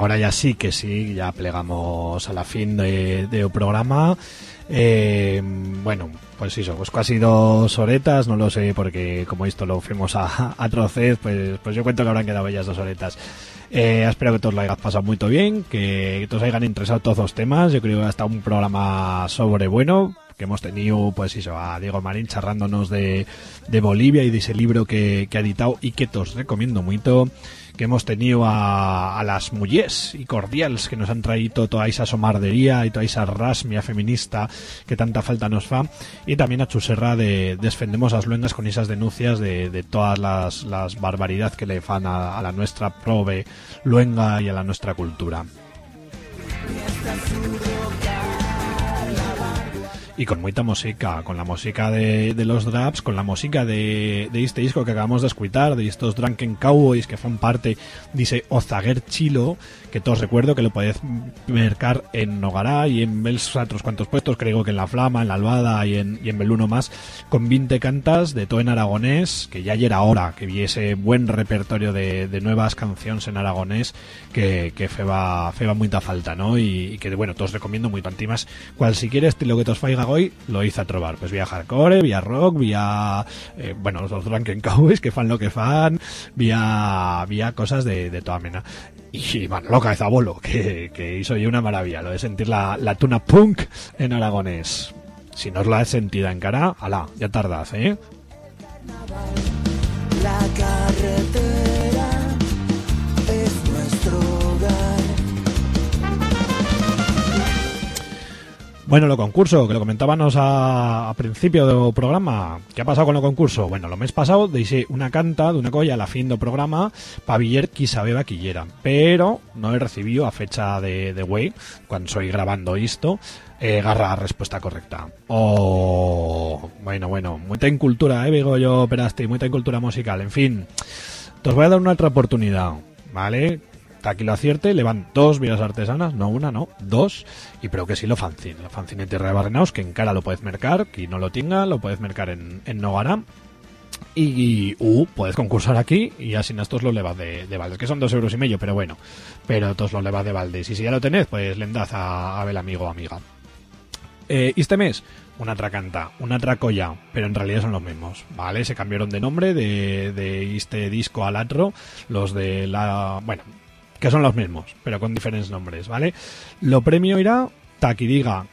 Agora ya sí que sí, ya plegamos a la fin de, programa. Eh, bueno, pues iso, pues casi dos horetas, non lo sé, porque como isto lo fuimos a, a trocez, pues, pues yo cuento que habrán quedado bellas dos horetas. Eh, espero que todos lo hayáis pasado muy bien, que todos hayan interesado todos los temas. Yo creo que hasta un programa sobre bueno, que hemos tenido, pues eso, a Diego Marín charrándonos de, de Bolivia y de ese libro que, que ha editado y que os recomiendo mucho que hemos tenido a, a las mujeres y cordiales que nos han traído toda esa somardería y toda esa rasmia feminista que tanta falta nos fa y también a Chuserra de Defendemos las Luengas con esas denuncias de, de todas las, las barbaridades que le fan a, a la nuestra prove luenga y a la nuestra cultura. Y con mucha música, con la música de, los draps, con la música de, este disco que acabamos de escuchar, de estos Drunken Cowboys que son parte, dice Ozaguer Chilo, que todos recuerdo que lo podéis mercar en Nogará y en otros cuantos puestos, creo que en La Flama, en La Albada y en, Beluno más, con 20 cantas de todo en aragonés, que ya era hora que viese buen repertorio de, nuevas canciones en aragonés que, que feba, feba mucha falta, ¿no? Y, y que, bueno, todos recomiendo muy tantimas. Cual si quieres estilo que tos faiga hoy, lo hice a trobar. Pues vía hardcore, vía rock, vía, eh, bueno, los Drunken Cowboys que fan lo que fan, vía, vía cosas de, de toda mena. Y Manolo Cabezabolo, que, que hizo yo una maravilla, lo de sentir la, la tuna punk en aragonés. Si no os la he sentido en cara, ala, ya tardad, ¿eh? La carretera Bueno, lo concurso, que lo comentábamos a, principio del programa. ¿Qué ha pasado con lo concurso? Bueno, lo mes pasado deixé una canta de una colla a la fin do programa pa Viller qui sabeba quillera. Pero no he recibido a fecha de, de cuando soy grabando esto, eh, garra respuesta correcta. Oh, bueno, bueno, mucha incultura, eh, digo yo, peraste, mucha incultura musical. En fin, os voy a dar una otra oportunidad, ¿vale? Aquí lo acierte, le van dos vidas artesanas, no una, no, dos, y pero que sí lo fanzine. Lo fanzine Tierra de Barrenaos, que en cara lo puedes mercar, que no lo tenga, lo puedes mercar en, en Nogara. Y, uh, puedes concursar aquí y así estos lo levas de, de que son dos euros y medio, pero bueno, pero todos los levas de Valdes. Y si ya lo tenés, pues le a, a amigo o amiga. Eh, este mes, una tracanta, una tracoya, pero en realidad son los mismos, ¿vale? Se cambiaron de nombre de este disco al otro, los de la... Bueno, que son los mismos, pero con diferentes nombres, ¿vale? Lo premio irá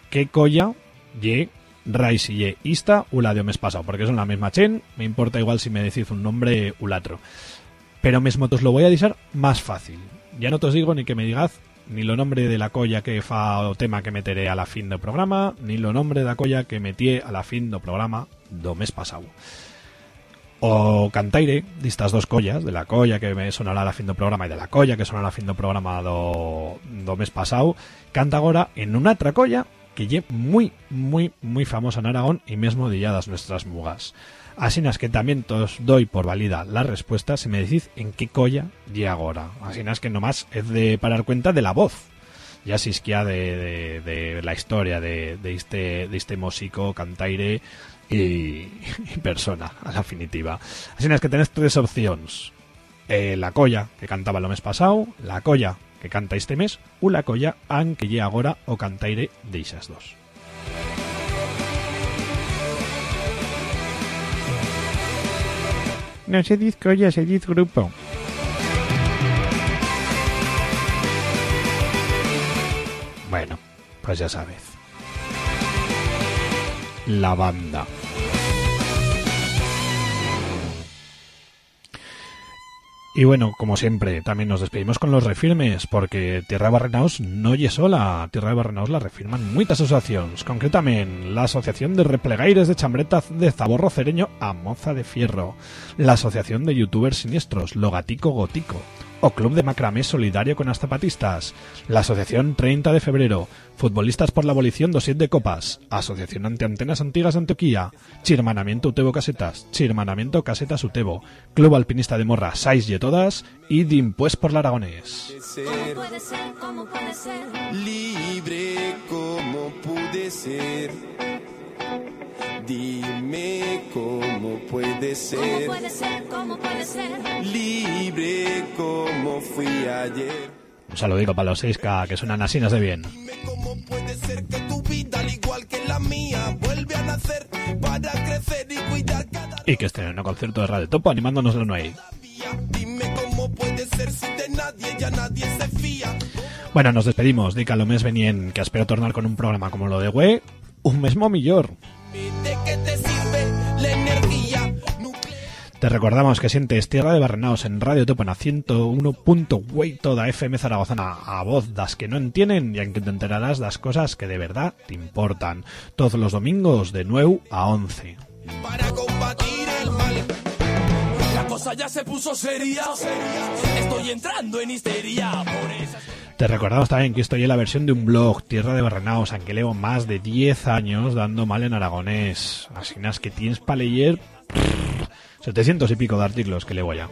qué colla, ye, Rice y ye, ista, de mes pasado, porque son la misma chen, me importa igual si me decís un nombre ulatro. Pero mismo os lo voy a decir más fácil. Ya no te os digo ni que me digas ni lo nombre de la colla que fa o tema que meteré a la fin do programa, ni lo nombre de la colla que metí a la fin do programa do mes pasado. O cantaire de estas dos collas, de la colla que me sonará a fin do programa y de la colla que sonará a fin do programa do, do mes pasado, canta agora en una otra colla que lle muy, muy, muy famosa en Aragón y mismo dilladas nuestras mugas. Así nas que también os doy por válida la respuesta si me decís en qué colla lle agora. Así nas que nomás es de parar cuenta de la voz. Ya si es que de, de, de la historia de, de este, de este músico, cantaire y, y persona, a la definitiva. Así es que tenés tres opciones. Eh, la colla que cantaba lo mes pasado, la colla que canta este mes, o la colla aunque lle agora o cantaire de esas dos. No se dice colla, se dice grupo. Bueno, pues ya sabes. La banda. Y bueno, como siempre, también nos despedimos con los refirmes, porque Tierra de Barrenaos no oye sola. Tierra de Barrenaos la refirman muchas asociaciones, concretamente la Asociación de Replegaires de Chambreta de Zaborro Cereño a Moza de Fierro, la Asociación de Youtubers Siniestros, Logatico Gotico, o Club de Macramé Solidario con las Zapatistas, la Asociación 30 de Febrero, Futbolistas por la Abolición Dosiet de Copas, Asociación Antiantenas Antiguas de Antioquía, Chirmanamiento Utebo Casetas, Chirmanamiento Casetas Utebo, Club Alpinista de Morra, Sais y todas, y Dimpues por la Aragonés. ¿Cómo puede ser? ¿Cómo puede ser? Libre como pude ser. Dime cómo puede ¿Cómo ser. puede ser? ¿Cómo puede ser? Libre como fui ayer. Un saludito para los 6K, que suenan asinas de bien. Puede ser que tu vida, al igual que la mía, vuelve a nacer para crecer y cuidar cada Y que estén en un concierto de Radio Topo animándonoslo no hay. Dime cómo puede ser si de nadie ya nadie se fía. Bueno, nos despedimos. Dic a lo mes venien que espero tornar con un programa como lo de Güey. Un mesmo millor. ¿De qué te recordamos que sientes Tierra de Barrenaos en Radio Topo en 101.8 toda FM Zaragozana a voz das que no entienden y en que te enterarás las cosas que de verdad te importan. Todos los domingos de 9 a 11. para combatir el mal. Cosa ya se puso seria. Estoy entrando en histeria por esas. Te recordamos también que estoy en la versión de un blog, Tierra de Barrenaos, aunque llevo más de 10 años dando mal en aragonés. Así que tienes para leer 700 y pico de artículos que leo ya.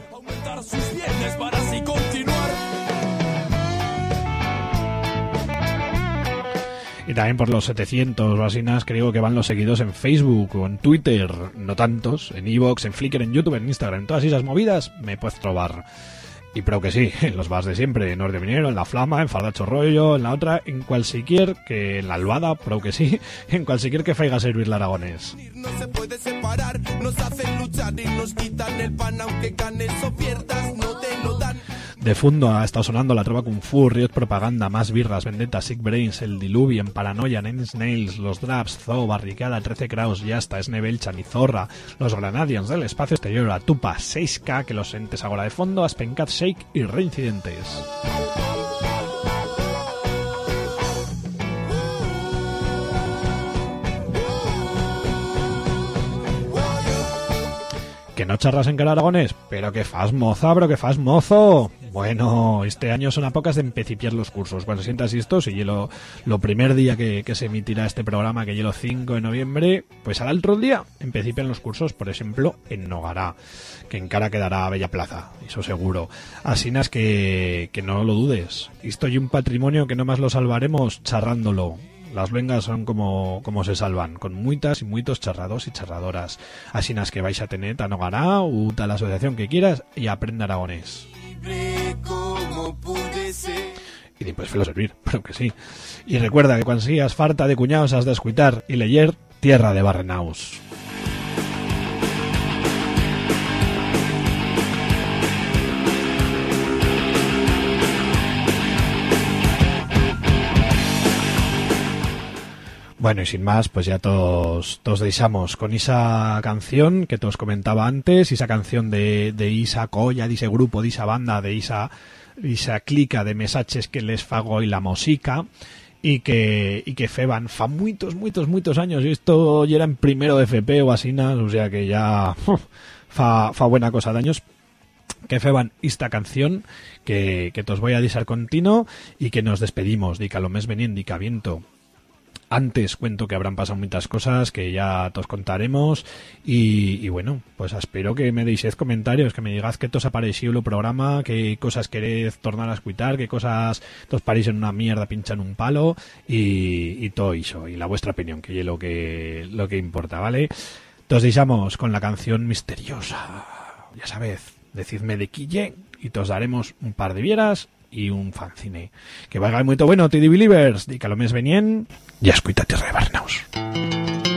También por los 700 vasinas creo que van los seguidos en Facebook o en Twitter, no tantos, en Evox, en Flickr, en YouTube, en Instagram, en todas esas movidas me puedes trobar. Y pero que sí, en los bars de siempre, en Orde Minero, en La Flama, en Fardacho Rollo, en la otra, en cualquier que en la Albada, pero que sí, en cualquier que faiga servir la aragonés. No se puede separar. Nos hacen luchar y nos quitan el pan. Aunque ganes o pierdas, no te lo dan. De fondo ha estado sonando la trova Kung Fu, Riot Propaganda, Más Birras, Vendetta, Sick Brains, El Diluvian, Paranoia, Nine Snails, Los Draps, Zoo, Barricada, 13 Kraus, Yasta, Snebelchan y Zorra, Los Granadians del Espacio Exterior, Atupa, 6K, que los entes ahora de fondo, Aspencat, Shake y Reincidentes. Que no charras en cara aragonés, pero que fas moza, pero que fas mozo. Bueno, este año son a pocas de empecipiar los cursos. Cuando sientas esto, si lo, lo primer día que, que se emitirá este programa, que llelo 5 de noviembre, pues al otro día empecipian los cursos, por ejemplo, en Nogará, que en cara quedará a Bella Plaza, eso seguro. Así es que, que no lo dudes. Esto y un patrimonio que no más lo salvaremos charrándolo. Las luengas son como, como se salvan, con muitas y muitos charrados y charradoras. Así nas que vais a tener tan Nogará u tal asociación que quieras y aprenda aragonés. Como pude ser. Y después fue servir, pero que sí. Y recuerda que cuando sigas farta de cuñados has de escuitar y leer Tierra de Barrenaus. Bueno, y sin más, pues ya todos, todos deixamos con esa canción que te os comentaba antes, esa canción de, de Isa Colla, de ese grupo, de esa banda, de esa, esa clica de mensajes que les fago y la música y que, y que feban fa muitos, muitos, muitos años. Y esto ya era en primero de FP o así, o sea que ya fa, fa buena cosa de años. Que feban esta canción que, que os voy a disar continuo y que nos despedimos, dica lo mes venien, dica viento antes cuento que habrán pasado muchas cosas que ya os contaremos y, y bueno, pues espero que me deis comentarios, que me digáis qué os ha parecido el programa, qué cosas queréis tornar a escuchar, qué cosas os parecen una mierda pinchan un palo y, y todo eso, y la vuestra opinión, que es lo que, lo que importa, ¿vale? Os dejamos con la canción misteriosa, ya sabéis, decidme de quille y os daremos un par de vieras y un fanzine. Que valga muy bueno, TD Believers, di que a lo mes venien, y escuita Tierra de Barnaus.